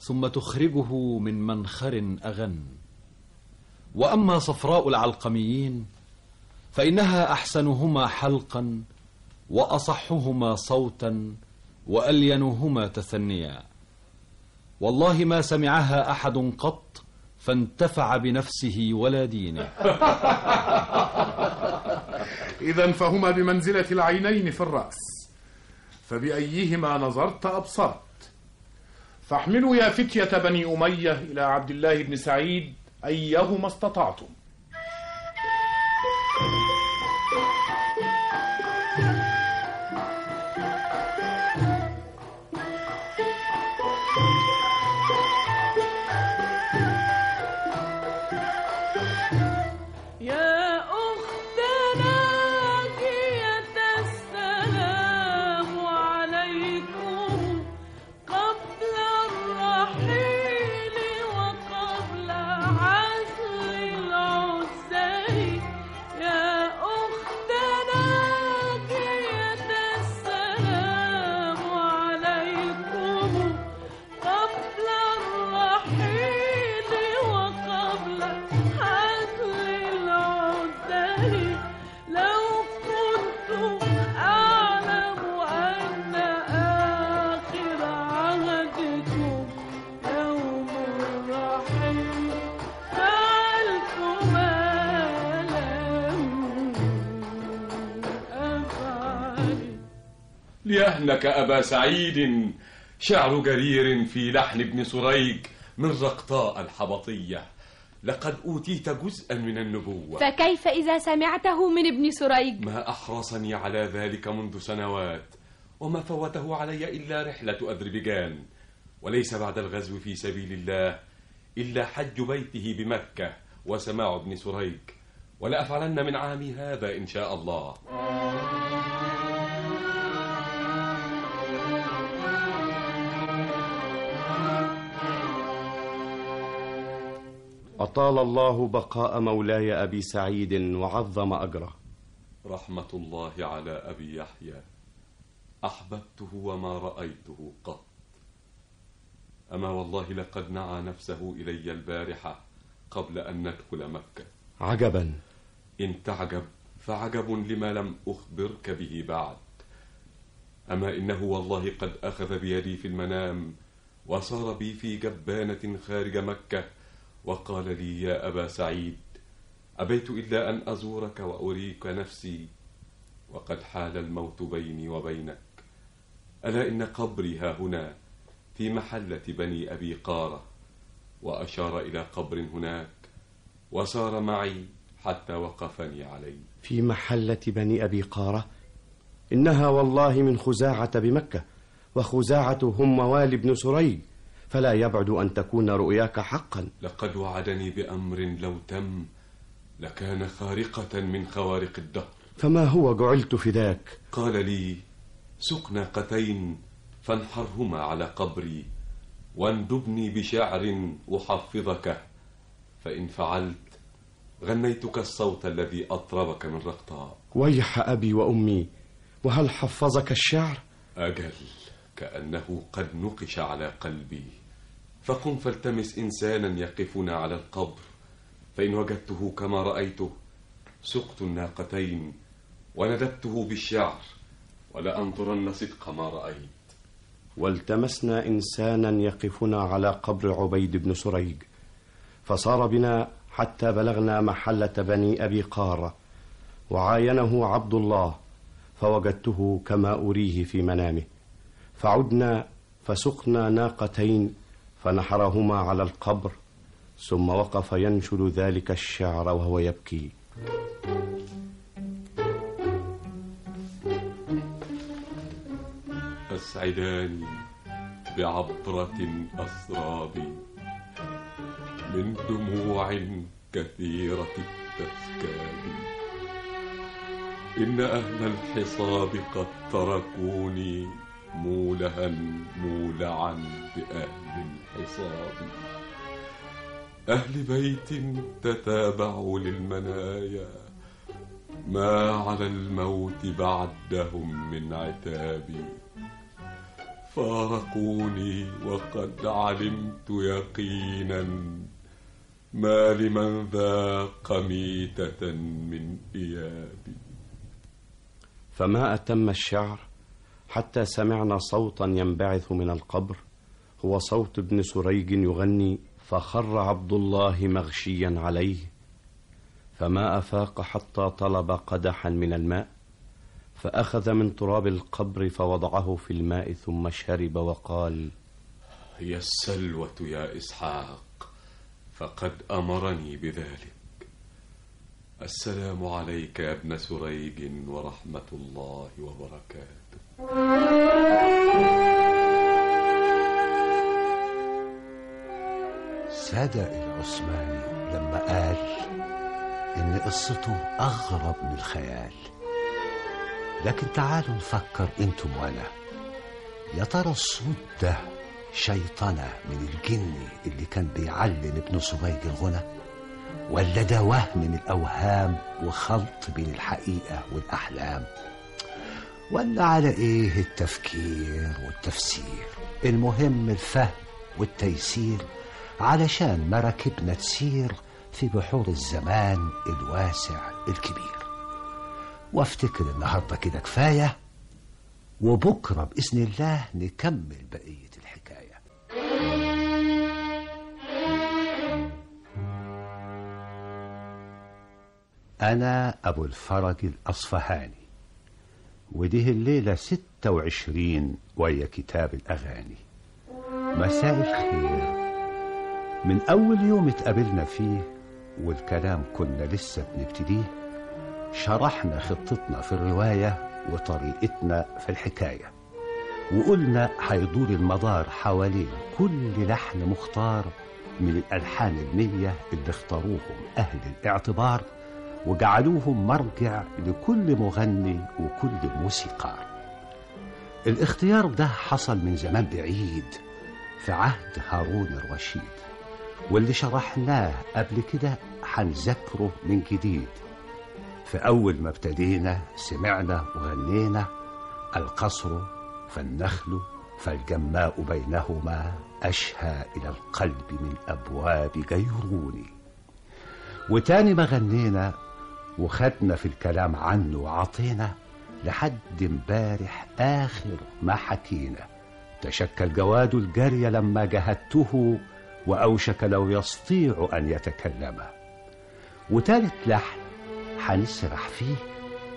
ثم تخرجه من منخر أغن. وأما صفراء العلقميين فإنها أحسنهما حلقا وأصحهما صوتا وألينهما تثنيا. والله ما سمعها أحد قط فانتفع بنفسه ولا دينه. (laughs) إذا فهما بمنزلة العينين في الرأس فبأيهما نظرت أبصرت. فاحملوا يا فتية بني أمية إلى عبد الله بن سعيد أيهما استطعتم. ليهنك أبا سعيد. شعر جرير في لحن ابن سريج من رقطاء الحبطية. لقد أوتيت جزءا من النبوة. فكيف إذا سمعته من ابن سريج ما أحرصني على ذلك منذ سنوات وما فوته علي إلا رحلة أذربيجان وليس بعد الغزو في سبيل الله إلا حج بيته بمكة وسماع ابن سريج ولأفعلن من عامي هذا إن شاء الله. أطال الله بقاء مولاي أبي سعيد وعظم أجره. رحمة الله على أبي يحيى. أحببته وما رأيته قط. أما والله لقد نعى نفسه إلي البارحة قبل أن ندخل مكة. عجبا. إن تعجب فعجب لما لم أخبرك به بعد. أما إنه والله قد أخذ بيدي في المنام وصار بي في جبانة خارج مكة وقال لي يا أبا سعيد أبيت إلا أن أزورك وأريك نفسي وقد حال الموت بيني وبينك. ألا إن قبري ها هنا في محلة بني أبي قارة وأشار إلى قبر هناك وسار معي حتى وقفني عليه. في محلة بني أبي قارة. إنها والله من خزاعة بمكة وخزاعة هم موالي بن سريج فلا يبعد أن تكون رؤياك حقا. لقد وعدني بأمر لو تم لكان خارقة من خوارق الدهر. فما هو جعلت فداك قال لي سق ناقتين فانحرهما على قبري واندبني بشعر أحفظك. فإن فعلت غنيتك الصوت الذي أطربك من رقطاء ويح أبي وأمي وهل حفظك الشعر؟ أجل. كأنه قد نقش على قلبي. فقم فالتمس إنسانا يقفنا على القبر. فإن وجدته كما رأيته سقت الناقتين وندبته بالشعر ولأنظرن صدق ما رأيت. والتمسنا إنسانا يقفنا على قبر عبيد بن سريج فصار بنا حتى بلغنا محلة بني أبي قارة وعاينه عبد الله فوجدته كما أريه في منامه. فعدنا فسقنا ناقتين فنحرهما على القبر ثم وقف ينشد ذلك الشعر وهو يبكي. أسعداني بعبرة أسراب من دموع كثيرة التسكاب إن أهل الحصاب قد تركوني مولها مولعا بأهل الحصاب أهل بيت تتابعوا للمنايا ما على الموت بعدهم من عتاب فارقوني وقد علمت يقينا ما لمن ذاق ميتة من إيابي. فما أتم الشعر؟ حتى سمعنا صوتا ينبعث من القبر. هو صوت ابن سريج يغني فخر عبد الله مغشيا عليه. فما أفاق حتى طلب قدحا من الماء فأخذ من تراب القبر فوضعه في الماء ثم شرب وقال هي السلوة يا إسحاق فقد أمرني بذلك. السلام عليك يا ابن سريج ورحمة الله وبركاته. صدق العثماني لما قال إن قصته أغرب من الخيال. لكن تعالوا نفكر أنتم وأنا. يا ترى الصوت ده شيطنة من الجن اللي كان بيعلم ابن سريج الغنى؟ ولا ده وهم من الأوهام وخلط بين الحقيقة والأحلام؟ ولا على إيه التفكير والتفسير؟ المهم الفهم والتيسير علشان مراكبنا تسير في بحور الزمان الواسع الكبير. وافتكر النهارده كده كفاية وبكرة بإذن الله نكمل بقية الحكاية. أنا أبو الفرج الأصفهاني. ودي الليلة ستة وعشرين ويا كتاب الأغاني. مساء الخير. من أول يوم اتقابلنا فيه والكلام كنا لسه بنبتديه شرحنا خطتنا في الرواية وطريقتنا في الحكاية وقلنا هيدور المدار حوالين كل لحن مختار من الألحان المية اللي اختاروهم أهل الاعتبار. وجعلوهم مرجع لكل مغني وكل موسيقار. الاختيار ده حصل من زمان بعيد في عهد هارون الرشيد واللي شرحناه قبل كده هنذكره من جديد. في أول ما ابتدينا سمعنا وغنينا القصر فالنخل فالجماء بينهما أشهى إلى القلب من أبواب جيروني وتاني ما غنينا وخدنا في الكلام عنه وعطينا لحد امبارح آخر ما حكينا. تشكل جواد الجري لما جهدته وأوشك لو يستطيع أن يتكلم. وتالت لحن هنسرح فيه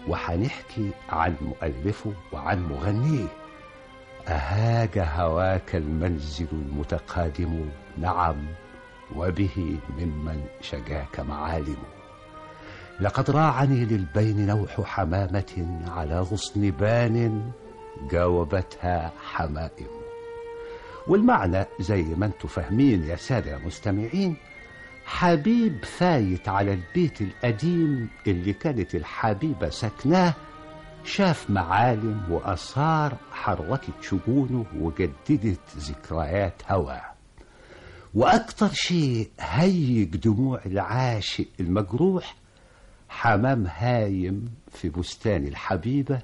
وهنحكي عن مؤلفه وعن مغنيه. أهاج هواك المنزل المتقادم نعم وبه ممن شجاك معالم لقد راعني للبين نوح حمامة على غصن بان جاوبتها حمائم. والمعنى زي ما أنتوا فاهمين يا سادة مستمعين حبيب فايت على البيت القديم اللي كانت الحبيبة سكناه شاف معالم وأثار حركت شجونه وجددت ذكريات هواه. وأكتر شيء هيج دموع العاشق المجروح حمام هايم في بستان الحبيبة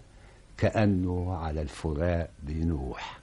كأنه على الفراق بينوح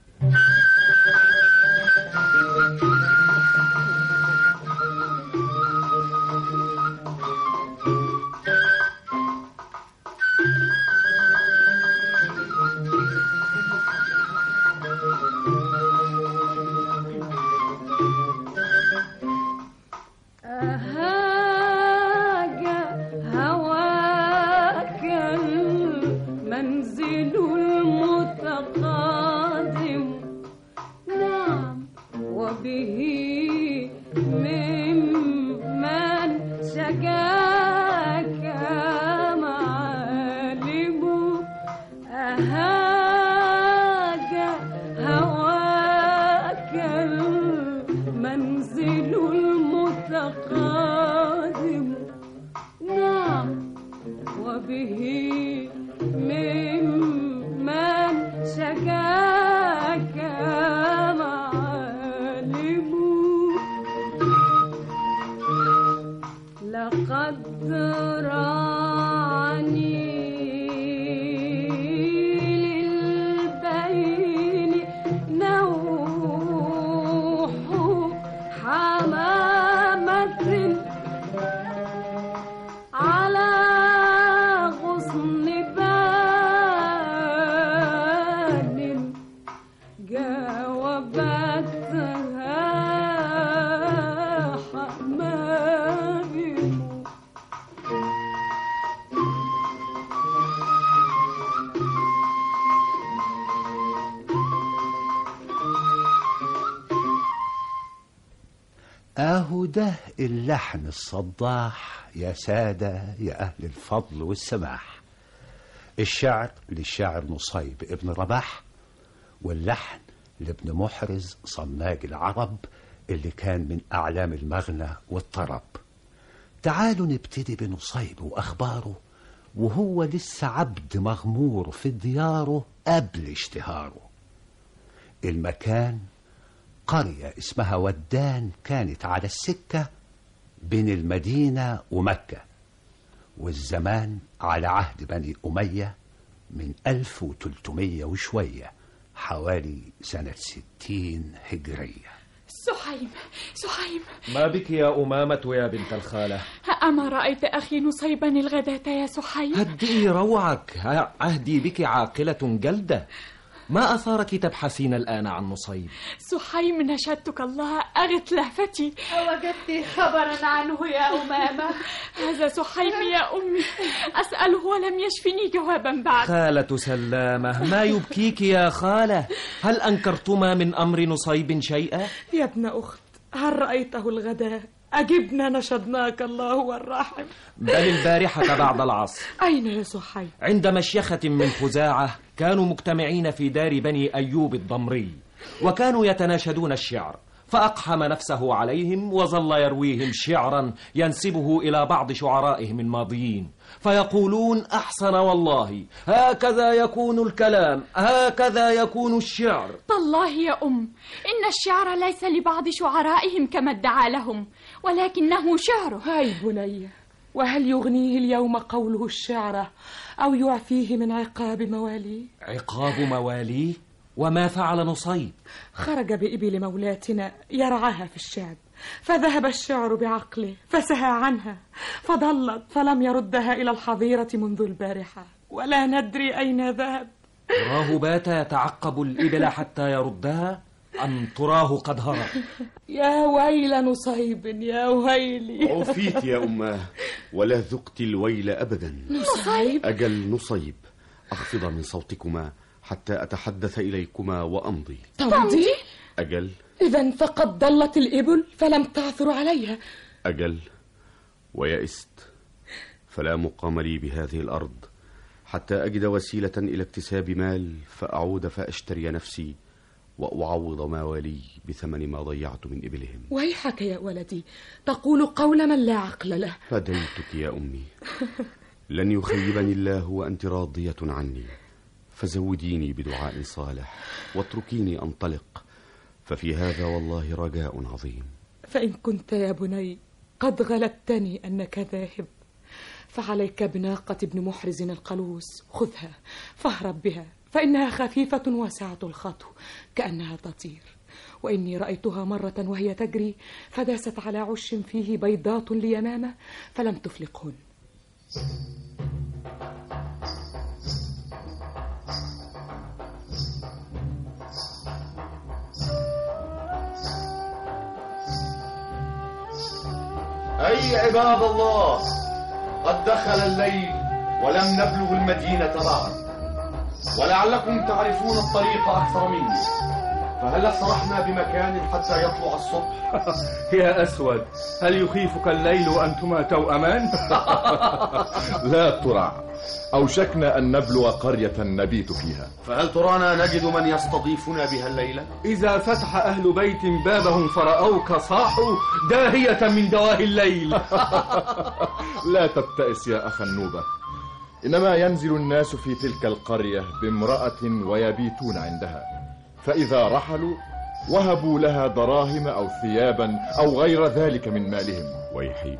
اللحن الصداح يا سادة يا أهل الفضل والسماح. الشعر للشاعر نصيب ابن رباح واللحن لابن محرز صماج العرب اللي كان من أعلام المغنى والطرب. تعالوا نبتدي بنصيب وأخباره وهو لسه عبد مغمور في دياره قبل اشتهاره. المكان قرية اسمها ودان كانت على السكة بين المدينة ومكة والزمان على عهد بني أمية من 1300 وشوية حوالي سنة ستين هجرية. سحيم سحيم ما بك يا أمامة يا بنت الخالة؟ أما رأيت أخي نصيبا الغداة يا سحيم هدئي روعك. عهدي بك عاقلة جلدة. ما أثارك تبحثين الآن عن نصيب؟ سحيم نشدتك الله أغث لهفتي. أوجدت خبرا عنه يا أمامة. (laughs) هذا سحيم يا أمي. أسأله ولم يشفني جوابا بعد. خالة سلامة ما يبكيك يا خالة؟ هل أنكرتما من أمر نصيب شيئا؟ يا ابن أخت هل رأيته الغداء؟ أجبنا نشدناك الله والرحم. بل البارحة بعد العصر. أين يا سحيم؟ عند مشيخة من خزاعة كانوا مجتمعين في دار بني أيوب الضمري وكانوا يتناشدون الشعر فأقحم نفسه عليهم وظل يرويهم شعرا ينسبه إلى بعض شعرائهم الماضيين فيقولون أحسن والله هكذا يكون الكلام هكذا يكون الشعر. تالله يا أم إن الشعر ليس لبعض شعرائهم كما ادعى لهم ولكنه شعره. هاي بني وهل يغنيه اليوم قوله الشعر؟ أو يعفيه من عقاب مواليه عقاب مواليه وما فعل نصيب؟ خرج بإبل مولاتنا يرعاها في الشعب فذهب الشعر بعقله فسهى عنها. فضلت فلم يردها إلى الحظيرة منذ البارحة. ولا ندري أين ذهب. تراه بات يتعقب الإبل حتى يردها؟ أم تراه قد هرب. (laughs) يا ويل نصيب يا ويلي عفيت يا أماه ولا ذقت الويل أبدا. نصيب؟ أجل نصيب. أخفض من صوتكما حتى أتحدث إليكما وأمضي. تمضي؟ أجل. إذا فقد ضلت الإبل فلم تعثر عليها. أجل. ويئست. فلا مقام لي بهذه الأرض. حتى أجد وسيلة إلى اكتساب مال فأعود فأشتري نفسي. وأعوض موالي بثمن ما ضيعت من إبلهم. ويحك يا ولدي تقول قول من لا عقل له. فديتك يا أمي. لن يخيبني الله وأنت راضية عني. فزوديني بدعاء صالح واتركيني أنطلق. ففي هذا والله رجاء عظيم. فإن كنت يا بني قد غلبتني أنك ذاهب. فعليك بناقة ابن محرز القلوس خذها فاهرب بها. فإنها خفيفة واسعة الخطو كأنها تطير. وإني رأيتها مرة وهي تجري فداست على عش فيه بيضات ليمامة فلم تفلقهن. أي عباد الله قد دخل الليل ولم نبلغ المدينة بعد ولعلكم تعرفون الطريق أكثر مني. فهل أسرحنا بمكان حتى يطلع الصبح؟ (laughs) يا أسود هل يخيفك الليل وأنتما توأمان؟ (laughs) لا ترع. أوشكنا أن نبلغ قرية نبيت فيها. فهل ترانا نجد من يستضيفنا بها الليلة؟ إذا فتح أهل بيت بابهم فرأوك صاحوا داهية من دواهي الليل. (laughs) لا تبتئس يا أخ النوبة. إنما ينزل الناس في تلك القرية بامرأة ويبيتون عندها. فإذا رحلوا وهبوا لها دراهم أو ثيابا أو غير ذلك من مالهم. ويحي.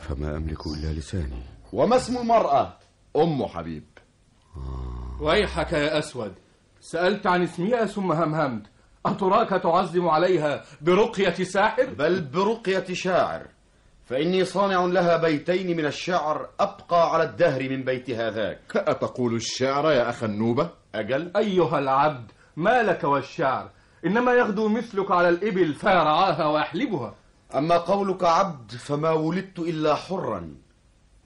فما أملك إلا لساني. وما اسم المرأة؟ أم حبيب. ويحك يا أسود. سألت عن اسمها ثم همهمت. أتراك تعزم عليها برقية ساحر؟ بل برقية شاعر. فإني صانع لها بيتين من الشعر أبقى على الدهر من بيت هذاك. أتقول الشعر يا أخ النوبة؟ أجل؟ أيها العبد ما لك والشعر؟ إنما يغدو مثلك على الإبل فيرعاها ويحلبها. أما قولك عبد فما ولدت إلا حرا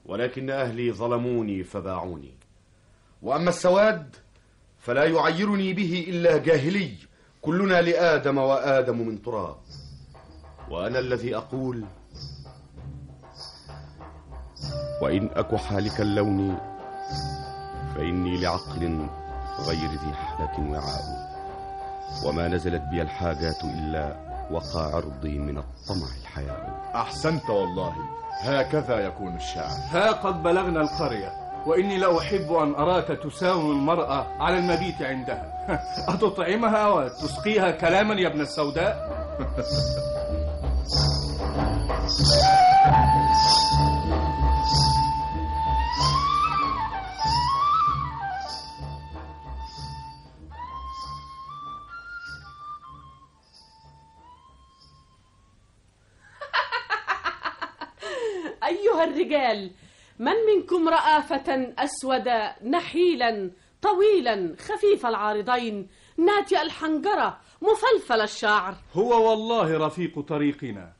ولكن أهلي ظلموني فباعوني. وأما السواد فلا يعيرني به إلا جاهلي كلنا لآدم وآدم من تراب. وأنا الذي أقول وإن أك حالك اللون فإني لعقل غير ذي حالة وعاء. وما نزلت بي الحاجات إلا وقع عرضي من الطمع الحياء. أحسنت والله. هكذا يكون الشعر ها قد بلغنا القرية وإني لأحب أن أراك تساوم المرأة على المبيت عندها. (laughs) أتطعمها وتسقيها كلاما يا ابن السوداء؟ (laughs) أيها الرجال من منكم رأى فتى أسود نحيلا طويلا خفيف العارضين ناتئ الحنجرة مفلفل الشعر؟ هو والله رفيق طريقنا.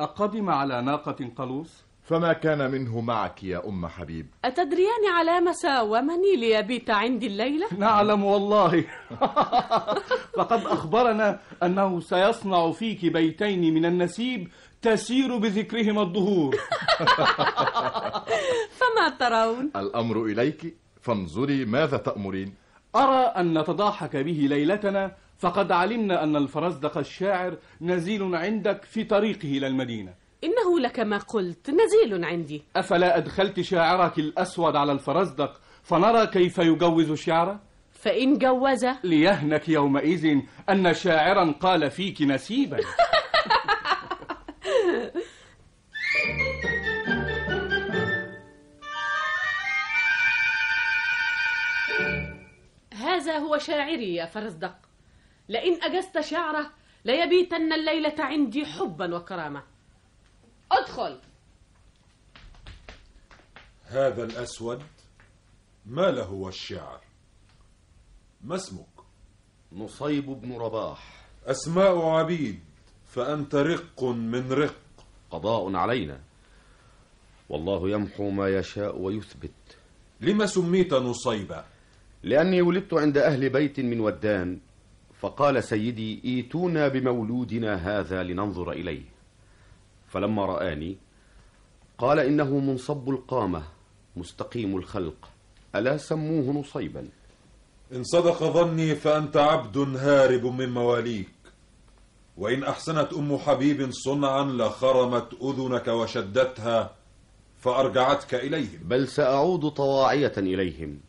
أقدم على ناقة قلوص؟ فما كان منه معك يا أم حبيب؟ أتدريان على ساومني ليبيت عندي الليلة؟ (laughs) نعلم والله. (laughs) فقد أخبرنا أنه سيصنع فيك بيتين من النسيب تسير بذكرهما الدهور. (laughs) فما ترون؟ الأمر إليك فانظري ماذا تأمرين. أرى أن نتضاحك به ليلتنا فقد علمنا أن الفرزدق الشاعر نزيل عندك في طريقه إلى المدينة. إنه لكما قلت نزيل عندي. أفلا أدخلت شاعرك الأسود على الفرزدق فنرى كيف يجوز شعره؟ فإن جوز ليهنك يومئذ أن شاعرا قال فيك نسيبا. (laughs) هذا هو شاعري يا فرزدق. لئن أجزت شعره ليبيتن الليلة عندي حبا وكرامة. أدخل. هذا الأسود ما له والشعر؟ ما اسمك؟ نصيب بن رباح. أسماء عبيد فأنت رق من رق. قضاء علينا. والله يمحو ما يشاء ويثبت. لما سميت نصيبا؟ لأني ولدت عند أهل بيت من ودان فقال سيدي إيتونا بمولودنا هذا لننظر إليه. فلما رآني قال إنه منصب القامة مستقيم الخلق ألا سموه نصيبا. إن صدق ظني فأنت عبد هارب من مواليك وإن أحسنت أم حبيب صنعا لخرمت أذنك وشدتها فأرجعتك إليهم. بل سأعود طواعية إليهم.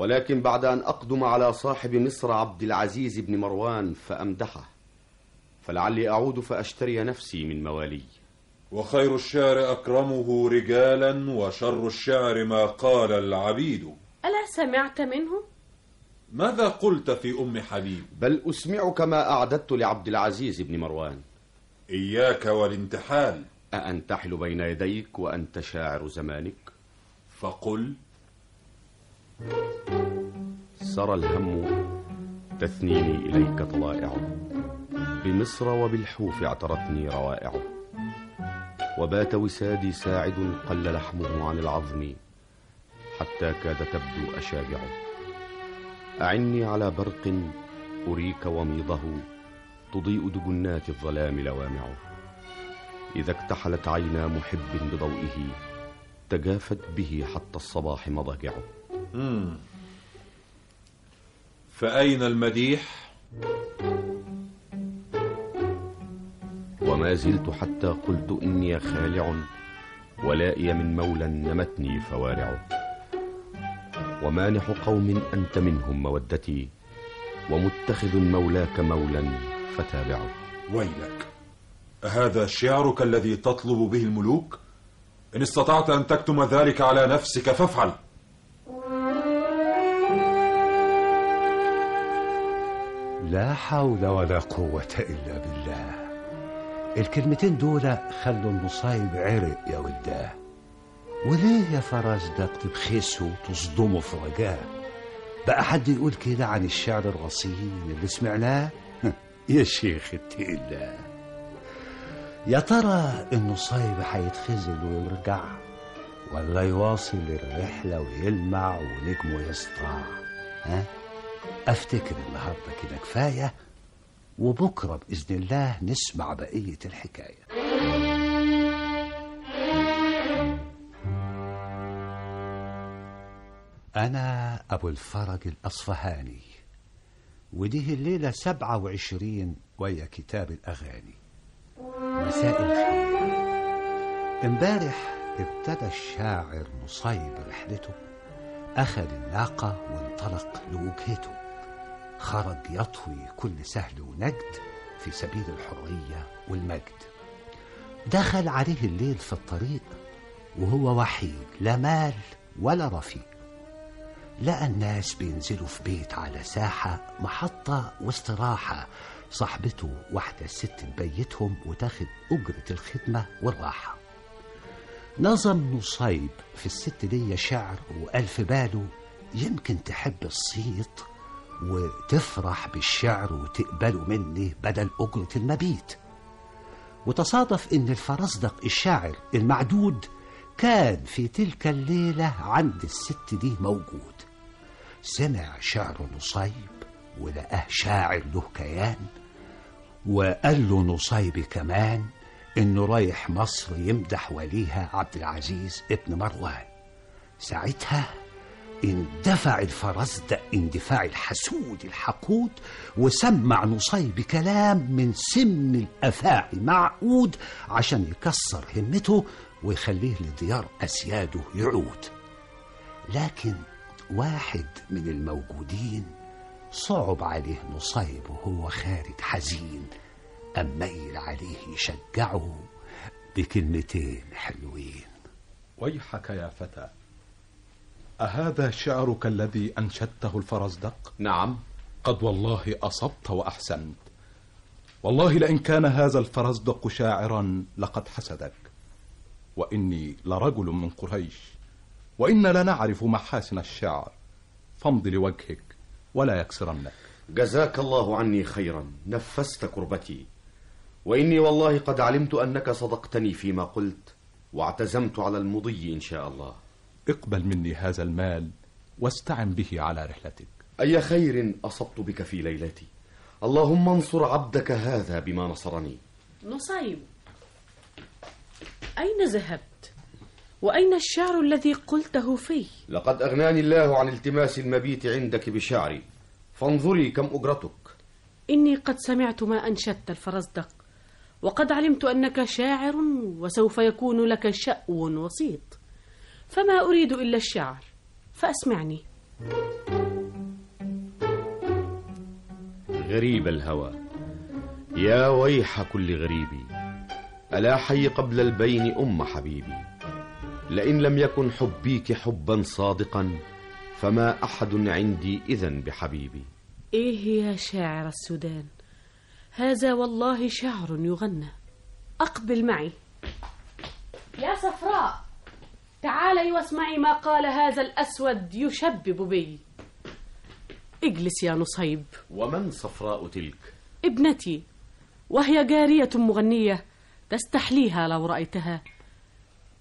ولكن بعد أن أقدم على صاحب مصر عبد العزيز بن مروان فأمدحه فلعلي أعود فأشتري نفسي من موالي وخير الشعر أكرمه رجالا وشر الشعر ما قال العبيد ألا سمعت منه؟ ماذا قلت في أم حبيب؟ بل أسمعك ما أعددت لعبد العزيز بن مروان إياك والانتحال أأنتحل بين يديك وأنت شاعر زمانك؟ فقل سرى الهم تثنيني إليك طلائع بمصر وبالحوف اعترتني روائع وبات وسادي ساعد قل لحمه عن العظم حتى كاد تبدو أشابعه أعني على برق أريك وميضه تضيء دجنات الظلام لوامعه. إذا اكتحلت عينا محب بضوئه تجافت به حتى الصباح مضاجعه. مم. فأين المديح؟ وما زلت حتى قلت إني خالع ولائي من مولى نمتني فوارعه ومانح قوم أنت منهم مودتي ومتخذ مولاك مولا فتابعه ويلك أهذا شعرك الذي تطلب به الملوك؟ إن استطعت أن تكتم ذلك على نفسك فافعل لا حول ولا قوة إلا بالله. الكلمتين دول خلوا النصايب عرق يا ولداه. وليه يا فرزدق تبخسه وتصدمه في رجاه بقى حد يقول كده عن الشعر الرصين اللي سمعناه؟ (laughs) يا شيخ التقيلة يا ترى النصايب هيتخزل ويرجع ولا يواصل الرحلة ويلمع ونجمه يسطع ها؟ أفتكر النهارده كده كفاية وبكرة بإذن الله نسمع بقية الحكاية. أنا أبو الفرج الأصفهاني ودي الليلة سبعة وعشرين ويا كتاب الأغاني. مساء الخير. امبارح ابتدى الشاعر مصيب رحلته أخذ الناقة وانطلق لوجهته. خرج يطوي كل سهل ونجد في سبيل الحرية والمجد. دخل عليه الليل في الطريق وهو وحيد لا مال ولا رفيق. لقى الناس بينزلوا في بيت على ساحة محطة واستراحة. صاحبته واحدة ست تبيتهم وتاخد أجرة الخدمة والراحة. نظم نصيب في الست دي شعر وقال في باله. يمكن تحب الصيت وتفرح بالشعر وتقبله مني بدل أجرة المبيت. وتصادف إن الفرزدق الشاعر المعدود كان في تلك الليلة عند الست دي موجود. سمع شعر نصيب ولقاه شاعر له كيان وقال له نصيب كمان إنه رايح مصر يمدح وليها عبد العزيز ابن مروان. ساعتها اندفع الفرزدق اندفاع الحسود الحقود وسمع نصيب كلام من سم الأفاعي معقود عشان يكسر همته ويخليه لديار أسياده يعود. لكن واحد من الموجودين صعب عليه نصيب وهو خارج حزين. أم ميل عليه يشجعه بكلمتين حلوين. ويحك يا فتى. أهذا شعرك الذي أنشدته الفرزدق؟ نعم. قد والله أصبت وأحسنت. والله لئن كان هذا الفرزدق شاعرا لقد حسدك. وإني لرجل من قريش. وإن لا نعرف محاسن الشعر. فامض لوجهك ولا يكسرنك. جزاك الله عني خيرا. نفست كربتي. وإني والله قد علمت أنك صدقتني فيما قلت. واعتزمت على المضي إن شاء الله. اقبل مني هذا المال واستعن به على رحلتك. أي خير أصبت بك في ليلتي؟ اللهم انصر عبدك هذا بما نصرني. نصيب. أين ذهبت؟ وأين الشعر الذي قلته في؟ لقد أغناني الله عن التماس المبيت عندك بشعري. فانظري كم أجرتك. إني قد سمعت ما أنشدت الفرزدق وقد علمت أنك شاعر وسوف يكون لك شأو وسيط. فما أريد إلا الشعر فأسمعني. غريب الهوى. يا ويح كل غريبي ألا حي قبل البين أم حبيبي؟ لئن لم يكن حبيك حبا صادقا فما أحد عندي إذا بحبيبي. إيه يا شاعر السودان؟ هذا والله شعر يغنى. أقبل معي. يا صفراء! تعالي واسمعي ما قال هذا الأسود يشبب بي. اجلس يا نصيب. ومن صفراء تلك؟ ابنتي وهي جارية مغنية تستحليها لو رأيتها.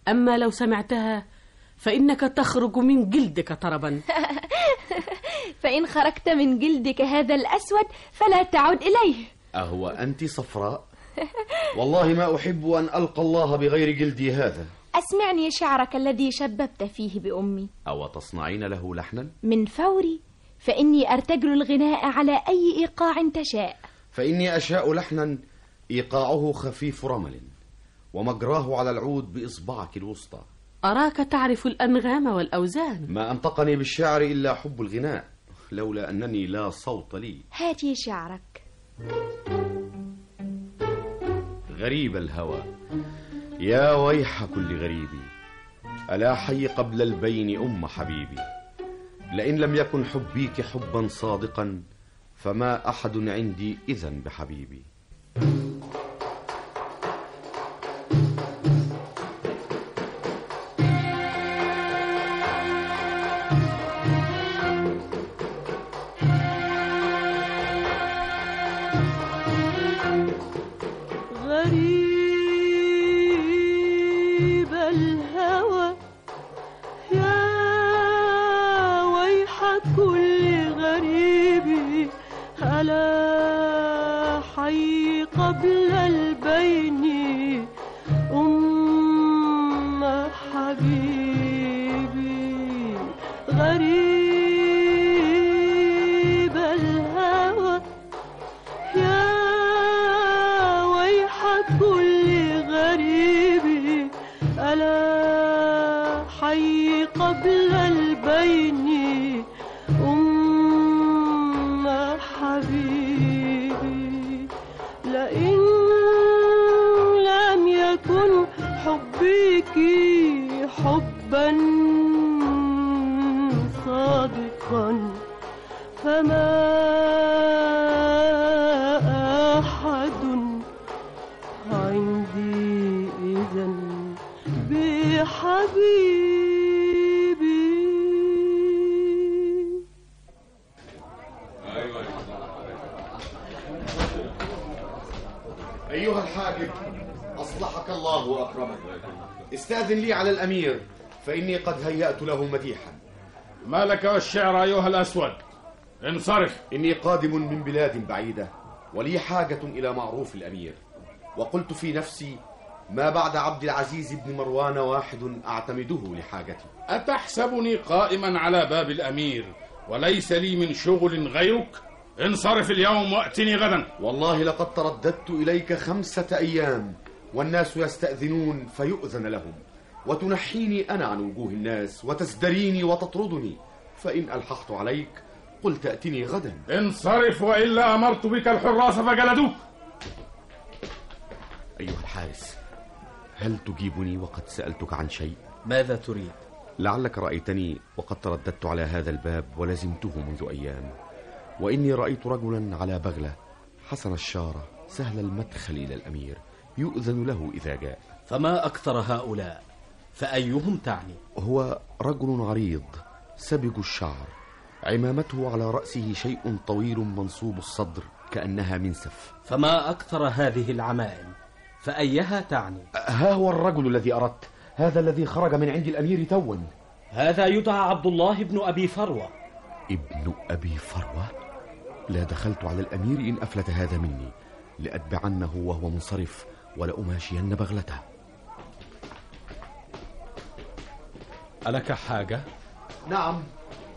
أما لو سمعتها فإنك تخرج من جلدك طربا. (laughs) فإن خرجت من جلدك هذا الأسود فلا تعد إليه. أهو أنت صفراء؟ والله ما أحب أن ألقى الله بغير جلدي هذا. أسمعني شعرك الذي شببت فيه بأمي. أو تصنعين له لحنا؟ من فوري فإني أرتجل الغناء على أي إيقاع تشاء. فإني أشاء لحنا إيقاعه خفيف رمل ومجراه على العود بإصبعك الوسطى. أراك تعرف الأنغام والأوزان. ما أنطقني بالشعر إلا حب الغناء لولا أنني لا صوت لي. هاتي شعرك. غريب الهوى. يا ويح كل غريبي ألا حي قبل البين أم حبيبي؟ لئن لم يكن حبيك حبا صادقا فما أحد عندي إذا بحبيبي. الأمير فإني قد هيأت له مديحا. ما لك والشعر أيها الأسود؟ انصرف. إني قادم من بلاد بعيدة ولي حاجة إلى معروف الأمير. وقلت في نفسي ما بعد عبد العزيز بن مروان واحد أعتمده لحاجتي. أتحسبني قائما على باب الأمير وليس لي من شغل غيرك؟ انصرف اليوم وأتني غدا. والله لقد ترددت إليك خمسة أيام والناس يستأذنون فيؤذن لهم. وتنحيني أنا عن وجوه الناس وتزدريني وتطردني. فإن ألحقت عليك قلت أتني غدا. انصرف وإلا أمرت بك الحراس فجلدوك. أيها الحارس هل تجيبني وقد سألتك عن شيء؟ ماذا تريد؟ لعلك رأيتني وقد ترددت على هذا الباب ولزمته منذ أيام. وإني رأيت رجلا على بغلة حسن الشارة سهل المدخل إلى الأمير يؤذن له إذا جاء. فما أكثر هؤلاء؟ فأيهم تعني؟ هو رجل عريض سبج الشعر عمامته على رأسه شيء طويل منصوب الصدر كأنها منسف. فما أكثر هذه العمائم؟ فأيها تعني؟ ها هو الرجل الذي أردت هذا الذي خرج من عند الأمير توا. هذا يدعى عبد الله بن أبي فروة. ابن أبي فروة؟ لا دخلت على الأمير إن أفلت هذا مني لأتبعنه وهو منصرف ولأماشين بغلته. ألك حاجة؟ نعم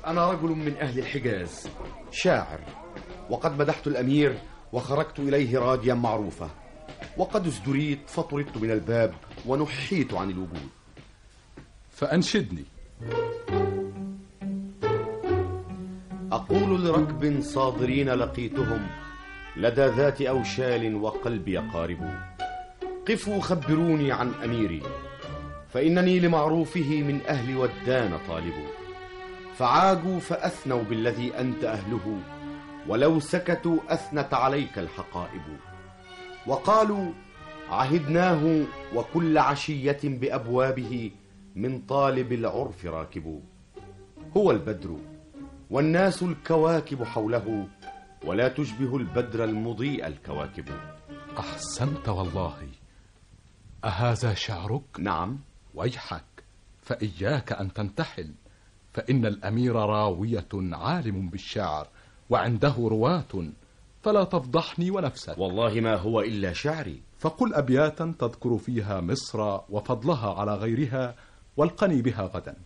أنا رجل من أهل الحجاز. شاعر وقد مدحت الأمير وخرجت إليه راديا معروفة وقد ازدريت فطردت من الباب ونحيت عن الوجود. فأنشدني. أقول لركب صادرين لقيتهم لدى ذات أوشال وقلبي قارب قفوا خبروني عن أميري. فإنني لمعروفه من أهل ودان طالب. فعاجوا فأثنوا بالذي أنت أهله ولو سكتوا أثنت عليك الحقائب. وقالوا عهدناه وكل عشية بأبوابه من طالب العرف راكب. هو البدر والناس الكواكب حوله ولا تشبه البدر المضيء الكواكب. أحسنت والله. أهذا شعرك؟ نعم. ويحك فإياك أن تنتحل فإن الأمير راوية عالم بالشعر وعنده رواة فلا تفضحني ونفسك. والله ما هو إلا شعري. فقل أبياتا تذكر فيها مصر وفضلها على غيرها والقني بها غدا.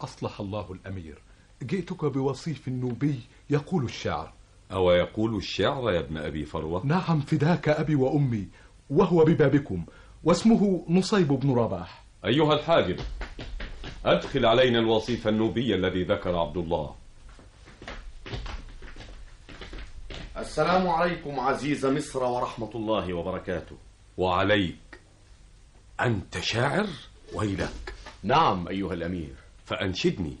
أصلح الله الأمير. جئتك بوصيف نوبي يقول الشعر أو يقول الشعر يا ابن أبي فروة؟ نعم فداك أبي وأمي وهو ببابكم واسمه نصيب بن رباح. أيها الحاجب أدخل علينا الوصيف النوبي الذي ذكر عبد الله. السلام عليكم عزيز مصر ورحمة الله وبركاته. وعليك. أنت شاعر؟ ويلك. نعم أيها الأمير. فأنشدني.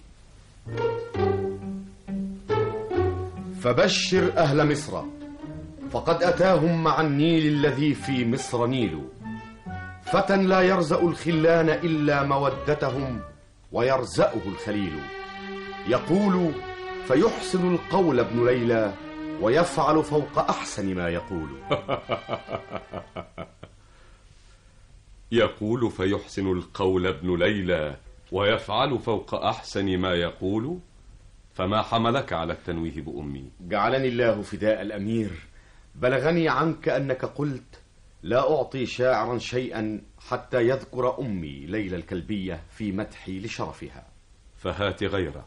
فبشر أهل مصر فقد أتاهم مع النيل الذي في مصر نيل. فتى لا يرزأ الخلان إلا مودتهم ويرزأه الخليل. يقول فيحسن القول ابن ليلى ويفعل فوق أحسن ما يقول. (laughs) يقول فيحسن القول ابن ليلى ويفعل فوق أحسن ما يقول فما حملك على التنويه بأمي. جعلني الله فداء الأمير. بلغني عنك أنك قلت لا أعطي شاعرا شيئا حتى يذكر أمي ليلى الكلبية في مدحي لشرفها. فهات غيره.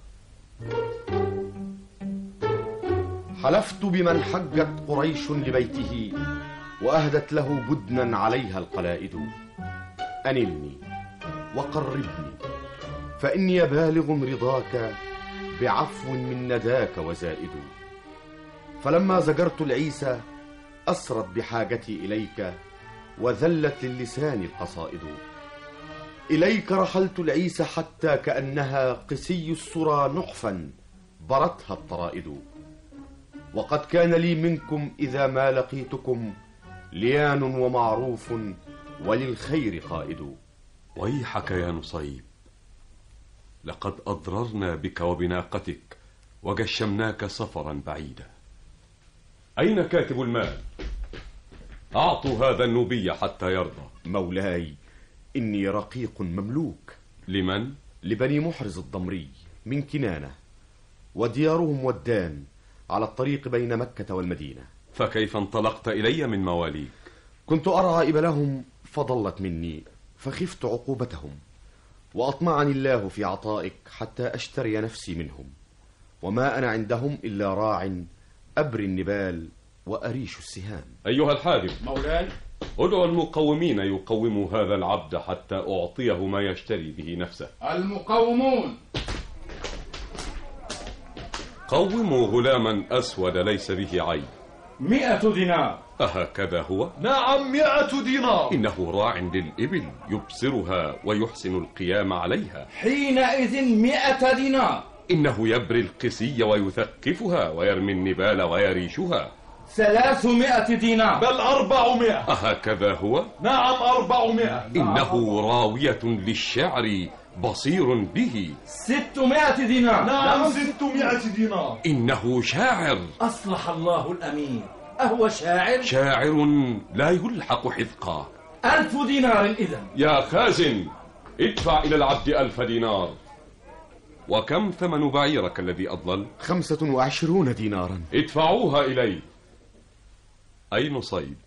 حلفت بمن حجت قريش لبيته وأهدت له بدنا عليها القلائد. أنلني وقربني. فإني بالغ رضاك بعفو من نداك وزائد. فلما زجرت العيسى أسرت بحاجتي إليك وذلت للسان القصائد. إليك رحلت العيسى حتى كأنها قسي السرى نحفا برتها الطرائد. وقد كان لي منكم إذا ما لقيتكم ليان ومعروف وللخير قائد. ويحك يا نصيب. لقد أضررنا بك وبناقتك وجشمناك سفرا بعيدا أين كاتب المال؟ أعطوا هذا النوبي حتى يرضى مولاي إني رقيق مملوك لمن؟ لبني محرز الضمري من كنانة وديارهم ودان على الطريق بين مكة والمدينة فكيف انطلقت إلي من مواليك؟ كنت أرعى إبلهم فضلت مني فخفت عقوبتهم وأطمعني الله في عطائك حتى أشتري نفسي منهم وما أنا عندهم إلا راع أبري النبال وأريش السهام. أيها الحاجب مولاي. ادعو المقومين يقوموا هذا العبد حتى أعطيه ما يشتري به نفسه. المقومون. قوموا غلاما أسود ليس به عين مئة دينار. أهكذا هو؟ نعم مئة دينار. إنه راع للإبل يبصرها ويحسن القيام عليها. حينئذ مئة دينار. إنه يبري القسي ويثقفها ويرمي النبال ويريشها. ثلاثمائة دينار. بل أربعمائة أهكذا هو؟ نعم أربعمائة إنه راوية للشعر بصير به. ستمائة دينار. نعم ستمائة دينار. إنه شاعر. أصلح الله الأمين. أهو شاعر؟ شاعر لا يلحق حذقا. ألف دينار إذا يا خازن ادفع إلى العبد ألف دينار. وكم ثمن بعيرك الذي أضلل؟ خمسة وعشرون دينارا. ادفعوها إلي. أي نصيب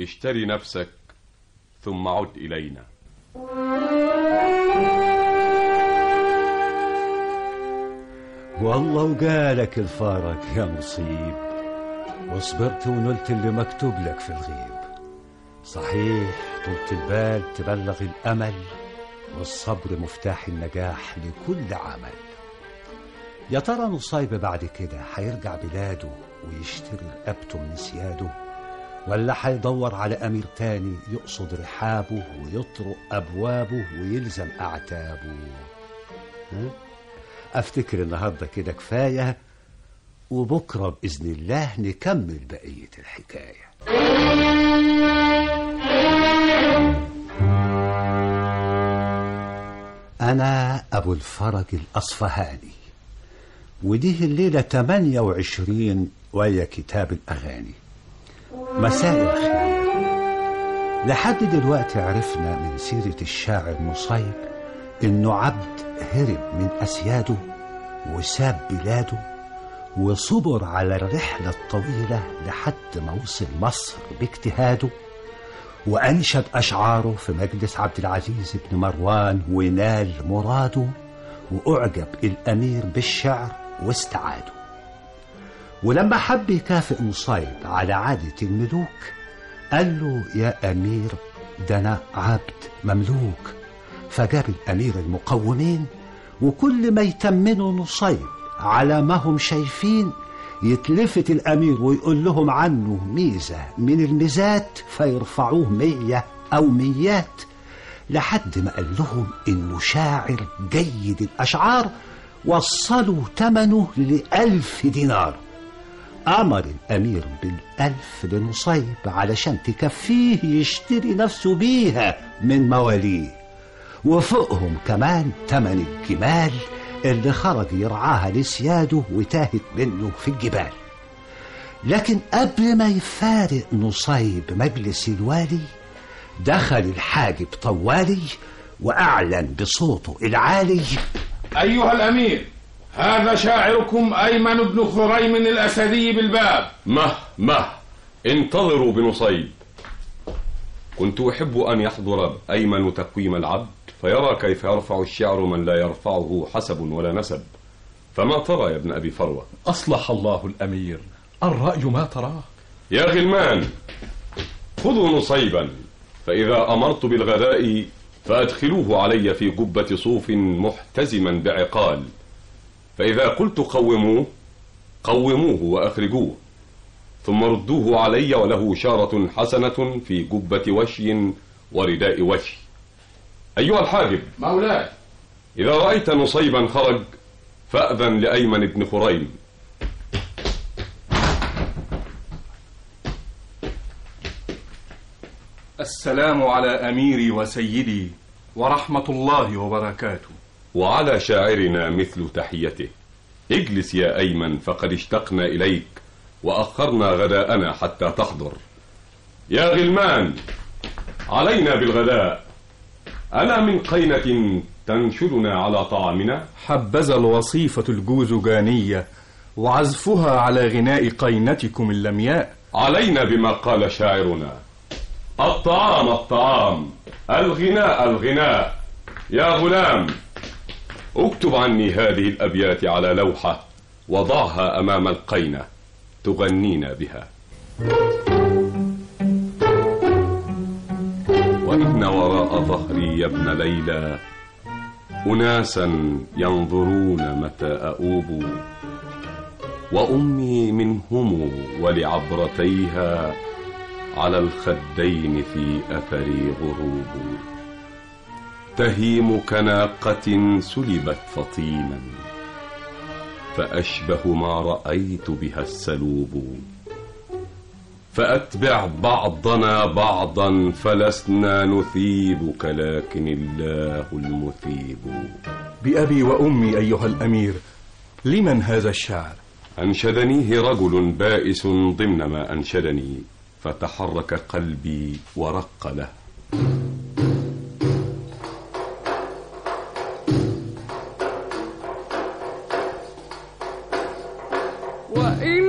اشتري نفسك ثم عد إلينا. والله وقالك الفارق يا مصيب. وصبرت ونلت اللي مكتوب لك في الغيب. صحيح طولة البال تبلغ الأمل والصبر مفتاح النجاح لكل عمل. يا ترى نصيب بعد كده هيرجع بلاده ويشتري رقبته من سياده؟ ولا هيدور على أمير تاني يقصد رحابه ويطرق أبوابه ويلزم أعتابه؟ ها؟ أفتكر النهاردة كده كفاية وبكرة بإذن الله نكمل بقية الحكاية. أنا أبو الفرج الأصفهاني ودي الليلة 28 ويا كتاب الأغاني. مساء الخير. لحد دلوقتي عرفنا من سيرة الشاعر نصيب إنه عبد هرب من أسياده وساب بلاده وصبر على الرحلة الطويلة لحد ما وصل مصر باجتهاده وأنشد أشعاره في مجلس عبد العزيز بن مروان ونال مراده وأعجب الأمير بالشعر واستعاده. ولما حب يكافئ نصيب على عادة الملوك قال له يا أمير ده أنا عبد مملوك. فجاب الأمير المقومين وكل ما يتمنوا نصيب على ما هم شايفين يتلفت الأمير ويقول لهم عنه ميزة من الميزات فيرفعوه مية أو ميات لحد ما قال لهم إنه شاعر جيد الأشعار وصلوا ثمنه لألف دينار. أمر الأمير بالألف لنصيب علشان تكفيه يشتري نفسه بيها من مواليه وفوقهم كمان تمن الجمال اللي خرج يرعاها لسياده وتاهت منه في الجبال. لكن قبل ما يفارق نصيب مجلس الوالي دخل الحاجب طوالي وأعلن بصوته العالي أيها الأمير هذا شاعركم أيمن بن خريم الأسدي بالباب. مه مه انتظروا بنصيب. كنت أحب أن يحضر أيمن تقويم العبد. فيرى كيف يرفع الشعر من لا يرفعه حسب ولا نسب. فما ترى يا ابن أبي فروة؟ أصلح الله الأمير. الرأي ما تراه. يا غلمان خذوا نصيبا فإذا أمرت بالغداء فأدخلوه علي في قبة صوف محتزما بعقال. فإذا قلت قوموه قوموه وأخرجوه ثم ردوه علي وله شارة حسنة في قبة وشي ورداء وشي. أيها الحاجب مولاي. إذا رأيت نصيبا خرج فأذن لأيمن بن خريم. السلام على أميري وسيدي ورحمة الله وبركاته. وعلى شاعرنا مثل تحيته. اجلس يا أيمن فقد اشتقنا إليك وأخرنا غداءنا حتى تحضر. يا غلمان علينا بالغداء. ألا من قينة تنشدنا على طعامنا؟ حبذا الوصيفة الجوزجانية وعزفها على غناء قينتكم اللمياء علينا بما قال شاعرنا. الطعام الطعام. الغناء الغناء. يا غلام اكتب عني هذه الأبيات على لوحة وضعها أمام القينة تغنينا بها. وإن وراء ظهري يا ابن ليلى أناسا ينظرون متى أؤوب وأمي منهم ولعبرتيها على الخدين في أثري غروب. تهيم كناقة سلبت فطيما فأشبه ما رأيت بها السلوب. فأتبع بعضنا بعضا فلسنا نثيبك لكن الله المثيب. بأبي وأمي أيها الأمير لمن هذا الشعر؟ أنشدنيه رجل بائس ضمن ما أنشدني فتحرك قلبي ورق له. وإن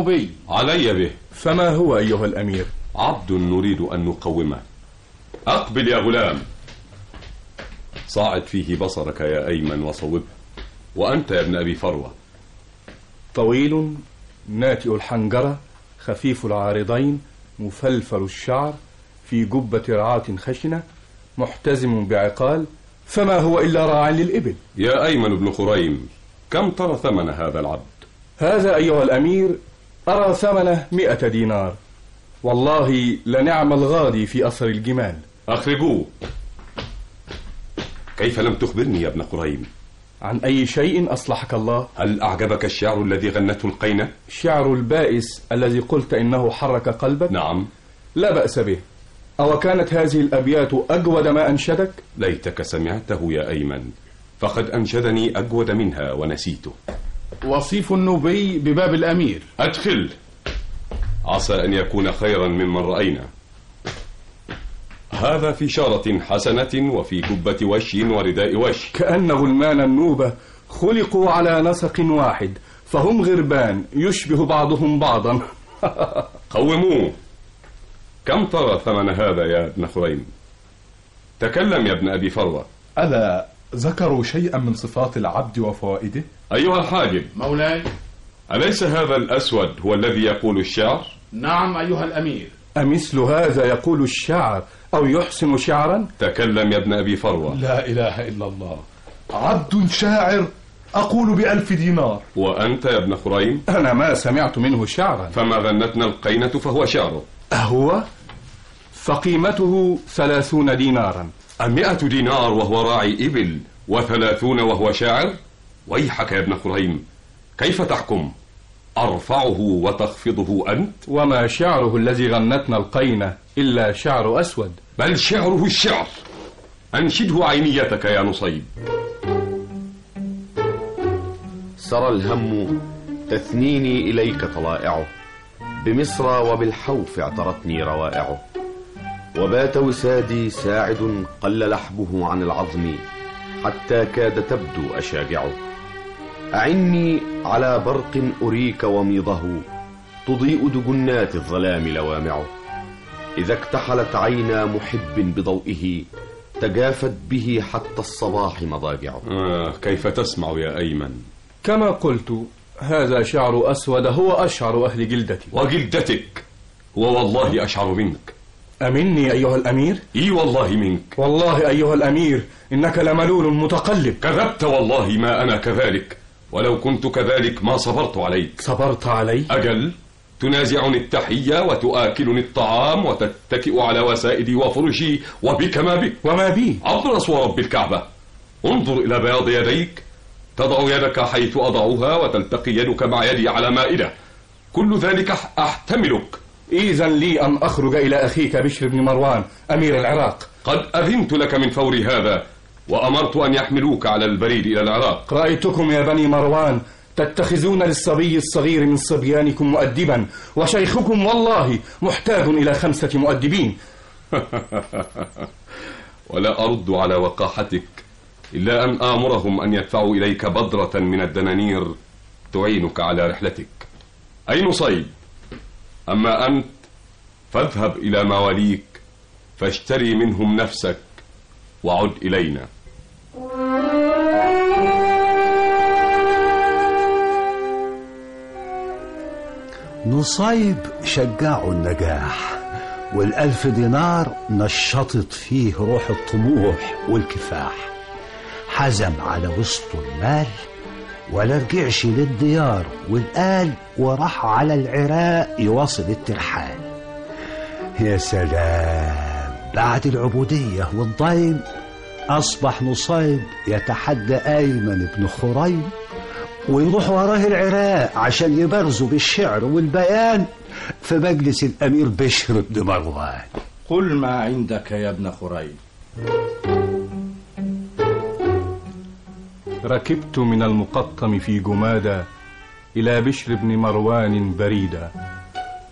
النوبي علي به. فما هو أيها الأمير؟ عبد نريد أن نقومه. أقبل يا غلام. صاعد فيه بصرك يا أيمن وصوبه وأنت يا ابن أبي فروة. طويل ناتئ الحنجرة خفيف العارضين مفلفل الشعر في جبة رعاة خشنة محتزم بعقال فما هو إلا راع للإبل. يا أيمن بن خريم كم ترى ثمن هذا العبد؟ هذا أيها الأمير أرى ثمنه مئة دينار. والله لنعم الغادي في أثر الجمال. أخرجوه. كيف لم تخبرني يا ابن خريم عن أي شيء أصلحك الله؟ هل أعجبك الشعر الذي غنته القينة؟ شعر البائس الذي قلت إنه حرك قلبك؟ نعم. لا بأس به. أو كانت هذه الأبيات أجود ما أنشدك؟ ليتك سمعته يا أيمن. فقد أنشدني أجود منها ونسيته. وصيف النوبي بباب الأمير. أدخل. عسى أن يكون خيرا ممن رأينا. هذا في شارة حسنة وفي كبة وش ورداء وش. كأن غلمان النوبة خلقوا على نسق واحد فهم غربان يشبه بعضهم بعضا. (laughs) قوموه كم ترى ثمن هذا يا ابن خريم؟ تكلم يا ابن أبي فروة. ألا ذكروا شيئا من صفات العبد وفوائده؟ أيها الحاجب مولاي. أليس هذا الأسود هو الذي يقول الشعر؟ نعم أيها الأمير. أمثل هذا يقول الشعر أو يحسن شعرا؟ تكلم يا ابن أبي فروة. لا إله إلا الله. عبد شاعر أقول بألف دينار. وأنت يا ابن خريم؟ أنا ما سمعت منه شعرا. فما غنتنا القينة فهو شعره. أهو فقيمته ثلاثون دينارا. أمئة دينار وهو راعي إبل وثلاثون وهو شاعر؟ ويحك يا ابن خريم كيف تحكم؟ أرفعه وتخفضه أنت؟ وما شعره الذي غنتنا القينة إلا شعر أسود. بل شعره الشعر. أنشده عينيتك يا نصيب. سرى الهم تثنيني إليك طلائعه. بمصر وبالحوف اعترتني روائعه. وبات وسادي ساعد قل لحبه عن العظم حتى كاد تبدو أشاجعه أعني على برق أريك وميضه تضيء دجنات الظلام لوامعه. إذا اكتحلت عينا محب بضوئه تجافت به حتى الصباح مضاجعه. آه كيف تسمع يا أيمن؟ كما قلت هذا شعر أسود هو أشعر أهل جلدتي. وجلدتك هو والله أشعر منك. أمني أيها الأمير؟ إي والله منك. والله أيها الأمير إنك لملول متقلب. كذبت والله ما أنا كذلك. ولو كنت كذلك ما صبرت عليك. صبرت علي؟ أجل تنازعني التحية وتؤكلني الطعام وتتكئ على وسائدي وفرشي وبك ما بك. وما بي. أبرص ورب الكعبة. انظر إلى بياض يديك. تضع يدك حيث أضعها وتلتقي يدك مع يدي على مائدة. كل ذلك أحتملك. إذا لي أن أخرج إلى أخيك بشر بن مروان أمير العراق. قد أذنت لك من فور هذا وأمرت أن يحملوك على البريد إلى العراق. رأيتكم يا بني مروان تتخذون للصبي الصغير من صبيانكم مؤدبا وشيخكم والله محتاج إلى خمسة مؤدبين. (laughs) ولا أرد على وقاحتك إلا أن آمرهم أن يدفعوا إليك بدرة من الدنانير تعينك على رحلتك. أي نصيب أما أنت فاذهب إلى مواليك فاشتري منهم نفسك وعد إلينا. نصيب شجعوا النجاح والألف دينار نشطت فيه روح الطموح والكفاح. حزم على وسطه المال ولا رجعش للديار والقال وراح على العراق يواصل الترحال. يا سلام بعد العبودية والضيم أصبح نصيب يتحدى أيمن بن خريم ويروح وراه العراق عشان يبرزوا بالشعر والبيان في مجلس الأمير بشر بن مروان. قل ما عندك يا ابن خريم. ركبت من المقطم في جمادة إلى بشر بن مروان بريدا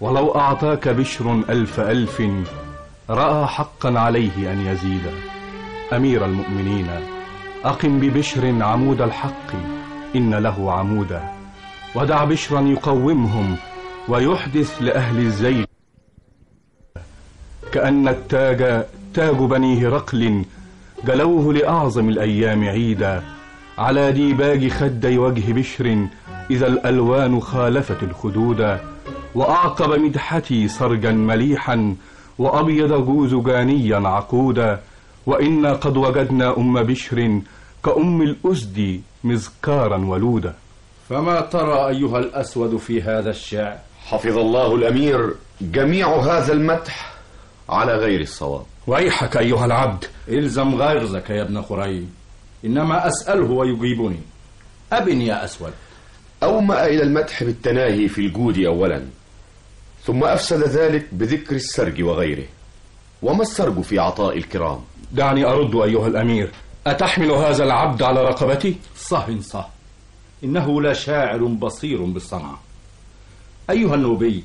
ولو أعطاك بشر ألف ألف رأى حقا عليه أن يزيد. أمير المؤمنين أقم ببشر عمود الحق إن له عمودا ودع بشرا يقومهم ويحدث لأهل الزيل كأن التاج تاج بني هرقل جلوه لأعظم الأيام عيدا. على ديباج خدي وجه بشر إذا الألوان خالفت الخدود. وأعقب مدحتي سرجا مليحا وأبيض جوز جانيا عقودا. وإنا قد وجدنا أم بشر كأم الأسد مذكارا ولودا. فما ترى أيها الأسود في هذا الشعر حفظ الله الأمير جميع هذا المدح على غير الصواب. ويحك أيها العبد. إلزم غيرزك يا ابن خريم إنما أسأله ويجيبني. أبن يا أسود. أومأ إلى المدح بالتناهي في الجود أولا ثم أفسد ذلك بذكر السرج وغيره وما السرج في عطاء الكرام؟ دعني أرد أيها الأمير أتحمل هذا العبد على رقبتي؟ صح صح. إنه لشاعر بصير بالصنعة أيها النوبي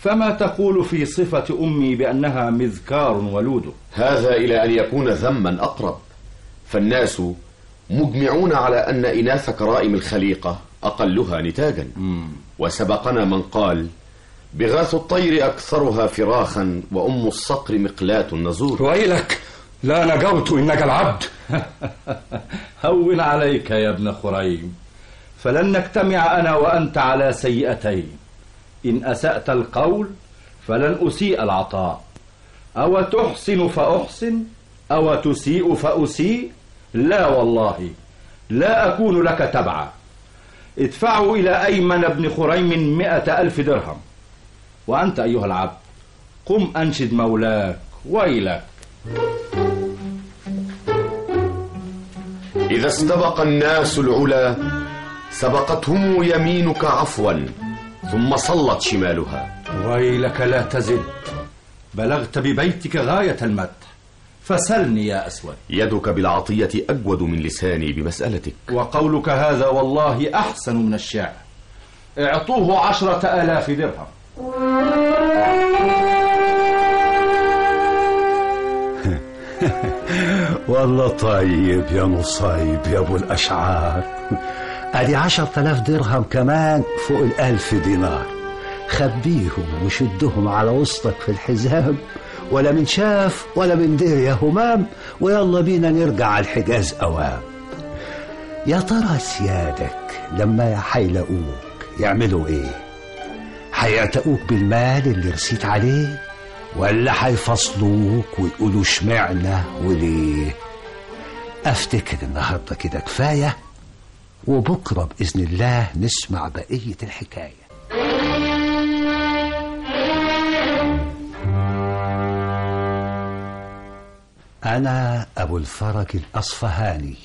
فما تقول في صفة أمي بأنها مذكار ولود؟ هذا إلى أن يكون ذما أقرب. فالناس مجمعون على أن إناث كرائم الخليقة أقلها نتاجا. وسبقنا من قال بغاث الطير أكثرها فراخا وأم الصقر مقلاة النزور. ويلك لا نجوت إنك العبد. (laughs) هون عليك يا ابن خريم. فلن نجتمع أنا وأنت على سيئتين. إن أسأت القول فلن أسيء العطاء. أو تحسن فأحسن أو تسيء فأسيء لا والله لا أكون لك تبعا. ادفعوا إلى أيمن بن خريم مئة ألف درهم. وأنت أيها العبد قم أنشد مولاك ويلك. إذا استبق الناس العلا سبقتهم يمينك عفوا ثم صلت شمالها. ويلك لا تزد بلغت ببيتك غاية المدح فسلني يا أسود. يدك بالعطية أجود من لساني بمسألتك. وقولك هذا والله أحسن من الشعر. اعطوه عشرة آلاف درهم. (laughs) والله طيب يا مصيب يا أبو الأشعار. أدي عشر تلاف درهم كمان فوق الألف دينار. خبيهم وشدهم على وسطك في الحزام. ولا من شاف ولا من دير يا همام ويلا بينا نرجع على الحجاز أوام. يا ترى سيادك لما هيلاقوك يعملوا إيه؟ هيعتقوك بالمال اللي رسيت عليه ولا هيفصلوك ويقولوا اشمعنى وليه؟ أفتكر النهارده كده كفاية وبكرة بإذن الله نسمع بقية الحكاية. أنا أبو الفرج الأصفهاني.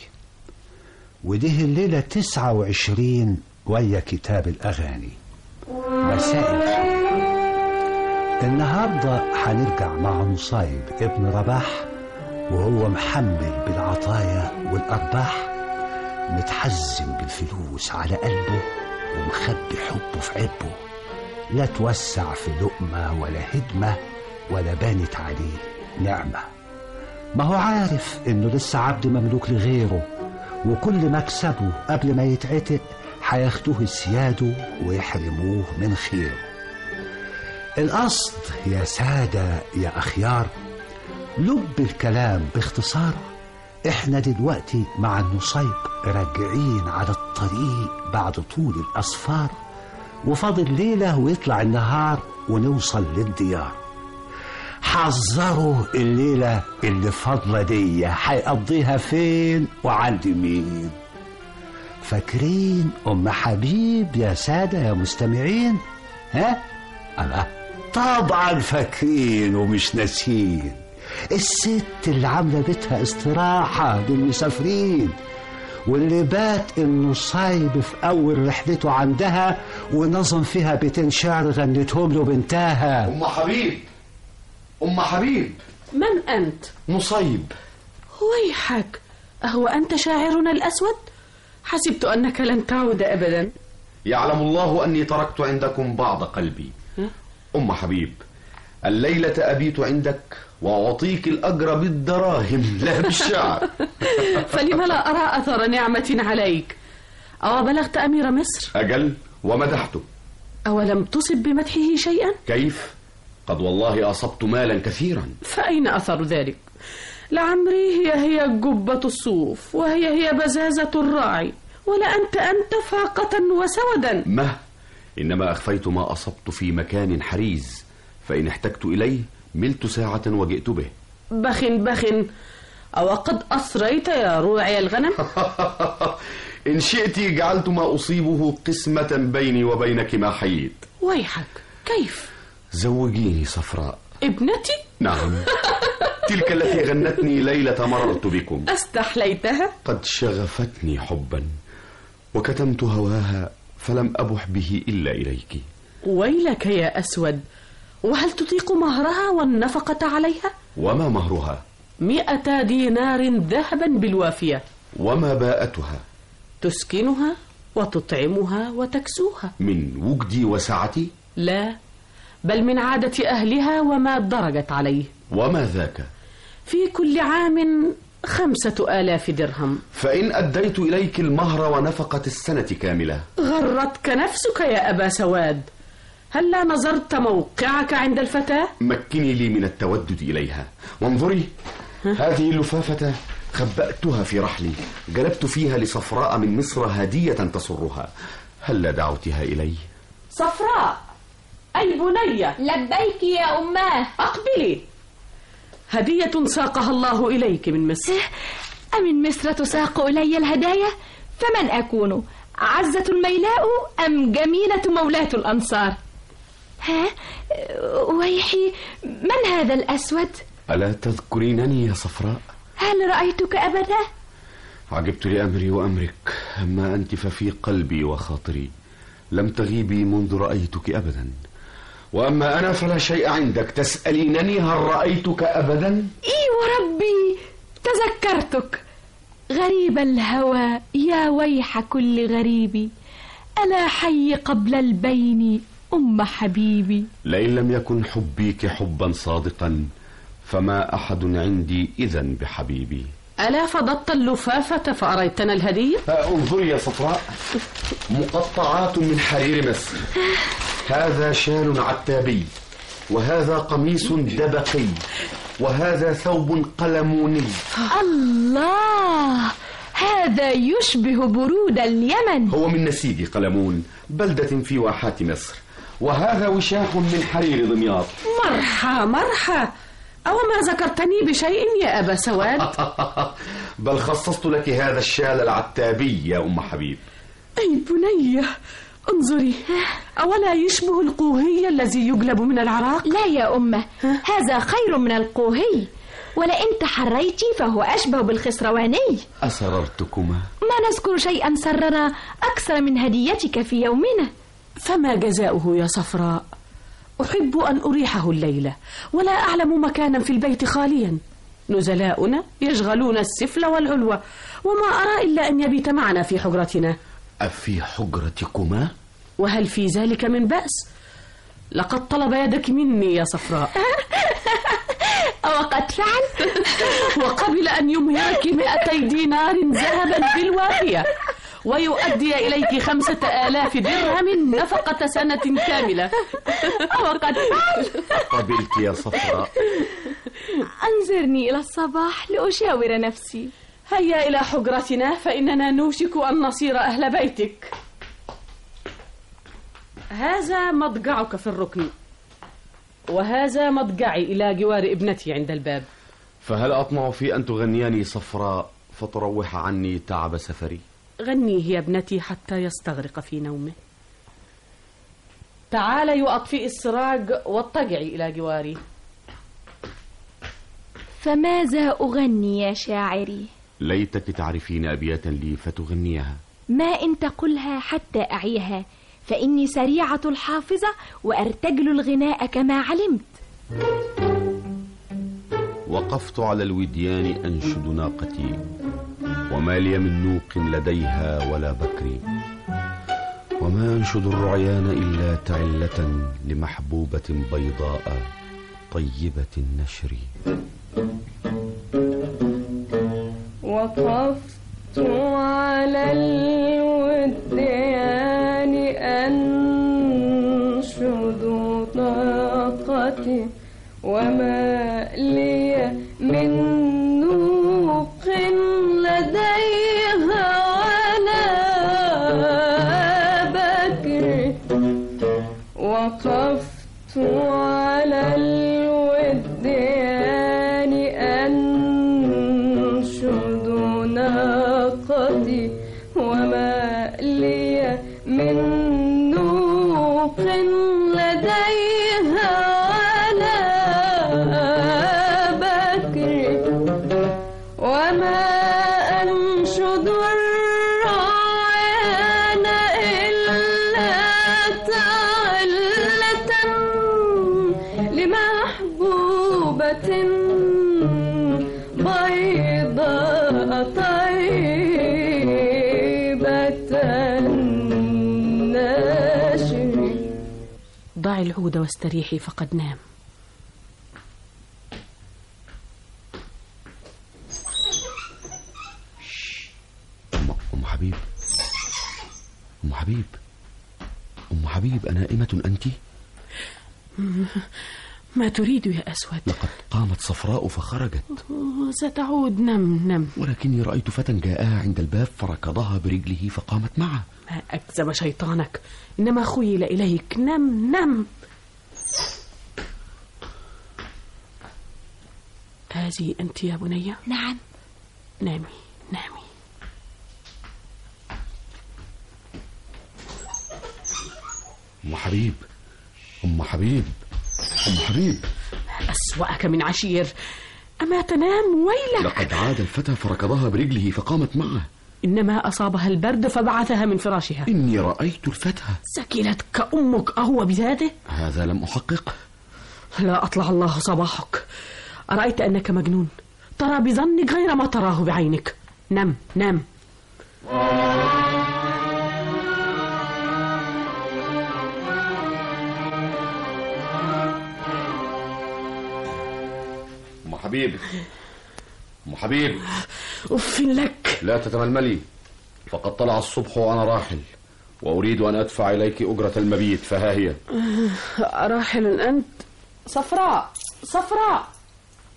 ودي الليلة تسعة وعشرين ويا كتاب الأغاني. مساء الخير. النهاردة هنرجع مع نصيب ابن رباح وهو محمل بالعطايا والأرباح متحزم بالفلوس على قلبه ومخبي حبه في عبه لا توسع في لقمة ولا هدمة ولا بانت عليه نعمة. ما هو عارف إنه لسه عبد مملوك لغيره وكل مكسبه قبل ما يتعتق هياخدوه سياده ويحرموه من خيره القصد يا سادة يا أخيار لب الكلام باختصار إحنا دلوقتي مع النصيب راجعين على الطريق بعد طول الأسفار وفاضل ليلة ويطلع النهار ونوصل للديار. حذروا الليلة اللي فاضلة دي هيقضيها فين؟ وعند مين؟ فاكرين أم حبيب يا سادة يا مستمعين؟ ها؟ الله طبعا فاكرين ومش ناسيين الست اللي عاملة بيتها استراحة للمسافرين واللي بات النصيب في أول رحلته عندها ونظم فيها بيتين شعر غنتهم له بنتها. أم حبيب. أم حبيب. من أنت؟ نصيب ويحك أهو أنت شاعرنا الأسود؟ حسبت أنك لن تعود أبدا. يعلم الله أني تركت عندكم بعض قلبي. أم حبيب الليلة أبيت عندك وأعطيك الأجر بالدراهم (laughs) لا بالشعر. (laughs) فلم لا أرى أثر نعمة عليك؟ أو بلغت أمير مصر؟ أجل ومدحته. أولم تصب بمدحه شيئا؟ كيف؟ قد والله أصبت مالا كثيرا. فأين أثر ذلك؟ لعمري هي هي جبة الصوف وهي هي بزازة الراعي ولا أنت أنت فاقة وسودا. مه إنما أخفيت ما أصبت في مكان حريز فإن احتجت إليه ملت ساعة وجئت به. بخ بخ أو قد أثريت يا روعي الغنم؟ (laughs) إن شئت جعلت ما أصيبه قسمة بيني وبينك ما حييت. ويحك كيف؟ زوجيني صفراء ابنتي؟ نعم (laughs) تلك التي غنتني ليلة مررت بكم استحليتها؟ قد شغفتني حبا وكتمت هواها فلم أبح به إلا إليك ويلك يا أسود وهل تطيق مهرها والنفقة عليها؟ وما مهرها؟ مئة دينار ذهبا بالوافية وما باءتها؟ تسكنها وتطعمها وتكسوها من وجدي وسعتي؟ لا بل من عادة أهلها وما درجت عليه. وما ذاك؟ في كل عام خمسة آلاف درهم. فإن أديت إليك المهر ونفقة السنة كاملة. غرتك نفسك يا أبا سواد. هل لا نظرت موقعك عند الفتاة؟ مكني لي من التودد إليها. وانظري هذه اللفافة خبأتها في رحلي. جلبت فيها لصفراء من مصر هدية تسرها. هل دعوتها إلي؟ صفراء! أي بنية لبيك يا أماه أقبلي. هدية ساقها الله إليك من مصر. أمن مصر تساق إلي الهدايا؟ فمن أكون؟ عزة الميلاء أم جميلة مولاة الأنصار؟ ها؟ ويحي من هذا الأسود؟ ألا تذكرينني يا صفراء؟ هل رأيتك أبدا؟ عجبت لأمري وأمرك أما أنت ففي قلبي وخاطري. لم تغيبي منذ رأيتك أبدا. وأما أنا فلا شيء عندك. تسألينني هل رأيتك أبدا؟ إي وربي تذكرتك. غريب الهوى يا ويح كل غريب ألا حي قبل البين أم حبيبي؟ لئن لم يكن حبيك حبا صادقا فما أحد عندي إذا بحبيبي. ألا فضضت اللفافة فأريتنا الهدية؟ انظري يا صفراء. مقطعات من حرير مصر هذا شال عتابي وهذا قميص دبقي وهذا ثوب قلموني. الله! هذا يشبه برود اليمن. هو من نسيج قلمون بلدة في واحات مصر. وهذا وشاح من حرير دمياط. مرحى مرحى! أو ما ذكرتني بشيء يا أبا سواد؟ (laughs) بل خصصت لك هذا الشال العتابي يا أم حبيب. أي بنية انظري. أولا يشبه القوهي الذي يجلب من العراق؟ لا يا أمة هذا خير من القوهي. ولئن تحريت فهو أشبه بالخسرواني. أسررتكما. ما نذكر شيئا سرنا أكثر من هديتك في يومنا. فما جزاؤه يا صفراء؟ أحب أن أريحه الليلة ولا أعلم مكانا في البيت خاليا. نزلاؤنا يشغلون السفل والعلوة وما أرى إلا أن يبيت معنا في حجرتنا. أفي حجرتكما؟ وهل في ذلك من بأس؟ لقد طلب يدك مني يا صفراء. (laughs) وقد فعل (laughs) وقبل أن يمهرك مئتي دينار ذهبا بالوافية ويؤدي إليك خمسة آلاف درهم نفقة سنة كاملة. وقد فعل قبلت يا صفراء. أنظرني إلى الصباح لأشاور نفسي. هيا إلى حجرتنا فإننا نوشك أن نصير أهل بيتك. هذا مضجعك في الركن. وهذا مضجعي إلى جوار ابنتي عند الباب. فهل أطمع في أن تغنيني صفراء فتروح عني تعب سفري؟ غنيه يا ابنتي حتى يستغرق في نومه. تعالي وأطفئي السراج واضطجعي إلى جواري. فماذا أغني يا شاعري؟ ليتك تعرفين أبياتا لي فتغنيها. ما إن تقلها حتى أعيها فإني سريعة الحافظة وأرتجل الغناء كما علمت. وقفت على الوديان أنشد ناقتي. وما لي من نوق لديها ولا بكر وما أنشد الرعيان إلا تعلة لمحبوبة بيضاء طيبة النشر. وقفت على الوديان أنشد طاقتي. وما لي من وقفت ضعي العود واستريحي فقد نام. أم حبيب. أم حبيب. أم حبيب أنائمة أنت؟ ما تريد يا أسود. لقد قامت صفراء فخرجت. ستعود. نم نم. ولكني رأيت فتى جاءها عند الباب فركضها برجله فقامت معه. ما أكذب شيطانك. إنما خيل إليك. نم نم. هذه أنت يا بني؟ نعم. نامي نامي. أم حبيب أم حبيب أم حبيب. أسوأك من عشير. أما تنام ويلك. لقد عاد الفتى فركضها برجله فقامت معه. إنما أصابها البرد فبعثها من فراشها. إني رأيت الفتى. سكنتك أمك أهو بذاته؟ هذا لم أحقق. لا أطلع الله صباحك. أرأيت أنك مجنون. ترى بظنك غير ما تراه بعينك. نم نم. أم حبيب أم حبيب أف لك. لا تتململي. فقد طلع الصبح وأنا راحل وأريد أن أدفع إليك أجرة المبيت فها هي. راحل أنت. صفراء صفراء.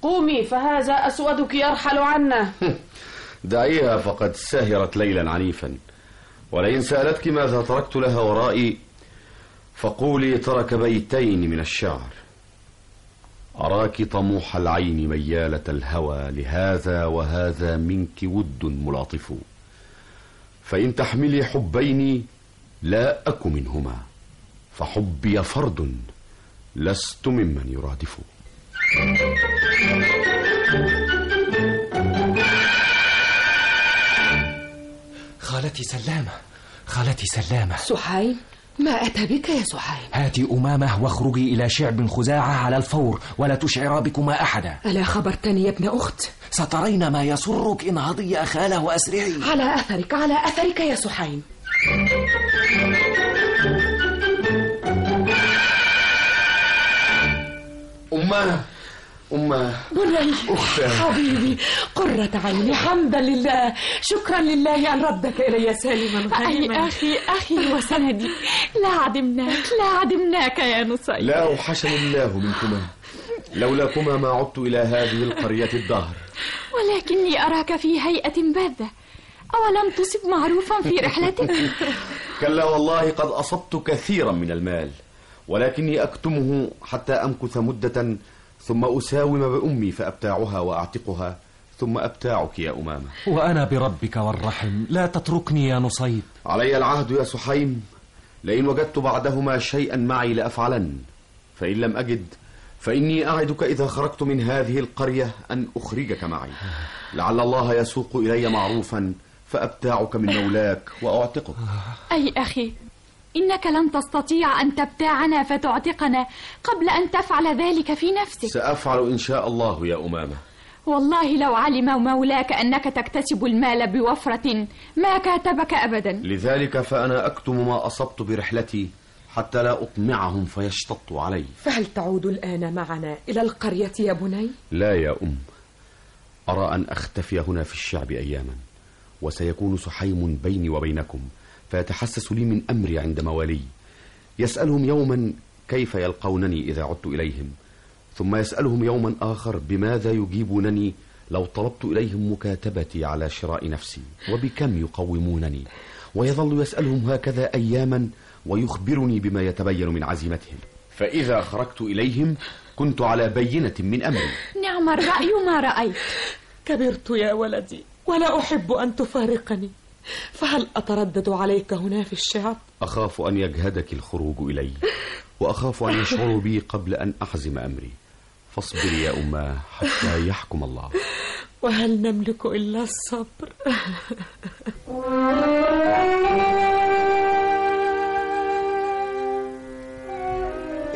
قومي فهذا أسودك يرحل عنا. (laughs) دعيها فقد سهرت ليلا عنيفا. ولئن سألتك ماذا تركت لها ورائي فقولي ترك بيتين من الشعر. أراك طموح العين ميالة الهوى لهذا وهذا منك ود ملاطف. فإن تحملي حبين لا أك منهما فحبي فرد لست ممن يرادف. خالتي سلامة خالتي سلامة. سحيم ما أتى بك يا سحيم هاتي أمامة واخرجي إلى شعب خزاعة على الفور ولا تشعرا بكما أحدا. ألا خبرتني يا ابن أخت؟ سترين ما يسرك إن هضي أخاله وأسرعي. على أثرك على أثرك يا سحيم أمه أمة. بني أختاه. حبيبي قرة عيني حمدا لله. شكرا لله أن ردك إلي سالما أي غانما أخي أخي وسندي. لا عدمناك لا عدمناك يا نصير لا أوحشني الله منكما. لولاكما ما عدت إلى هذه القرية الدهر. ولكني أراك في هيئة باذة. أولم تصب معروفا في رحلتك؟ (laughs) كلا والله قد أصبت كثيرا من المال. ولكني أكتمه حتى أمكث مدة ثم أساوم بأمي فأبتاعها وأعتقها ثم أبتاعك يا أمامة. وأنا بربك والرحم لا تتركني يا نصيب. علي العهد يا سحيم لئن وجدت بعدهما شيئا معي لأفعلن. فإن لم أجد فإني أعدك إذا خرجت من هذه القرية أن أخرجك معي. لعل الله يسوق إلي معروفا فأبتاعك من مولاك وأعتقك. أي أخي إنك لن تستطيع أن تبتاعنا فتعتقنا قبل أن تفعل ذلك في نفسك. سأفعل إن شاء الله يا أمامة. والله لو علم مولاك أنك تكتسب المال بوفرة ما كاتبك أبدا. لذلك فأنا أكتم ما أصبت برحلتي حتى لا أطمعهم فيشتطوا علي. فهل تعود الآن معنا إلى القرية يا بني؟ لا يا أم. أرى أن أختفي هنا في الشعب أياما وسيكون سحيم بيني وبينكم. فيتحسس لي من أمري عند موالي. يسألهم يوما كيف يلقونني إذا عدت إليهم. ثم يسألهم يوما آخر بماذا يجيبونني لو طلبت إليهم مكاتبتي على شراء نفسي. وبكم يقومونني؟ ويظل يسألهم هكذا أياما ويخبرني بما يتبين من عزيمتهم. فإذا خرجت إليهم كنت على بينة من أمري. نعم الرأي ما رأيت. كبرت يا ولدي ولا أحب أن تفارقني. فهل أتردد عليك هنا في الشعب؟ أخاف أن يجهدك الخروج إلي وأخاف أن يشعروا بي قبل أن أحزم أمري فاصبري يا أماه حتى يحكم الله وهل نملك إلا الصبر؟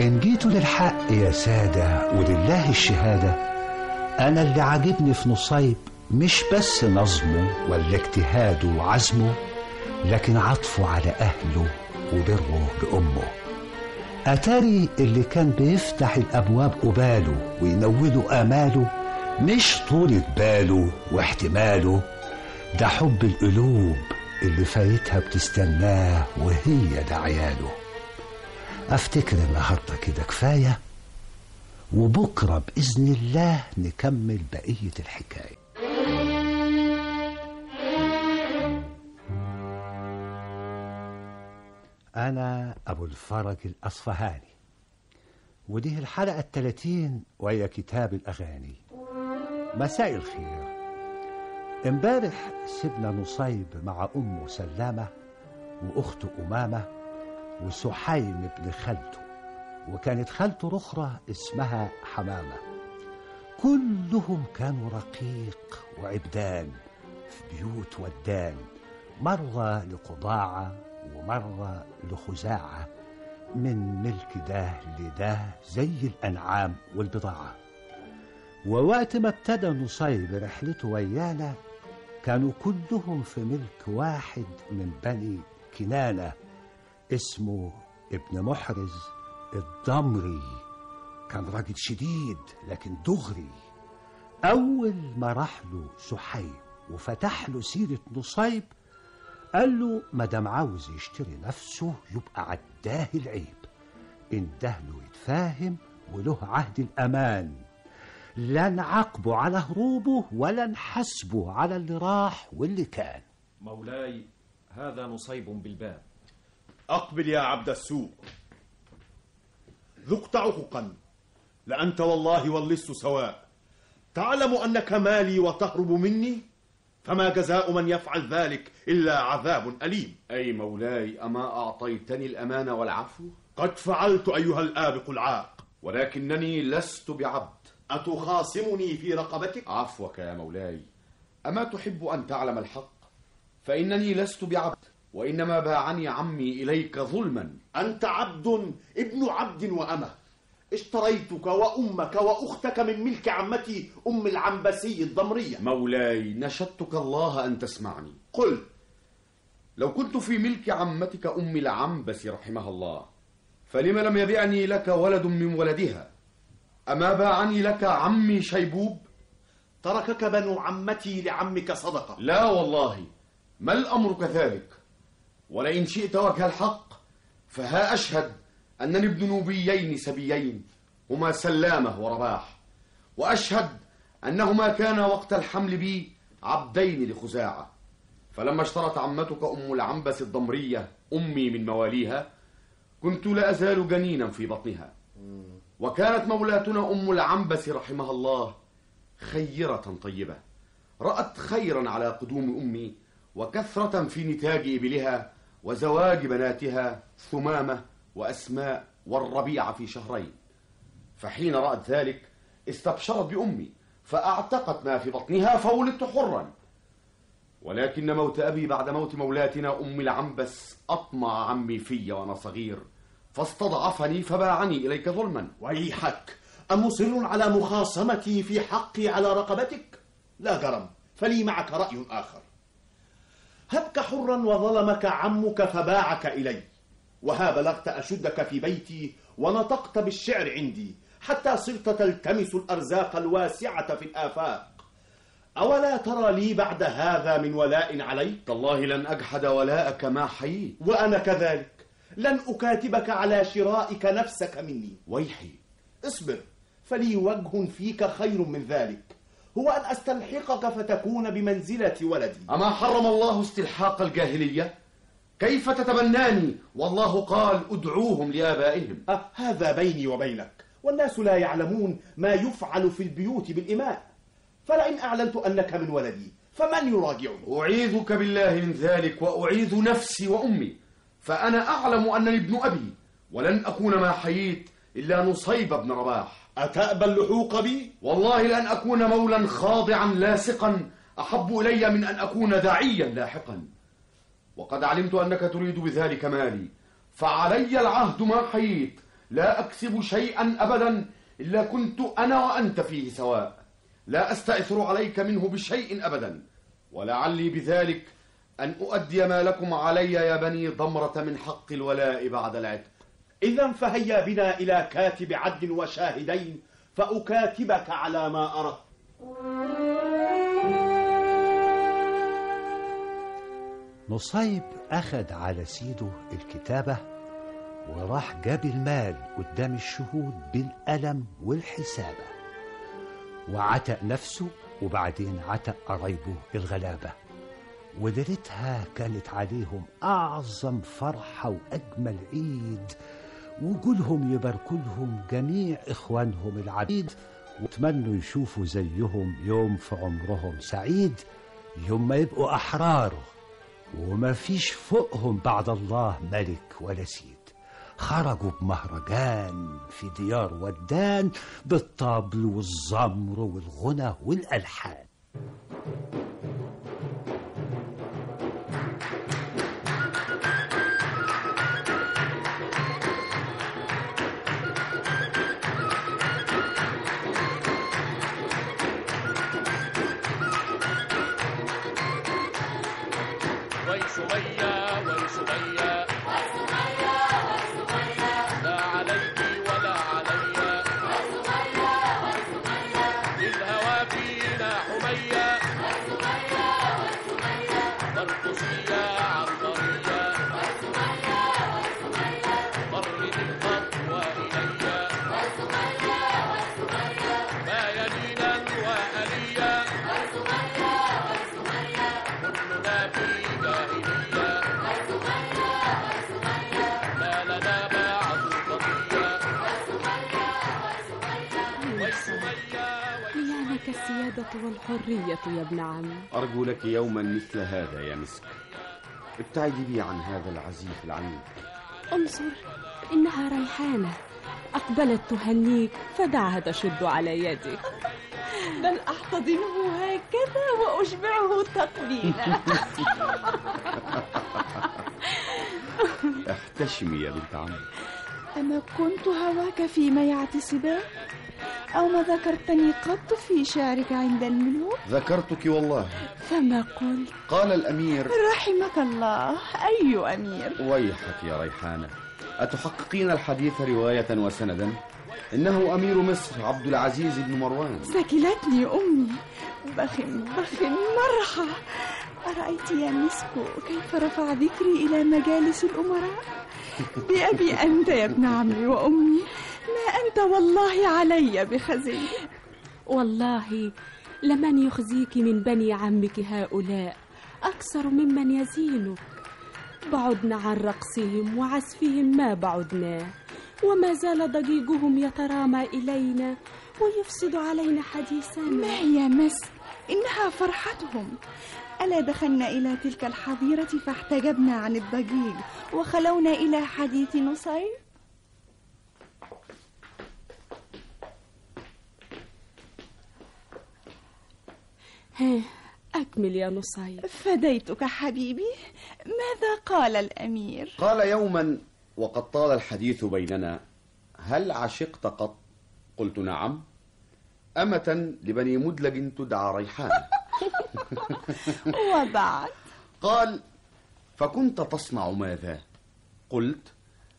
إن جيتوا للحق يا سادة ولله الشهادة أنا اللي عاجبني في نصيب مش بس نظمه ولا اجتهاده وعزمه لكن عطفه على أهله وبره بأمه. أتاري اللي كان بيفتح الأبواب قباله وينوله آماله مش طولة باله واحتماله ده حب القلوب اللي فايتها بتستناه وهي ده عياله أفتكر النهارده كده كفاية وبكرة بإذن الله نكمل بقية الحكاية. أنا أبو الفرج الأصفهاني. ودي الحلقة التلاتين وهي كتاب الأغاني. مساء الخير. امبارح سيبنا نصيب مع امه سلامة واخته أمامة وسحيم ابن خالته وكانت خالته الأخرى اسمها حمامة. كلهم كانوا رقيق وعبدان في بيوت ودان مرة لقضاعة ومرة لخزاعة من ملك ده لده زي الأنعام والبضاعة. ووقت ما ابتدى نصيب رحلته ويانا كانوا كلهم في ملك واحد من بني كنانة اسمه ابن محرز الضمري. كان راجل شديد لكن دغري. أول ما راح له سحيب وفتح له سيرة نصيب قال له مادام عاوز يشتري نفسه يبقى عداه العيب. انده له يتفاهم وله عهد الأمان. لا نعاقبه على هروبه ولا نحاسبه على اللي راح واللي كان. مولاي هذا نصيب بالباب. أقبل يا عبد السوق. ذقت عققا لأنت والله واللص سواء. تعلم أنك مالي وتهرب مني؟ فما جزاء من يفعل ذلك إلا عذاب أليم أي مولاي أما أعطيتني الأمان والعفو؟ قد فعلت أيها الآبق العاق ولكنني لست بعبد أتخاصمني في رقبتك؟ عفوك يا مولاي أما تحب أن تعلم الحق؟ فإنني لست بعبد وإنما باعني عمي إليك ظلما أنت عبد ابن عبد وأمة اشتريتك وأمك وأختك من ملك عمتي أم العنبسي الضمرية. مولاي نشدتك الله أن تسمعني. قل. لو كنت في ملك عمتك أم العنبس رحمها الله فلم لم يبعني لك ولد من ولدها؟ أما باعني لك عمي شيبوب؟ تركك بنو عمتي لعمك صدقة. لا والله ما الأمر كذلك؟ ولئن شئت وجه الحق فها أشهد. أنني ابن نوبيين سبيين هما سلامة ورباح. وأشهد أنهما كانا وقت الحمل بي عبدين لخزاعة. فلما اشترت عمتك أم العنبس الضمرية أمي من مواليها كنت لا أزال جنينا في بطنها. وكانت مولاتنا أم العنبس رحمها الله خيرة طيبة. رأت خيرا على قدوم أمي وكثرة في نتاج إبلها وزواج بناتها ثمامة وأسماء والربيع في شهرين. فحين رأت ذلك استبشرت بأمي فأعتقت ما في بطنها فولدت حرا. ولكن موت أبي بعد موت مولاتنا أم العنبس أطمع عمي في وأنا صغير فاستضعفني فباعني إليك ظلما. ويحك أمصر على مخاصمتي في حقي على رقبتك؟ لا جرم فلي معك رأي آخر. هبك حرا وظلمك عمك فباعك إلي. وها بلغت أشدك في بيتي ونطقت بالشعر عندي حتى صرت تلتمس الأرزاق الواسعة في الآفاق. أولا ترى لي بعد هذا من ولاء عليك؟ تالله لن أجحد ولاءك ما حييت. وأنا كذلك. لن أكاتبك على شرائك نفسك مني. ويحي. اصبر فلي وجه فيك خير من ذلك. هو أن أستلحقك فتكون بمنزلة ولدي. أما حرم الله استلحاق الجاهلية؟ كيف تتبناني والله قال ادعوهم لآبائهم. أه هذا بيني وبينك. والناس لا يعلمون ما يفعل في البيوت بالإماء فلئن أعلنت أنك من ولدي فمن يراجعني؟ أعيذك بالله من ذلك وأعيذ نفسي وأمي. فأنا أعلم أنني ابن أبي ولن أكون ما حييت إلا نصيب بن رباح. أتأبى اللحوق بي؟ والله لأن أكون مولا خاضعا لاصقا. أحب إلي من أن أكون داعيا لاحقا. وقد علمت أنك تريد بذلك مالي. فعلي العهد ما حييت. لا أكسب شيئا أبدا إلا كنت أنا وأنت فيه سواء. لا أستأثر عليك منه بشيء أبدا. ولعلي بذلك أن أؤدي ما لكم علي يا بني ضمرة من حق الولاء بعد العتق. إذا فهيا بنا إلى كاتب عدل وشاهدين فأكاتبك على ما أردت. نصيب أخد على سيده الكتابة وراح جاب المال قدام الشهود بالألم والحسابة. وعتق نفسه وبعدين عتق قرايبه الغلابة. ودلتها كانت عليهم أعظم فرحة وأجمل عيد. وجولهم يباركولهم جميع إخوانهم العبيد وتمنوا يشوفوا زيهم يوم في عمرهم سعيد يوم ما يبقوا أحرار وما فيش فوقهم بعد الله ملك ولا سيد. خرجوا بمهرجان في ديار ودان بالطبل والزمر والغنى والألحان. والحرية يا ابن عم. أرجو لك يوما مثل هذا يا مسك. ابتعدي بي عن هذا العزيف العنيد. انظر إنها ريحانة. أقبلت تهنيك فدعها تشد على يدك. بل أحتضنه هكذا وأشبعه تقبيلا. (laughs) احتشمي يا بنت عمي أما كنت هواك في ميعة سباق أو ما ذكرتني قط في شعرك عند الملوك؟ ذكرتك والله. فما قلت؟ قال الأمير. رحمك الله أي أمير؟ ويحك يا ريحانة. أتحققين الحديث رواية وسندا؟ إنه أمير مصر عبد العزيز بن مروان. سكلتني أمي. بخ بخ مرحى. أرأيت يا مسكو كيف رفع ذكري إلى مجالس الأمراء؟ بأبي أنت يا ابن عمي وأمي. ما أنت والله علي بخزي. والله لمن يخزيك من بني عمك هؤلاء؟ أكثر ممن يزينك. بعدنا عن رقصهم وعزفهم ما بعدناه وما زال ضجيجهم يترامى إلينا ويفسد علينا حديثنا. ما هي مسك إنها فرحتهم. ألا دخلنا إلى تلك الحظيرة فاحتجبنا عن الضجيج وخلونا إلى حديث نصير أكمل يا نصير فديتك حبيبي. ماذا قال الأمير؟ قال يوما وقد طال الحديث بيننا هل عشقت قط؟ قلت نعم. أمة لبني مدلج تدعى ريحانة. (laughs) وبعد؟ قال فكنت تصنع ماذا؟ قلت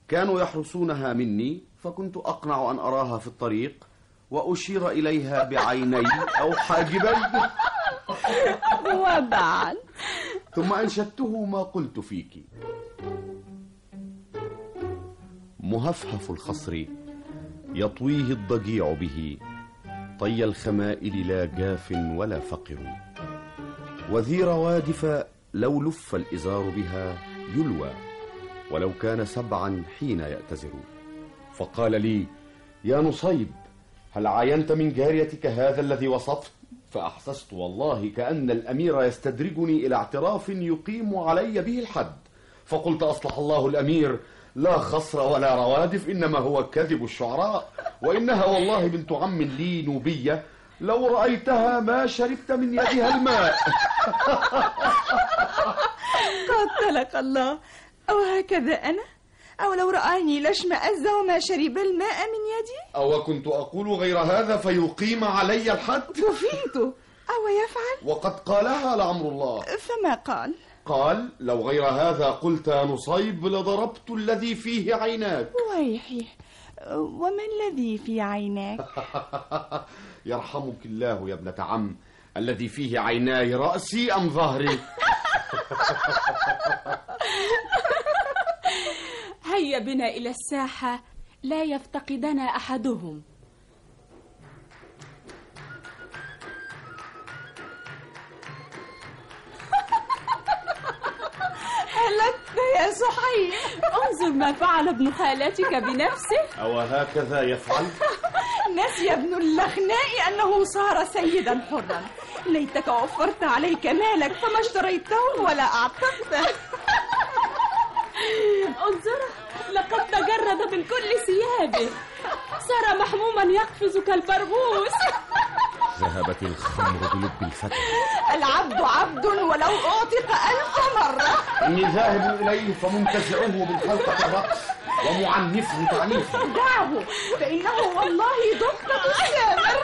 كانوا يحرسونها مني فكنت أقنع أن أراها في الطريق وأشير إليها بعيني أو حاجبي. وبعد ثم أنشدته ما قلت فيك. مهفهف الخصر يطويه الضجيع به. طي الخمائل لا جاف ولا فقر. وذي روادف لو لف الإزار بها يلوى. ولو كان سبعا حين يأتزر. فقال لي يا نصيب هل عاينت من جاريتك هذا الذي وصفت؟ فأحسست والله كأن الأمير يستدرجني إلى اعتراف يقيم علي به الحد. فقلت أصلح الله الأمير لا خصر ولا روادف إنما هو كذب الشعراء وإنها والله بنت عم لي نوبية. لو رأيتها ما شربت من يدها الماء. قاتلك الله. أو هكذا أنا؟ أو لو رآني لاشمأز وما شرب الماء من يدي؟ أو كنت أقول غير هذا فيقيم علي الحد؟ تفيد أو يفعل؟ وقد قالها لعمر الله. فما قال؟ قال لو غير هذا قلت يا نصيب لضربت الذي فيه عيناك. ويحي وما الذي في عيناك؟ (laughs) يرحمك الله يا ابنة عم. الذي فيه عيناي رأسي أم ظهري؟ (laughs) هيا بنا إلى الساحة لا يفتقدنا أحدهم. (laughs) هلكت يا صحيح انظر ما فعل ابن خالتك بنفسه. (laughs) أو هكذا يفعل؟ (laughs) نسي ابن اللخناء أنه صار سيدا حرا. ليتك وفرت عليك مالك فما اشتريته ولا أعتقته. انظر. لقد تجرد من كل ثيابه. صار محموما يقفز كالبرغوث. ذهبت الخمر بلب الفتى. العبد عبد ولو أعتق ألف مرة. إني ذاهب إليه فمنتزعه من حلقة الرأس ومعنفه تعنيفا دعه فإنه والله دكتة السامر.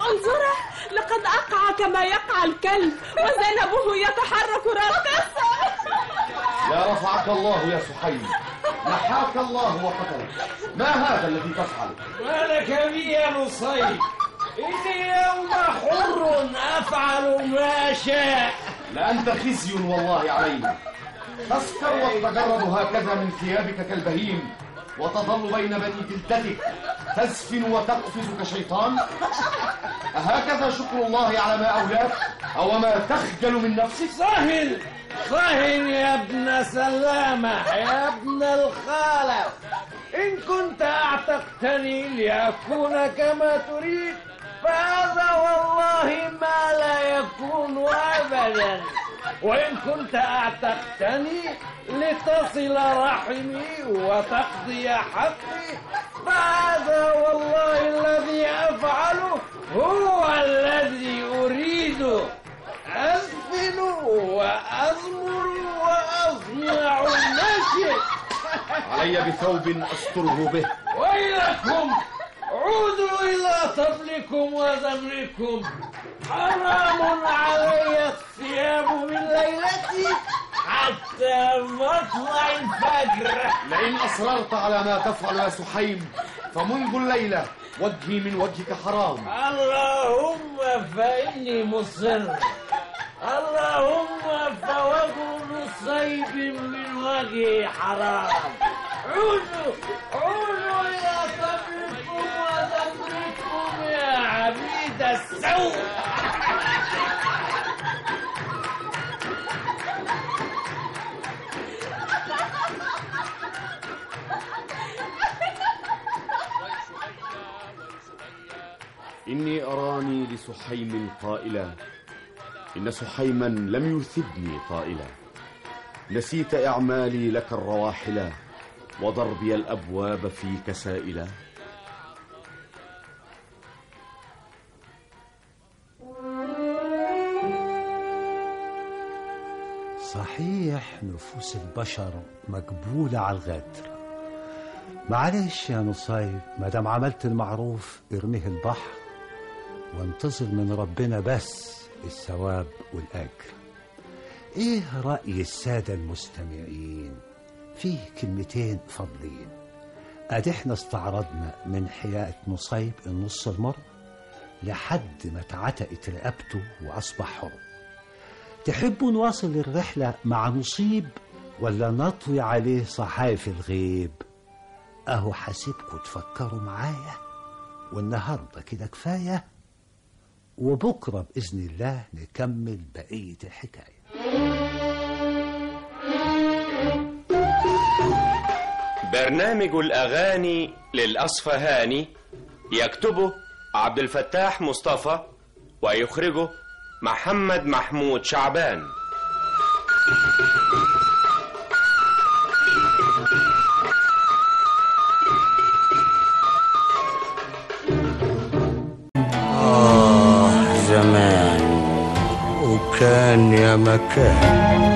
انظره لقد أقع كما يقع الكلب وذنبه يتحرك راقصا. لا رفعك الله يا سحيم. نحاك الله وقتلك. ما هذا الذي تفعل؟ مالك بي يا نصيب. إني يوم حر أفعل ما شاء. لأنت خزي والله علينا. تسكر وتتجرد هكذا من ثيابك كالبهيم. وتظل بين بني جلدتك تزفن وتقفز كشيطان. أهكذا شكر الله على ما أولاك أو ما تخجل من نفسك. سهل سهل يا ابن سلامة يا ابن الخالة. إن كنت أعتقتني لأكون كما تريد. فهذا والله ما لا يكون أبدا. وإن كنت أعتقتني لتصل رحمي وتقضي حقي فهذا والله الذي أفعله هو الذي أريده أسفن وأزمر وأصنع النشر علي بثوب أستره به. ويلكم عودوا إلى طبلكم وزمركم. حرام علي الثياب من ليلتي حتى مطلع الفجر. لئن أصررت على ما تفعل يا سحيم فمنذ الليلة وجهي من وجهك حرام. اللهم فإني مصر. اللهم فوجه نصيب من وجهي حرام. عودوا عودوا إلى طبلكم عبيد السوء. إني أراني لسحيم قائلا. إن سحيما لم يثبني قائلا. نسيت إعمالي لك الرواحلا وضربي الأبواب فيك سائلا صحيح نفوس البشر مقبولة على الغدر. معلش يا نصيب ما دام عملت المعروف ارميه البحر وانتظر من ربنا بس الثواب والأجر. إيه رأي السادة المستمعين؟ فيه كلمتين فاضلين ادي إحنا استعرضنا من حياة نصيب النص المر لحد ما اتعتقت رقبته وأصبح حر. تحبوا نواصل الرحلة مع نصيب ولا نطوي عليه صحائف الغيب؟ أهو حاسبكم تفكروا معايا والنهاردة كده كفاية وبكرة بإذن الله نكمل بقية الحكاية. برنامج الأغاني للأصفهاني يكتبه عبد الفتاح مصطفى ويخرجه محمد محمود شعبان. آه زمان وكان يا مكان.